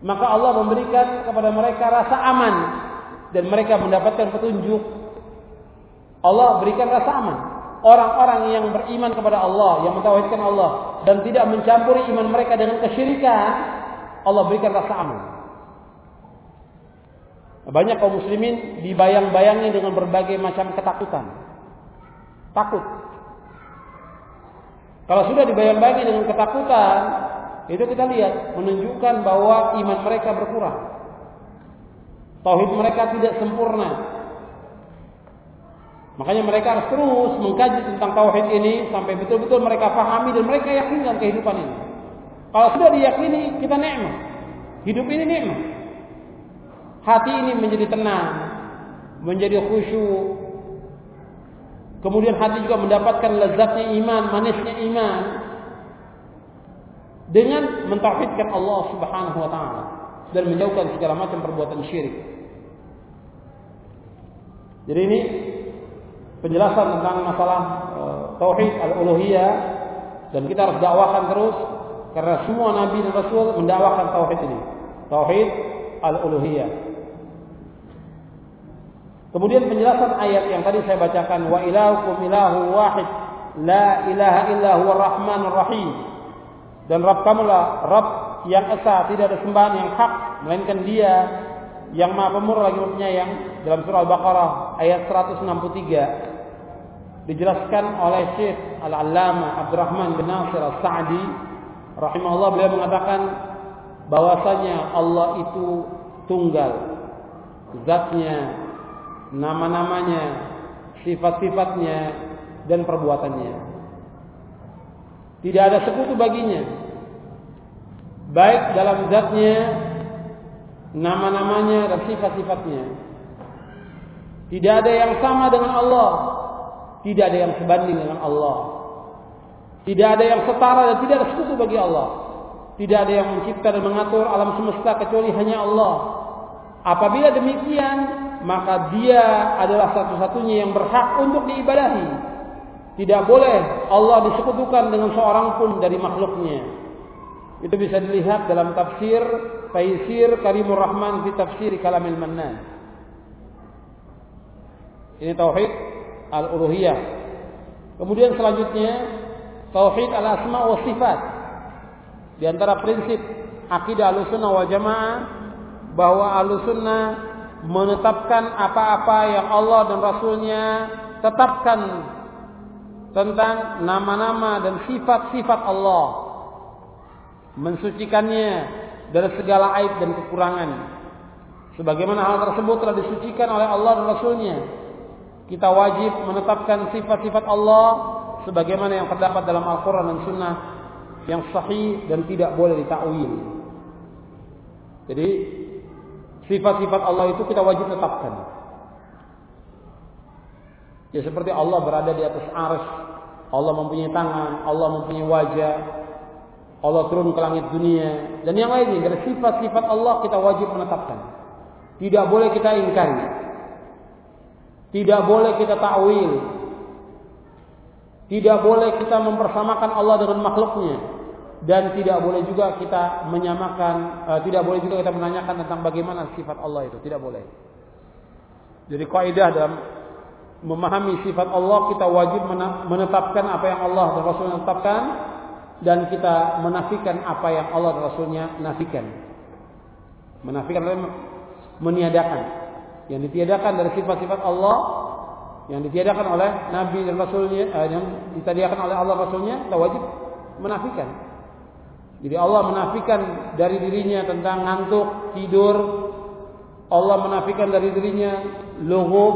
maka Allah memberikan kepada mereka rasa aman dan mereka mendapatkan petunjuk. Allah berikan rasa aman. Orang-orang yang beriman kepada Allah, yang mentauhidkan Allah dan tidak mencampuri iman mereka dengan kesyirikan, Allah berikan rasa aman. Banyak kaum muslimin dibayang-bayangi dengan berbagai macam ketakutan. Takut. Kalau sudah dibayang-bayangi dengan ketakutan, itu kita lihat menunjukkan bahwa iman mereka berkurang. Tauhid mereka tidak sempurna. Makanya mereka harus terus mengkaji tentang tauhid ini sampai betul-betul mereka pahami dan mereka yakin dalam kehidupan ini. Kalau sudah diyakini, kita nikmat. Hidup ini nikmat. Hati ini menjadi tenang, menjadi khusyuk, Kemudian hati juga mendapatkan lezatnya iman, manisnya iman. dengan mentauhidkan Allah Subhanahu wa taala dan menjauhkan segala macam perbuatan syirik. Jadi ini penjelasan tentang masalah e, tauhid al-uluhiyah dan kita harus dakwakan terus karena semua nabi dan rasul mendakwakan tauhid ini. Tauhid al-uluhiyah. Kemudian penjelasan ayat yang tadi saya bacakan wa ilahukum ilahu wahid la ilaha illa huwa rahmanur rahim. Dan Rabb kamulah Rabb yang esa, tidak ada sembahan yang hak melainkan Dia yang Maha Pemurah lagi penyayang dalam surah Al-Baqarah ayat 163 dijelaskan oleh Syekh Al-Allamah Abdurrahman bin Nasir As-Sa'di rahimahullah beliau mengatakan bahwasanya Allah itu tunggal zatnya nama-namanya sifat-sifatnya dan perbuatannya tidak ada sekutu baginya. Baik dalam zatnya, nama-namanya dan sifat-sifatnya. Tidak ada yang sama dengan Allah. Tidak ada yang sebanding dengan Allah. Tidak ada yang setara dan tidak ada sekutu bagi Allah. Tidak ada yang mencipta dan mengatur alam semesta kecuali hanya Allah. Apabila demikian, maka dia adalah satu-satunya yang berhak untuk diibadahi. Tidak boleh Allah disekutukan dengan seorang pun dari makhluknya. Itu bisa dilihat dalam tafsir Taisir Karimur Rahman fi tafsir Kalamil Mannan. Ini tauhid al-uluhiyah. Kemudian selanjutnya tauhid al-asma wa sifat. Di antara prinsip akidah Ahlussunnah wal Jamaah bahwa Ahlussunnah menetapkan apa-apa yang Allah dan Rasulnya tetapkan tentang nama-nama dan sifat-sifat Allah. Mensucikannya dari segala aib dan kekurangan. Sebagaimana hal tersebut telah disucikan oleh Allah dan Rasulnya. Kita wajib menetapkan sifat-sifat Allah sebagaimana yang terdapat dalam Al-Quran dan Sunnah yang sahih dan tidak boleh ditakwil. Jadi sifat-sifat Allah itu kita wajib tetapkan. Ya seperti Allah berada di atas arsy, Allah mempunyai tangan, Allah mempunyai wajah, Allah turun ke langit dunia dan yang lainnya dari sifat-sifat Allah kita wajib menetapkan. Tidak boleh kita ingkari. Tidak boleh kita takwil. Tidak boleh kita mempersamakan Allah dengan makhluknya dan tidak boleh juga kita menyamakan uh, tidak boleh juga kita menanyakan tentang bagaimana sifat Allah itu, tidak boleh. Jadi kaidah dalam memahami sifat Allah kita wajib menetapkan apa yang Allah dan Rasulnya tetapkan dan kita menafikan apa yang Allah dan Rasulnya nafikan. Menafikan adalah meniadakan. Yang ditiadakan dari sifat-sifat Allah yang ditiadakan oleh Nabi dan Rasulnya eh, yang ditiadakan oleh Allah Rasulnya kita wajib menafikan. Jadi Allah menafikan dari dirinya tentang ngantuk, tidur. Allah menafikan dari dirinya lughub,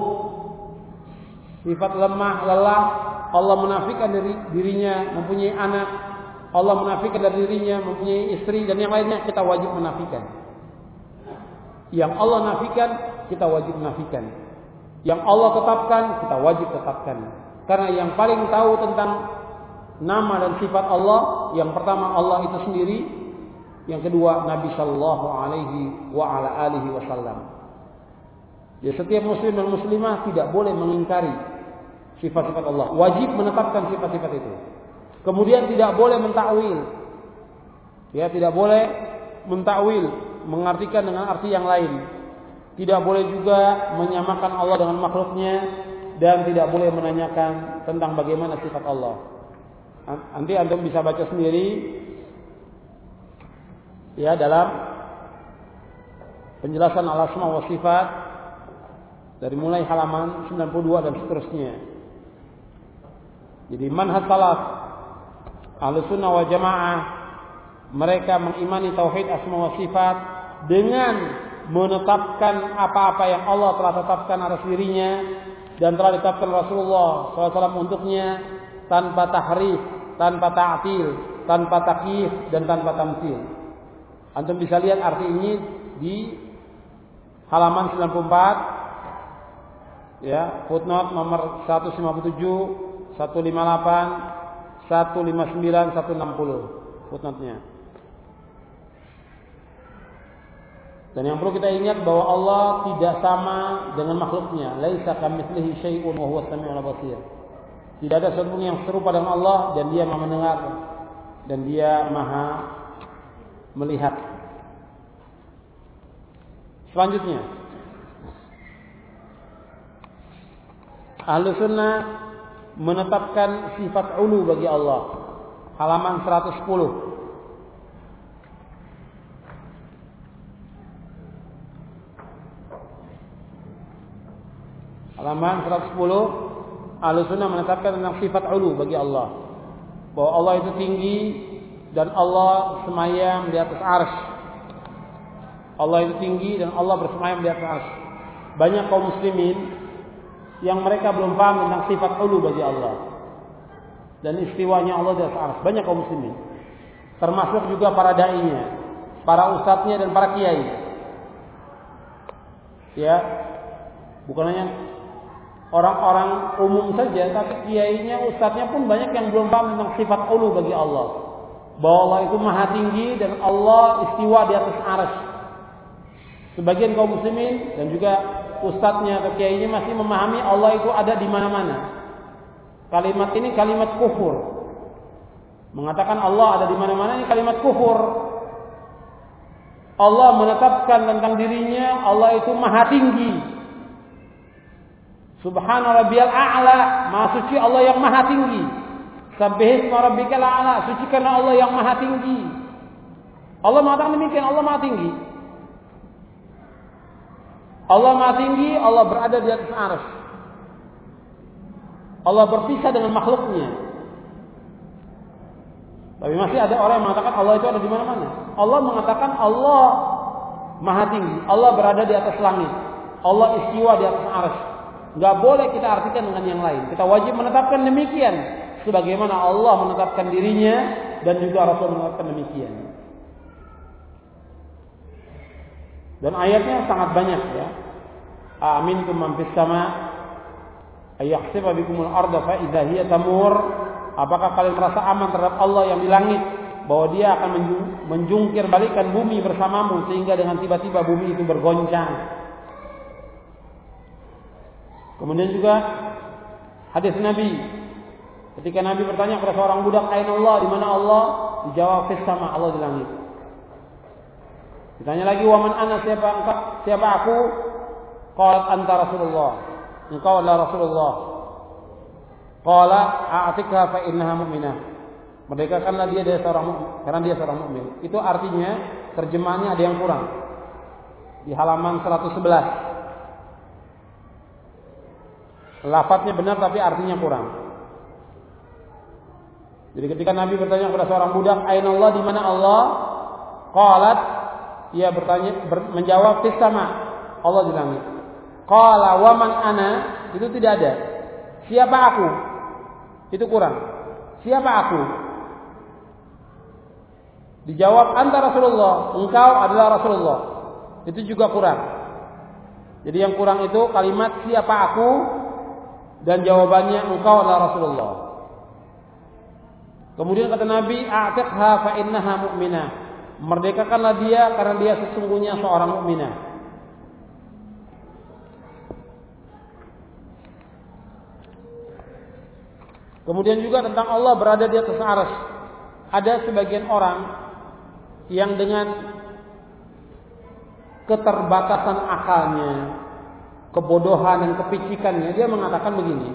sifat lemah, lelah, Allah menafikan dari dirinya mempunyai anak, Allah menafikan dari dirinya mempunyai istri dan yang lainnya kita wajib menafikan. Yang Allah nafikan kita wajib menafikan. Yang Allah tetapkan kita wajib tetapkan. Karena yang paling tahu tentang nama dan sifat Allah, yang pertama Allah itu sendiri, yang kedua Nabi Shallallahu Alaihi wa ala alihi Wasallam. Ya setiap muslim dan muslimah tidak boleh mengingkari sifat-sifat Allah. Wajib menetapkan sifat-sifat itu. Kemudian tidak boleh mentakwil. Ya, tidak boleh mentakwil, mengartikan dengan arti yang lain. Tidak boleh juga menyamakan Allah dengan makhluknya dan tidak boleh menanyakan tentang bagaimana sifat Allah. Nanti antum bisa baca sendiri ya dalam penjelasan al-asma wa sifat dari mulai halaman 92 dan seterusnya. Jadi manhaj salaf Ahlussunnah wal Jamaah mereka mengimani tauhid asma wa sifat dengan menetapkan apa-apa yang Allah telah tetapkan atas dirinya dan telah ditetapkan Rasulullah SAW untuknya tanpa tahrif, tanpa ta'til, tanpa takyif dan tanpa tamsil. Antum bisa lihat arti ini di halaman 94 ya footnote nomor 157 158 159 160 footnote-nya Dan yang perlu kita ingat bahwa Allah tidak sama dengan makhluknya. Laisa kamitslihi syai'un wa huwa samiul basir. Tidak ada sesuatu yang serupa dengan Allah dan Dia Maha mendengar dan Dia Maha melihat. Selanjutnya, Ahlu sunnah menetapkan sifat ulu bagi Allah. Halaman 110. Halaman 110 Ahlu sunnah menetapkan tentang sifat ulu bagi Allah. Bahwa Allah itu tinggi Dan Allah semayam di atas ars Allah itu tinggi dan Allah bersemayam di atas ars Banyak kaum muslimin Yang mereka belum paham tentang sifat ulu bagi Allah. Dan istiwanya Allah di atas ars Banyak kaum muslimin. Termasuk juga para da'inya Para ustadznya dan para kiai. Ya Bukan hanya orang-orang umum saja, tapi kiainya, ustadznya pun banyak yang belum paham tentang sifat ulu bagi Allah. Bahwa Allah itu maha tinggi dan Allah istiwa di atas aras. Sebagian kaum muslimin dan juga ustadznya atau kiainya masih memahami Allah itu ada di mana-mana. Kalimat ini kalimat kufur. Mengatakan Allah ada di mana-mana ini kalimat kufur. Allah menetapkan tentang dirinya Allah itu maha tinggi Subhana rabbiyal a'la, maha suci Allah yang maha tinggi. Sabbihisma rabbikal a'la, sucikanlah Allah yang maha tinggi. Allah mengatakan demikian, Allah maha tinggi. Allah maha tinggi, Allah berada di atas arsy. Allah berpisah dengan makhluknya. Tapi masih ada orang yang mengatakan Allah itu ada di mana-mana. Allah mengatakan Allah maha tinggi, Allah berada di atas langit. Allah istiwa di atas arsy. Nggak boleh kita artikan dengan yang lain. Kita wajib menetapkan demikian. Sebagaimana Allah menetapkan dirinya dan juga Rasul menetapkan demikian. Dan ayatnya sangat banyak ya. Amin man fis sama ayahsiba bikumul arda fa idza tamur. Apakah kalian merasa aman terhadap Allah yang di langit bahwa dia akan menjungkir balikan bumi bersamamu sehingga dengan tiba-tiba bumi itu bergoncang Kemudian juga hadis Nabi ketika Nabi bertanya kepada seorang budak, "Aina Allah?" Di mana Allah? Dijawab, "Fis sama Allah di langit." Ditanya lagi, "Wa man ana?" Siapa engkau? Siapa aku? Qalat anta Rasulullah. Engkau adalah Rasulullah. Qala a'tikha fa innaha mu'minah. Merdekakanlah dia dari seorang mukmin karena dia seorang mukmin. Itu artinya terjemahannya ada yang kurang. Di halaman 111 Lafadznya benar tapi artinya kurang. Jadi ketika Nabi bertanya kepada seorang budak, "Aina Allah? Di mana Allah?" Qalat, ia bertanya ber, menjawab, "Fis sama." Allah di langit. Qala wa man ana? Itu tidak ada. Siapa aku? Itu kurang. Siapa aku? Dijawab antara Rasulullah, engkau adalah Rasulullah. Itu juga kurang. Jadi yang kurang itu kalimat siapa aku dan jawabannya engkau adalah Rasulullah. Kemudian kata Nabi, "A'tiqha fa innaha mu'minah." Merdekakanlah dia karena dia sesungguhnya seorang mukminah. Kemudian juga tentang Allah berada di atas aras. Ada sebagian orang yang dengan keterbatasan akalnya, kebodohan dan kepicikannya, dia mengatakan begini.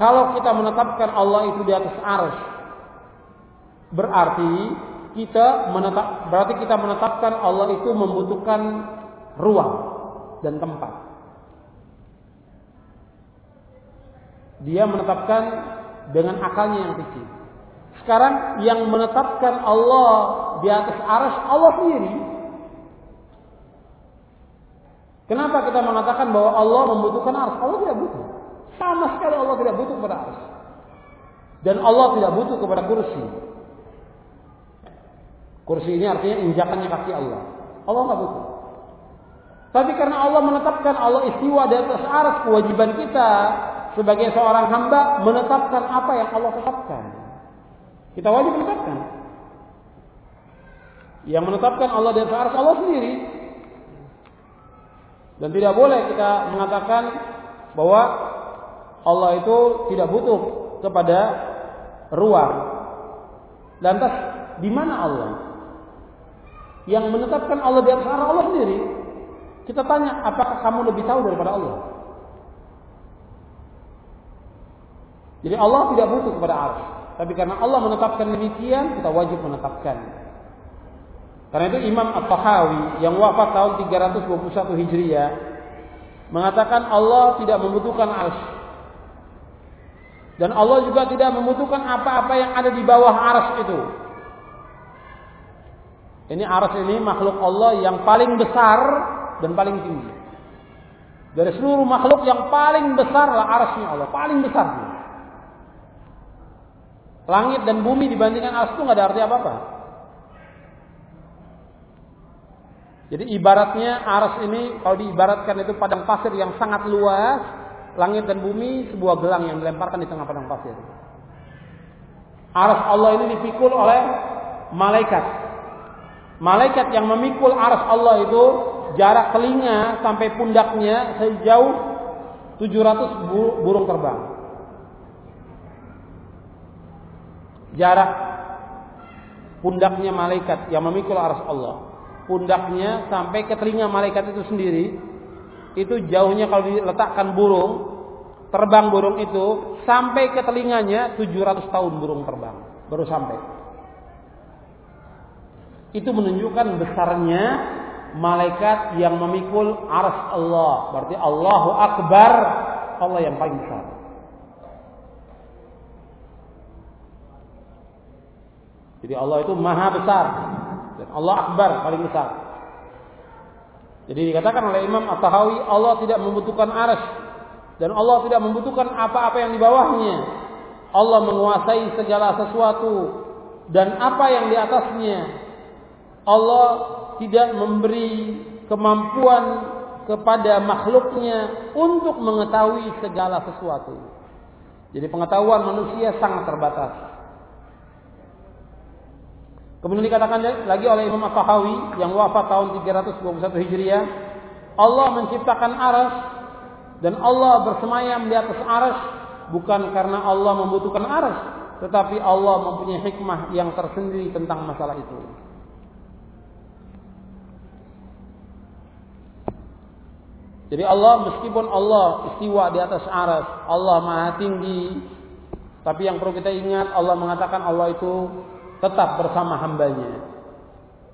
Kalau kita menetapkan Allah itu di atas ars, berarti kita menetap, berarti kita menetapkan Allah itu membutuhkan ruang dan tempat. Dia menetapkan dengan akalnya yang kecil. Sekarang yang menetapkan Allah di atas aras Allah sendiri Kenapa kita mengatakan bahwa Allah membutuhkan ars? Allah tidak butuh. Sama sekali Allah tidak butuh kepada ars. Dan Allah tidak butuh kepada kursi. Kursi ini artinya injakannya kaki Allah. Allah tidak butuh. Tapi karena Allah menetapkan Allah istiwa di atas aras kewajiban kita sebagai seorang hamba menetapkan apa yang Allah tetapkan. Kita wajib menetapkan. Yang menetapkan Allah di atas arsy Allah sendiri. Dan tidak boleh kita mengatakan bahwa Allah itu tidak butuh kepada ruang. Lantas di mana Allah? Yang menetapkan Allah di atas arsy Allah sendiri. Kita tanya, apakah kamu lebih tahu daripada Allah? Jadi Allah tidak butuh kepada arsy. Tapi karena Allah menetapkan demikian, kita wajib menetapkan. Karena itu Imam At-Tahawi yang wafat tahun 321 Hijriah mengatakan Allah tidak membutuhkan arsy. Dan Allah juga tidak membutuhkan apa-apa yang ada di bawah arsy itu. Ini arsy ini makhluk Allah yang paling besar dan paling tinggi. Dari seluruh makhluk yang paling besar lah arsy Allah, paling besar. Langit dan bumi dibandingkan arsy itu nggak ada arti apa-apa. Jadi ibaratnya aras ini kalau diibaratkan itu padang pasir yang sangat luas, langit dan bumi sebuah gelang yang dilemparkan di tengah padang pasir. Aras Allah ini dipikul oleh malaikat. Malaikat yang memikul aras Allah itu jarak telinga sampai pundaknya sejauh 700 burung terbang. Jarak pundaknya malaikat yang memikul aras Allah pundaknya sampai ke telinga malaikat itu sendiri itu jauhnya kalau diletakkan burung terbang burung itu sampai ke telinganya 700 tahun burung terbang baru sampai. Itu menunjukkan besarnya malaikat yang memikul ars Allah berarti Allahu Akbar Allah yang paling besar. Jadi Allah itu maha besar dan Allah Akbar paling besar. Jadi dikatakan oleh Imam At-Tahawi Allah tidak membutuhkan aras dan Allah tidak membutuhkan apa-apa yang di bawahnya. Allah menguasai segala sesuatu dan apa yang di atasnya. Allah tidak memberi kemampuan kepada makhluknya untuk mengetahui segala sesuatu. Jadi pengetahuan manusia sangat terbatas. Kemudian dikatakan lagi oleh Imam At-Tahawi yang wafat tahun 321 Hijriah, Allah menciptakan aras dan Allah bersemayam di atas aras bukan karena Allah membutuhkan aras, tetapi Allah mempunyai hikmah yang tersendiri tentang masalah itu. Jadi Allah meskipun Allah istiwa di atas aras, Allah maha tinggi, tapi yang perlu kita ingat Allah mengatakan Allah itu tetap bersama hambanya.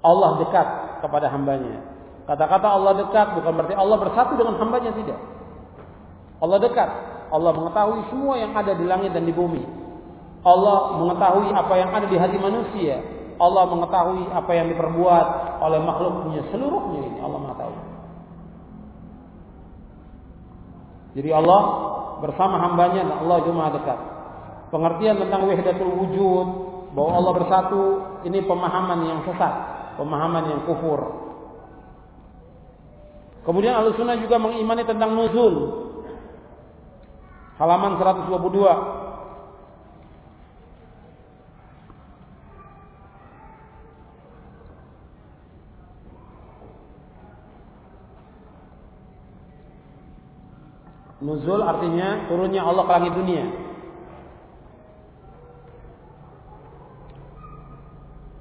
Allah dekat kepada hambanya. Kata-kata Allah dekat bukan berarti Allah bersatu dengan hambanya tidak. Allah dekat. Allah mengetahui semua yang ada di langit dan di bumi. Allah mengetahui apa yang ada di hati manusia. Allah mengetahui apa yang diperbuat oleh makhluknya seluruhnya ini Allah mengetahui. Jadi Allah bersama hambanya dan Allah cuma dekat. Pengertian tentang wahdatul wujud, bahwa Allah bersatu ini pemahaman yang sesat, pemahaman yang kufur. Kemudian Ahlussunnah juga mengimani tentang nuzul. Halaman 122. Nuzul artinya turunnya Allah ke langit dunia.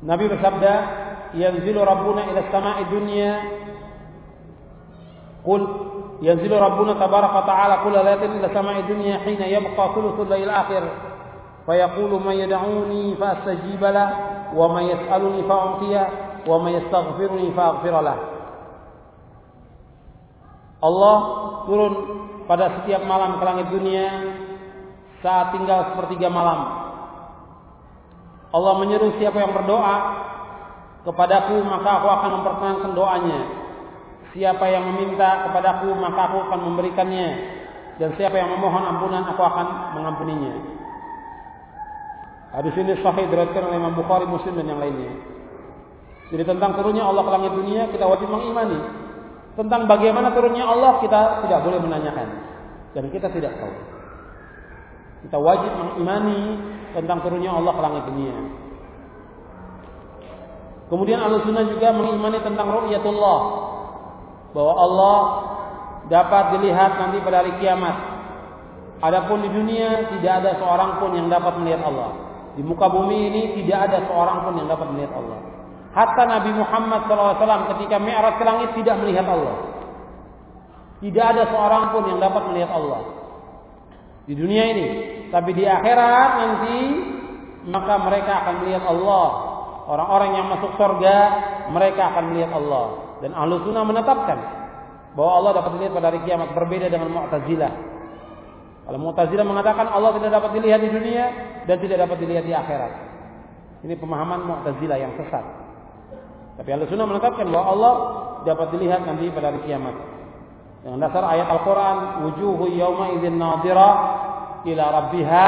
Nabi bersabda, "Yanzilu Rabbuna ila sama'i dunya." Qul yanzilu Rabbuna tabaraka ta'ala kulla lailatin ila sama'i dunya hina yabqa thuluthul lail akhir. Fayaqulu man yad'uni fa astajib la wa man yas'aluni fa umtiya wa man yastaghfiruni fa aghfir lah. Allah turun pada setiap malam ke langit dunia saat tinggal sepertiga malam Allah menyeru siapa yang berdoa kepadaku maka aku akan memperkenankan doanya. Siapa yang meminta kepadaku maka aku akan memberikannya. Dan siapa yang memohon ampunan aku akan mengampuninya. Hadis ini sahih diriwayatkan oleh Imam Bukhari, Muslim dan yang lainnya. Jadi tentang turunnya Allah ke langit dunia kita wajib mengimani. Tentang bagaimana turunnya Allah kita tidak boleh menanyakan dan kita tidak tahu. Kita wajib mengimani tentang turunnya Allah ke langit dunia. Kemudian Ahlussunnah juga mengimani tentang ru'yatullah bahwa Allah dapat dilihat nanti pada hari kiamat. Adapun di dunia tidak ada seorang pun yang dapat melihat Allah. Di muka bumi ini tidak ada seorang pun yang dapat melihat Allah. Hatta Nabi Muhammad SAW ketika Mi'raj ke langit tidak melihat Allah. Tidak ada seorang pun yang dapat melihat Allah. Di dunia ini. Tapi di akhirat nanti maka mereka akan melihat Allah. Orang-orang yang masuk surga mereka akan melihat Allah. Dan ahlu sunnah menetapkan bahwa Allah dapat dilihat pada hari kiamat berbeda dengan Mu'tazilah. Kalau Mu'tazilah mengatakan Allah tidak dapat dilihat di dunia dan tidak dapat dilihat di akhirat. Ini pemahaman Mu'tazilah yang sesat. Tapi ahlu sunnah menetapkan bahwa Allah dapat dilihat nanti pada hari kiamat. Dengan dasar ayat Al-Quran, wujuhu yawma idzin nadhira ila rabbiha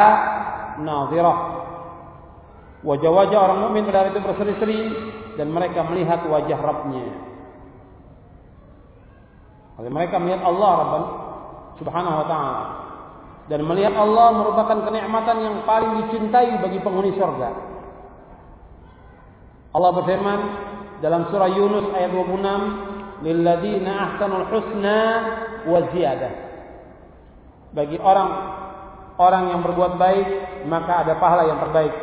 nadhira. Wajah-wajah orang mukmin pada itu berseri-seri dan mereka melihat wajah Rabbnya. Oleh mereka melihat Allah Rabbana Subhanahu wa taala. Dan melihat Allah merupakan kenikmatan yang paling dicintai bagi penghuni surga. Allah berfirman dalam surah Yunus ayat 26, "Lilladzina ahsanul husna wa ziyadah." Bagi orang orang yang berbuat baik, maka ada pahala yang terbaik,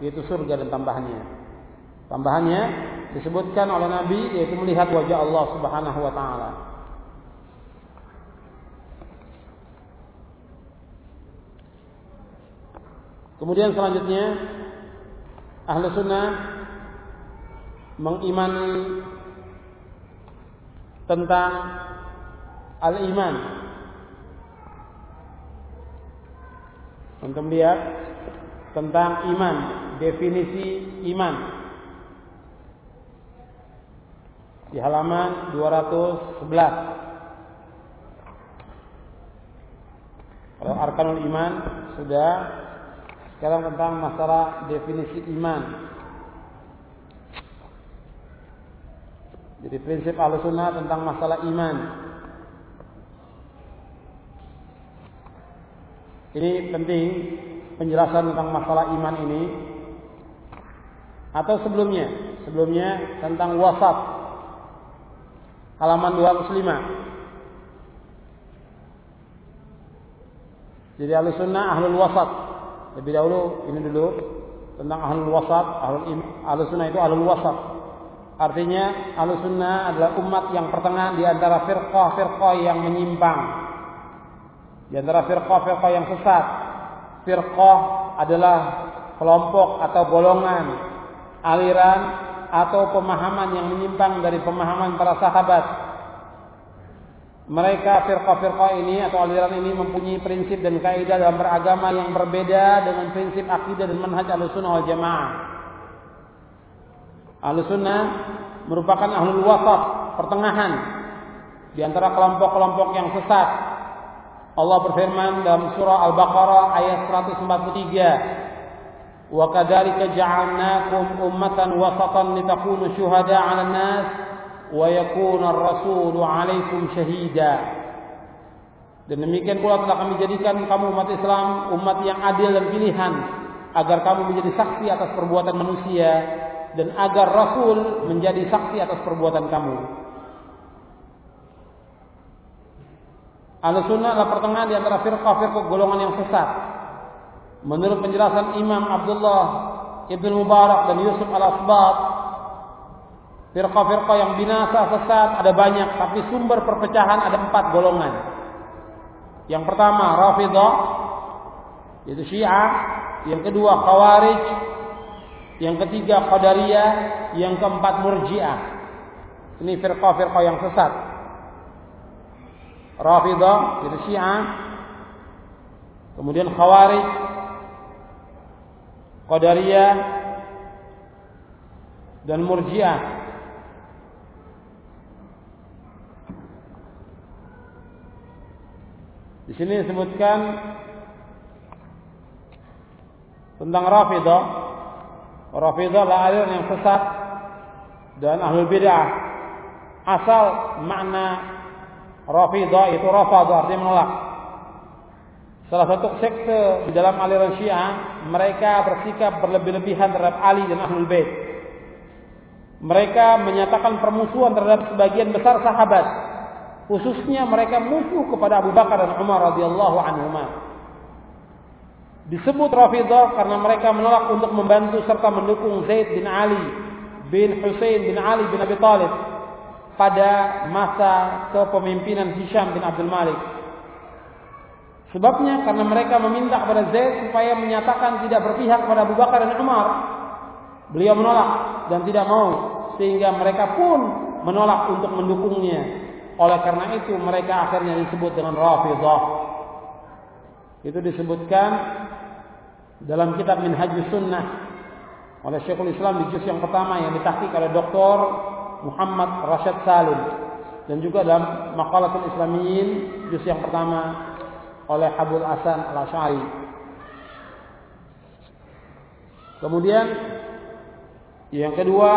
yaitu surga dan tambahannya. Tambahannya disebutkan oleh Nabi yaitu melihat wajah Allah Subhanahu wa taala. Kemudian selanjutnya ahlu sunnah mengimani tentang al-iman. Untuk melihat tentang iman, definisi iman. Di halaman 211. Kalau arkanul iman sudah sekarang tentang masalah definisi iman. Jadi prinsip al-sunnah tentang masalah iman. Ini penting penjelasan tentang masalah iman ini. Atau sebelumnya, sebelumnya tentang wasat. Halaman 205. Jadi al-sunnah ahlul wasat. Lebih dahulu ini dulu tentang ahlul wasat, ahlul sunnah itu ahlul wasat. Artinya ahlus sunnah adalah umat yang pertengahan di antara firqah-firqah yang menyimpang. Di antara firqah-firqah yang sesat. Firqah adalah kelompok atau golongan, aliran atau pemahaman yang menyimpang dari pemahaman para sahabat mereka firqah-firqah ini atau aliran ini mempunyai prinsip dan kaidah dalam beragama yang berbeda dengan prinsip akidah dan manhaj Ahlussunnah wal Jamaah. Ahlussunnah merupakan ahlul wasat, pertengahan di antara kelompok-kelompok yang sesat. Allah berfirman dalam surah Al-Baqarah ayat 143. Wa kadzalika ja'alnakum ummatan wasatan litakunu syuhada 'alan nas wa yakuna ar-rasulu 'alaikum syahida. Dan demikian pula telah kami jadikan kamu umat Islam umat yang adil dan pilihan agar kamu menjadi saksi atas perbuatan manusia dan agar Rasul menjadi saksi atas perbuatan kamu. Al-Sunnah adalah pertengahan di antara firqah-firqah golongan yang sesat. Menurut penjelasan Imam Abdullah Ibn Mubarak dan Yusuf Al-Asbat, Firqah-firqah yang binasa sesat ada banyak, tapi sumber perpecahan ada empat golongan. Yang pertama Rafidah, yaitu Syiah. Yang kedua Khawarij. Yang ketiga Qadariyah. Yang keempat Murji'ah. Ini firqah-firqah yang sesat. Rafidah, yaitu Syiah. Kemudian Khawarij. Qadariyah. Dan Murji'ah. Di sini disebutkan tentang Rafidah. Rafidah adalah aliran yang sesat dan ahlul bid'ah. Asal makna Rafidah itu rafadu artinya menolak. Salah satu sekte di dalam aliran Syiah, mereka bersikap berlebih-lebihan terhadap Ali dan Ahlul Bait. mereka menyatakan permusuhan terhadap sebagian besar sahabat, khususnya mereka musuh kepada Abu Bakar dan Umar radhiyallahu anhuma. Disebut Rafidah karena mereka menolak untuk membantu serta mendukung Zaid bin Ali bin Hussein bin Ali bin Abi Thalib pada masa kepemimpinan Hisham bin Abdul Malik. Sebabnya karena mereka meminta kepada Zaid supaya menyatakan tidak berpihak kepada Abu Bakar dan Umar. Beliau menolak dan tidak mau sehingga mereka pun menolak untuk mendukungnya. Oleh karena itu mereka akhirnya disebut dengan Rafidah. Itu disebutkan dalam kitab Minhajus Sunnah oleh Syekhul Islam di juz yang pertama yang ditahqiq oleh Dr. Muhammad Rashid Salim dan juga dalam Maqalatul Islamiyin juz yang pertama oleh Habul Hasan Al-Asy'ari. Kemudian yang kedua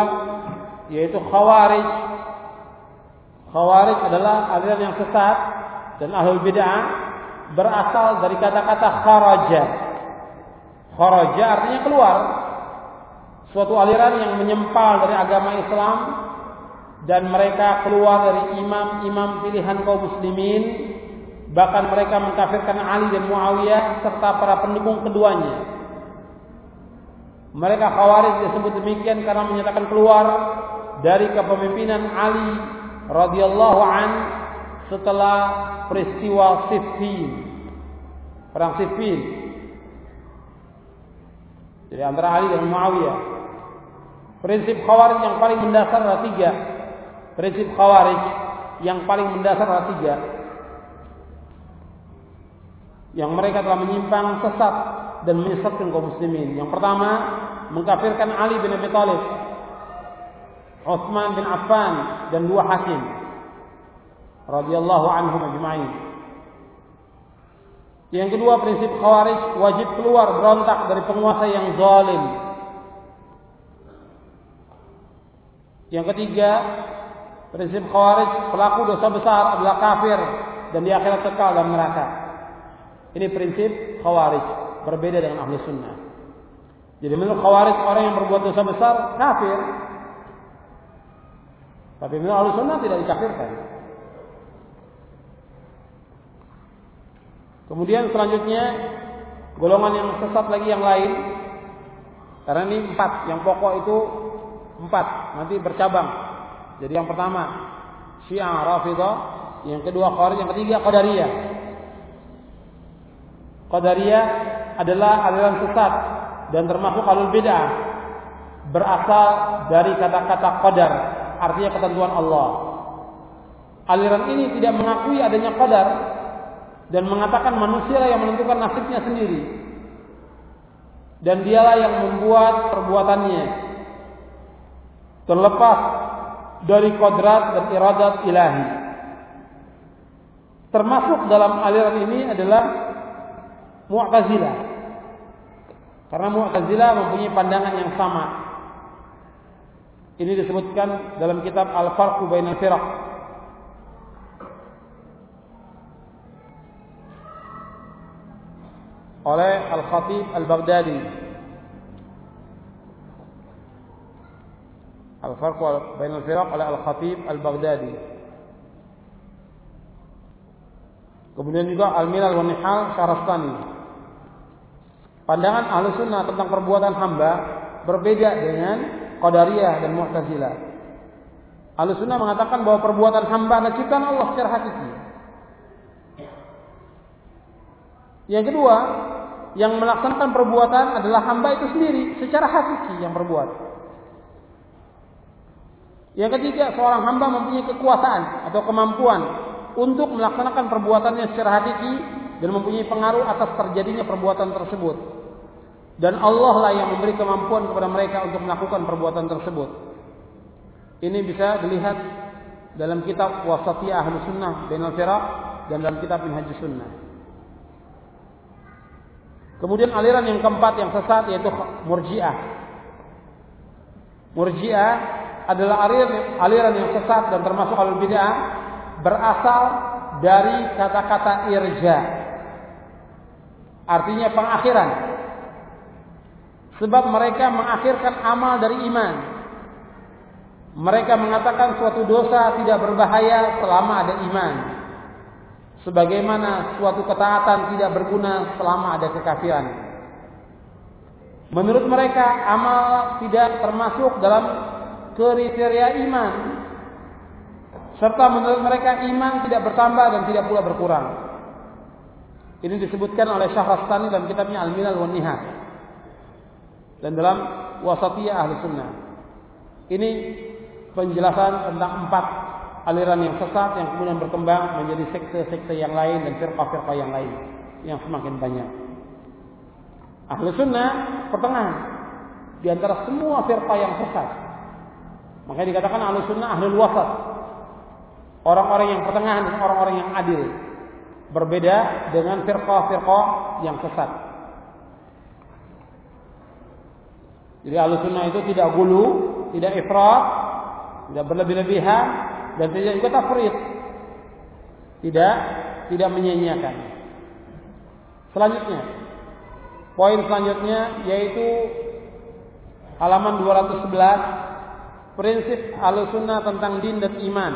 yaitu Khawarij. Khawarij adalah aliran yang sesat dan ahlul bid'ah berasal dari kata-kata kharaja. Kharaja artinya keluar. Suatu aliran yang menyempal dari agama Islam dan mereka keluar dari imam-imam pilihan kaum muslimin. Bahkan mereka mengkafirkan Ali dan Muawiyah serta para pendukung keduanya. Mereka khawarij disebut demikian karena menyatakan keluar dari kepemimpinan Ali radhiyallahu an setelah peristiwa Siffin. Perang Siffin. Jadi antara Ali dan Muawiyah. Prinsip khawarij yang paling mendasar adalah tiga prinsip khawarij yang paling mendasar adalah tiga yang mereka telah menyimpang sesat dan menyesatkan kaum muslimin. Yang pertama, mengkafirkan Ali bin Abi Thalib, Utsman bin Affan dan dua hakim radhiyallahu anhum ajma'in. Yang kedua, prinsip Khawarij wajib keluar berontak dari penguasa yang zalim. Yang ketiga, prinsip Khawarij pelaku dosa besar adalah kafir dan di akhirat kekal dalam neraka. Ini prinsip Khawarij, berbeda dengan Ahli Sunnah. Jadi menurut Khawarij orang yang berbuat dosa besar kafir. Tapi menurut Ahli Sunnah tidak dikafirkan. Kemudian selanjutnya golongan yang sesat lagi yang lain. Karena ini empat, yang pokok itu empat, nanti bercabang. Jadi yang pertama Syiah Rafidah, yang kedua Khawarij, yang ketiga Qadariyah. Qadariyah adalah aliran sesat dan termasuk alul bid'ah berasal dari kata-kata qadar, artinya ketentuan Allah. Aliran ini tidak mengakui adanya qadar dan mengatakan manusia yang menentukan nasibnya sendiri. Dan dialah yang membuat perbuatannya terlepas dari kodrat dan iradat ilahi. Termasuk dalam aliran ini adalah Mu'tazilah. Karena Mu'tazilah mempunyai pandangan yang sama. Ini disebutkan dalam kitab Al-Farqu Bainal Firaq. oleh Al-Khatib Al-Baghdadi. Al-Farqu Bainal Firaq oleh Al-Khatib Al-Baghdadi. Kemudian juga Al-Milal wa Nihal Syarastani. Pandangan ahlu sunnah tentang perbuatan hamba berbeda dengan Qadariyah dan Mu'tazilah. Ahlu sunnah mengatakan bahwa perbuatan hamba adalah ciptaan Allah secara hakiki. Yang kedua, yang melaksanakan perbuatan adalah hamba itu sendiri secara hakiki yang berbuat. Yang ketiga, seorang hamba mempunyai kekuasaan atau kemampuan untuk melaksanakan perbuatannya secara hakiki dan mempunyai pengaruh atas terjadinya perbuatan tersebut. Dan Allah lah yang memberi kemampuan kepada mereka untuk melakukan perbuatan tersebut. Ini bisa dilihat dalam kitab Wasatiyah Ahlu Sunnah Bainal Firaq dan dalam kitab Minhaj Sunnah. Kemudian aliran yang keempat yang sesat yaitu Murji'ah. Murji'ah adalah aliran, aliran yang sesat dan termasuk alul bid'ah berasal dari kata-kata irja. Artinya pengakhiran. Sebab mereka mengakhirkan amal dari iman. Mereka mengatakan suatu dosa tidak berbahaya selama ada iman. Sebagaimana suatu ketaatan tidak berguna selama ada kekafiran. Menurut mereka amal tidak termasuk dalam kriteria iman. Serta menurut mereka iman tidak bertambah dan tidak pula berkurang. Ini disebutkan oleh Syahrastani dalam kitabnya Al-Milal wa Nihah. Dan dalam Wasatiyah Ahli Sunnah. Ini penjelasan tentang empat aliran yang sesat yang kemudian berkembang menjadi sekte-sekte yang lain dan firqah-firqah yang lain yang semakin banyak. Ahli sunnah pertengahan di antara semua firqah yang sesat. Makanya dikatakan ahli sunnah ahli wasat. Orang-orang yang pertengahan orang-orang yang adil. Berbeda dengan firqah-firqah yang sesat. Jadi ahli sunnah itu tidak gulu, tidak ifrat, tidak berlebih-lebihan dan tidak juga tafrid. Tidak tidak menyia-nyiakan. Selanjutnya, poin selanjutnya yaitu halaman 211 prinsip Ahlussunnah tentang din dan iman.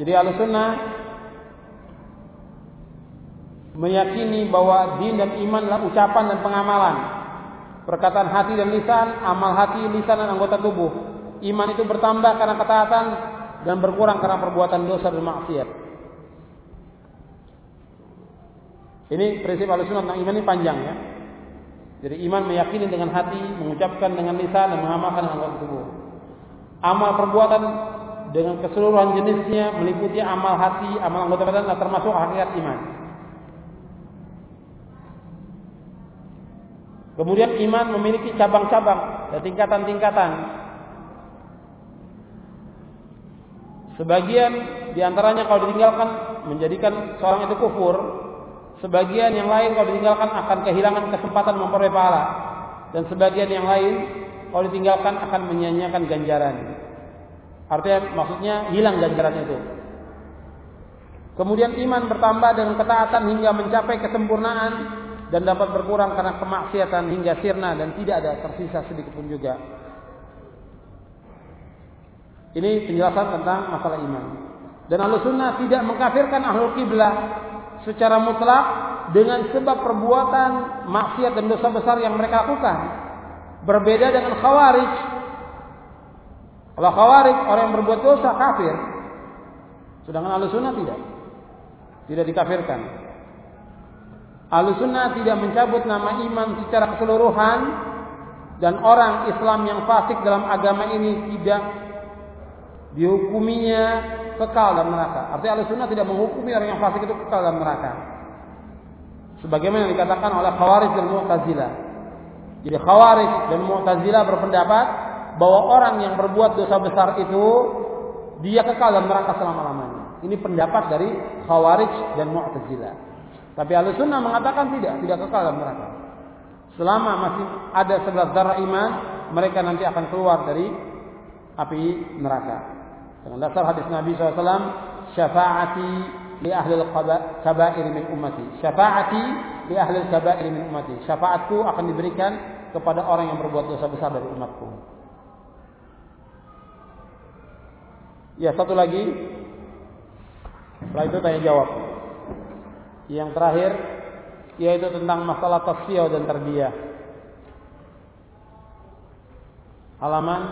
Jadi Ahlussunnah meyakini bahwa din dan iman adalah ucapan dan pengamalan perkataan hati dan lisan, amal hati, lisan dan anggota tubuh. Iman itu bertambah karena ketaatan dan berkurang karena perbuatan dosa dan maksiat. Ini prinsip al-sunnah tentang iman ini panjang ya. Jadi iman meyakini dengan hati, mengucapkan dengan lisan dan mengamalkan dengan anggota tubuh. Amal perbuatan dengan keseluruhan jenisnya meliputi amal hati, amal anggota badan termasuk hakikat iman. Kemudian iman memiliki cabang-cabang dan tingkatan-tingkatan. Sebagian di antaranya kalau ditinggalkan menjadikan seorang itu kufur. Sebagian yang lain kalau ditinggalkan akan kehilangan kesempatan memperoleh pahala. Dan sebagian yang lain kalau ditinggalkan akan menyanyiakan ganjaran. Artinya maksudnya hilang ganjaran itu. Kemudian iman bertambah dengan ketaatan hingga mencapai kesempurnaan dan dapat berkurang karena kemaksiatan hingga sirna dan tidak ada tersisa sedikit pun juga. Ini penjelasan tentang masalah iman. Dan ahlu sunnah tidak mengkafirkan ahlu kiblah secara mutlak dengan sebab perbuatan maksiat dan dosa besar yang mereka lakukan. Berbeda dengan khawarij. Kalau khawarij orang yang berbuat dosa kafir. Sedangkan ahlu sunnah tidak. Tidak dikafirkan. Ahlussunnah tidak mencabut nama iman secara keseluruhan dan orang Islam yang fasik dalam agama ini tidak dihukuminya kekal dalam neraka. Artinya Ahlussunnah tidak menghukumi orang yang fasik itu kekal dalam neraka. Sebagaimana dikatakan oleh Khawarij dan Mu'tazilah. Jadi Khawarij dan Mu'tazilah berpendapat bahwa orang yang berbuat dosa besar itu dia kekal dalam neraka selama-lamanya. Ini pendapat dari Khawarij dan Mu'tazilah. Tapi ahli sunnah mengatakan tidak, tidak kekal dalam neraka. Selama masih ada sebelas darah iman, mereka nanti akan keluar dari api neraka. Dengan dasar hadis Nabi SAW, syafaati li ahli kabair min ummati. Syafaati li ahli kabair min ummati. Syafaatku akan diberikan kepada orang yang berbuat dosa besar dari umatku. Ya, satu lagi. Setelah itu tanya jawab. Yang terakhir yaitu tentang masalah tasfiyah dan tarbiyah. Halaman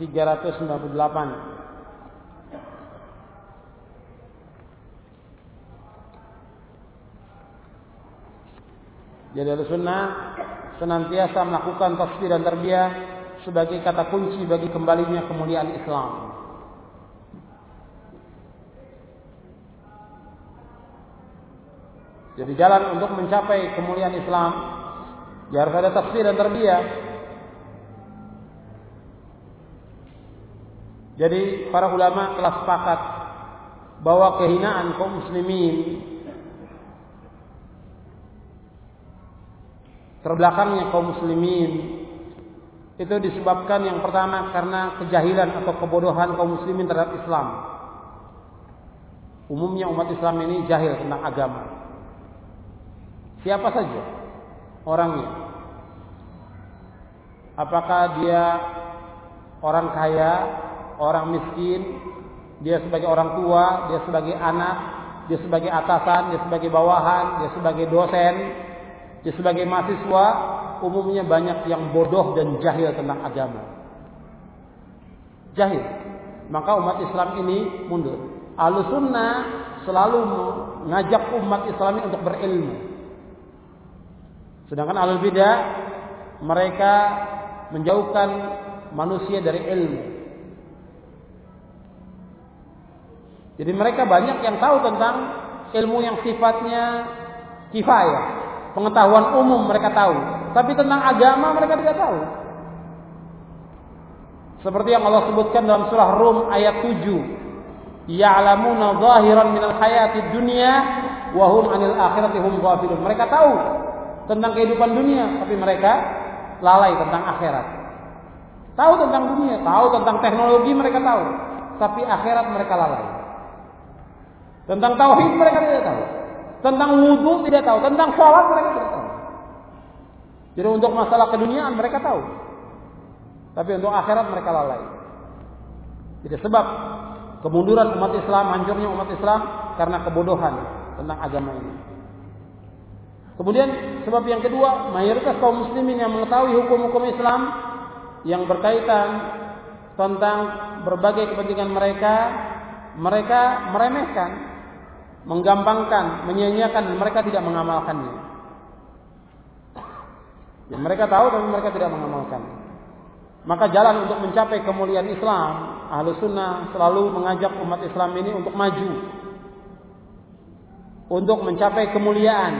398. Jadi sunnah senantiasa melakukan tasfiyah dan tarbiyah sebagai kata kunci bagi kembalinya kemuliaan Islam. Jadi jalan untuk mencapai kemuliaan Islam ya harus ada tafsir dan terbiah. Jadi para ulama telah sepakat bahwa kehinaan kaum muslimin terbelakangnya kaum muslimin itu disebabkan yang pertama karena kejahilan atau kebodohan kaum muslimin terhadap Islam. Umumnya umat Islam ini jahil tentang agama. Siapa saja orangnya. Apakah dia orang kaya, orang miskin, dia sebagai orang tua, dia sebagai anak, dia sebagai atasan, dia sebagai bawahan, dia sebagai dosen, dia sebagai mahasiswa, umumnya banyak yang bodoh dan jahil tentang agama. Jahil. Maka umat Islam ini mundur. Al-Sunnah selalu mengajak umat Islam untuk berilmu. Sedangkan alul bidah mereka menjauhkan manusia dari ilmu. Jadi mereka banyak yang tahu tentang ilmu yang sifatnya kifayah. Pengetahuan umum mereka tahu. Tapi tentang agama mereka tidak tahu. Seperti yang Allah sebutkan dalam surah Rum ayat 7. Ya'lamuna zahiran minal hayati dunya wa hum 'anil akhirati hum ghafilun. Mereka tahu tentang kehidupan dunia, tapi mereka lalai tentang akhirat. Tahu tentang dunia, tahu tentang teknologi mereka tahu, tapi akhirat mereka lalai. Tentang tauhid mereka tidak tahu. Tentang wudhu tidak tahu. Tentang sholat mereka tidak tahu. Jadi untuk masalah keduniaan mereka tahu. Tapi untuk akhirat mereka lalai. Jadi sebab kemunduran umat Islam, hancurnya umat Islam karena kebodohan tentang agama ini. Kemudian sebab yang kedua, mayoritas kaum muslimin yang mengetahui hukum-hukum Islam yang berkaitan tentang berbagai kepentingan mereka, mereka meremehkan, menggampangkan, menyia-nyiakan dan mereka tidak mengamalkannya. Ya, mereka tahu tapi mereka tidak mengamalkan. Maka jalan untuk mencapai kemuliaan Islam, ahlu sunnah selalu mengajak umat Islam ini untuk maju. Untuk mencapai kemuliaan,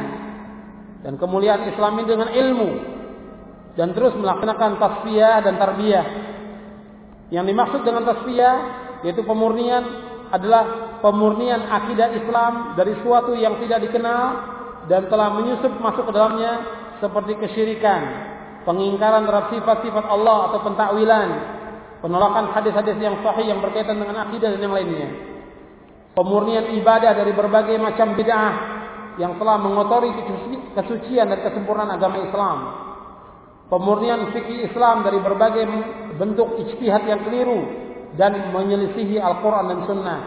dan kemuliaan Islam ini dengan ilmu dan terus melaksanakan tasfiyah dan tarbiyah. Yang dimaksud dengan tasfiyah yaitu pemurnian adalah pemurnian akidah Islam dari suatu yang tidak dikenal dan telah menyusup masuk ke dalamnya seperti kesyirikan, pengingkaran terhadap sifat-sifat Allah atau pentakwilan, penolakan hadis-hadis yang sahih yang berkaitan dengan akidah dan yang lainnya. Pemurnian ibadah dari berbagai macam bid'ah yang telah mengotori kesucian dan kesempurnaan agama Islam. Pemurnian fikih Islam dari berbagai bentuk ijtihad yang keliru dan menyelisihi Al-Quran dan Sunnah.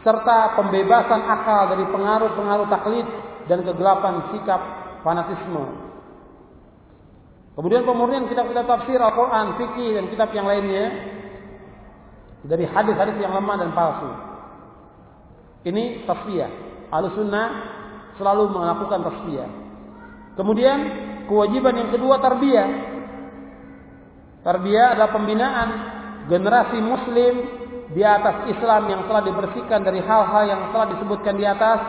Serta pembebasan akal dari pengaruh-pengaruh taklid dan kegelapan sikap fanatisme. Kemudian pemurnian kitab-kitab tafsir Al-Quran, fikih dan kitab yang lainnya dari hadis-hadis yang lemah dan palsu. Ini tasfiyah. Al-Sunnah selalu melakukan tasbih. Kemudian kewajiban yang kedua tarbiyah. Tarbiyah adalah pembinaan generasi muslim di atas Islam yang telah dibersihkan dari hal-hal yang telah disebutkan di atas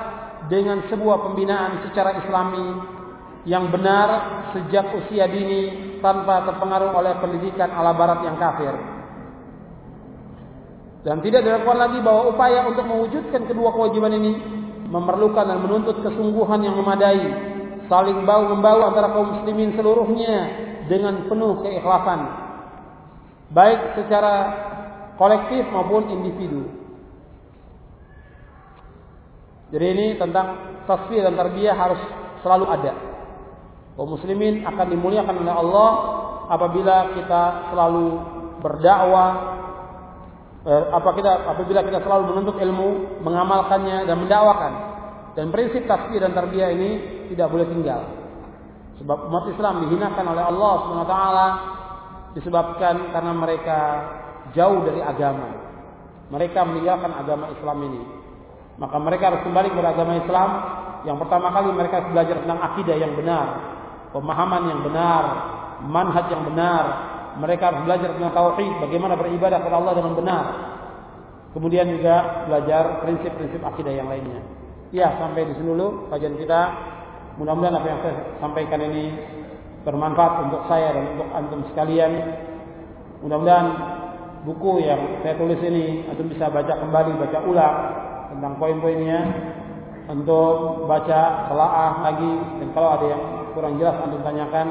dengan sebuah pembinaan secara islami yang benar sejak usia dini tanpa terpengaruh oleh pendidikan ala barat yang kafir. Dan tidak dilakukan lagi bahwa upaya untuk mewujudkan kedua kewajiban ini memerlukan dan menuntut kesungguhan yang memadai, saling bau membawa antara kaum muslimin seluruhnya dengan penuh keikhlasan, baik secara kolektif maupun individu. Jadi ini tentang tasfiyah dan tarbiyah harus selalu ada. Kaum muslimin akan dimuliakan oleh Allah apabila kita selalu berdakwah Eh, apa kita apabila kita selalu menuntut ilmu, mengamalkannya dan mendakwakan. Dan prinsip tasbih dan tarbiyah ini tidak boleh tinggal. Sebab umat Islam dihinakan oleh Allah SWT disebabkan karena mereka jauh dari agama. Mereka meninggalkan agama Islam ini. Maka mereka harus kembali kepada agama Islam. Yang pertama kali mereka harus belajar tentang akidah yang benar, pemahaman yang benar, manhaj yang benar, mereka harus belajar tentang tauhid, bagaimana beribadah kepada Allah dengan benar. Kemudian juga belajar prinsip-prinsip akidah yang lainnya. Ya, sampai di sini dulu kajian kita. Mudah-mudahan apa yang saya sampaikan ini bermanfaat untuk saya dan untuk antum sekalian. Mudah-mudahan buku yang saya tulis ini antum bisa baca kembali, baca ulang tentang poin-poinnya untuk baca telaah lagi dan kalau ada yang kurang jelas antum tanyakan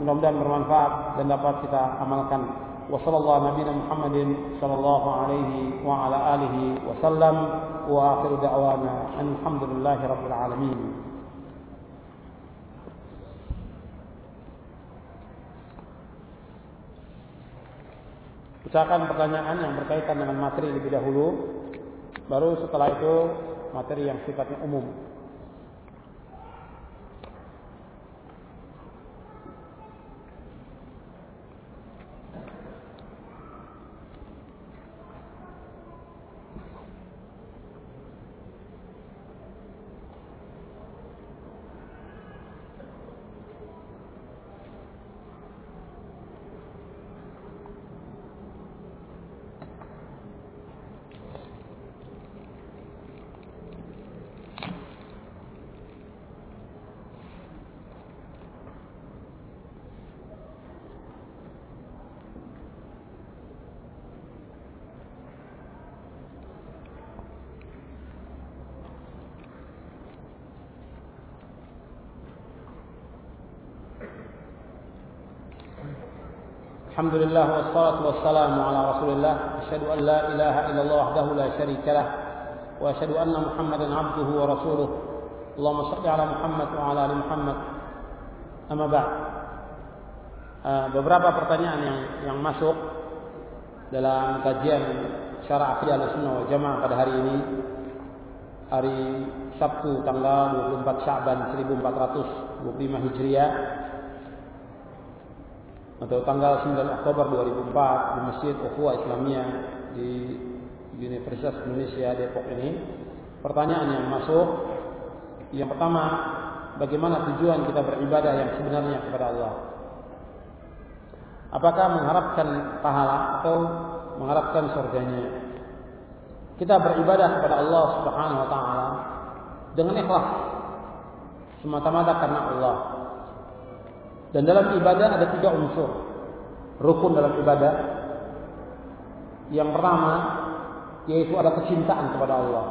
mudah-mudahan bermanfaat dan dapat kita amalkan. Wassallallahu nabiyana Muhammadin sallallahu alaihi wa ala alihi wasallam wa da'wana alhamdulillahi rabbil alamin. Usahakan pertanyaan yang berkaitan dengan materi lebih dahulu. Baru setelah itu materi yang sifatnya umum. الحمد لله والصلاة والسلام على رسول الله أشهد أن لا إله إلا الله وحده لا شريك له وأشهد أن محمدا عبده ورسوله اللهم صل على محمد وعلى آل محمد أما بعد beberapa pertanyaan yang yang masuk dalam kajian syara syarah al-sunnah wa jamaah pada hari ini hari Sabtu tanggal 24 Syaban 1425 Hijriah atau tanggal 9 Oktober 2004 di Masjid Ukhuwah Islamiyah di Universitas Indonesia Depok ini. Pertanyaan yang masuk yang pertama, bagaimana tujuan kita beribadah yang sebenarnya kepada Allah? Apakah mengharapkan pahala atau mengharapkan surganya? Kita beribadah kepada Allah Subhanahu wa taala dengan ikhlas semata-mata karena Allah dan dalam ibadah ada tiga unsur rukun dalam ibadah. Yang pertama yaitu ada kecintaan kepada Allah.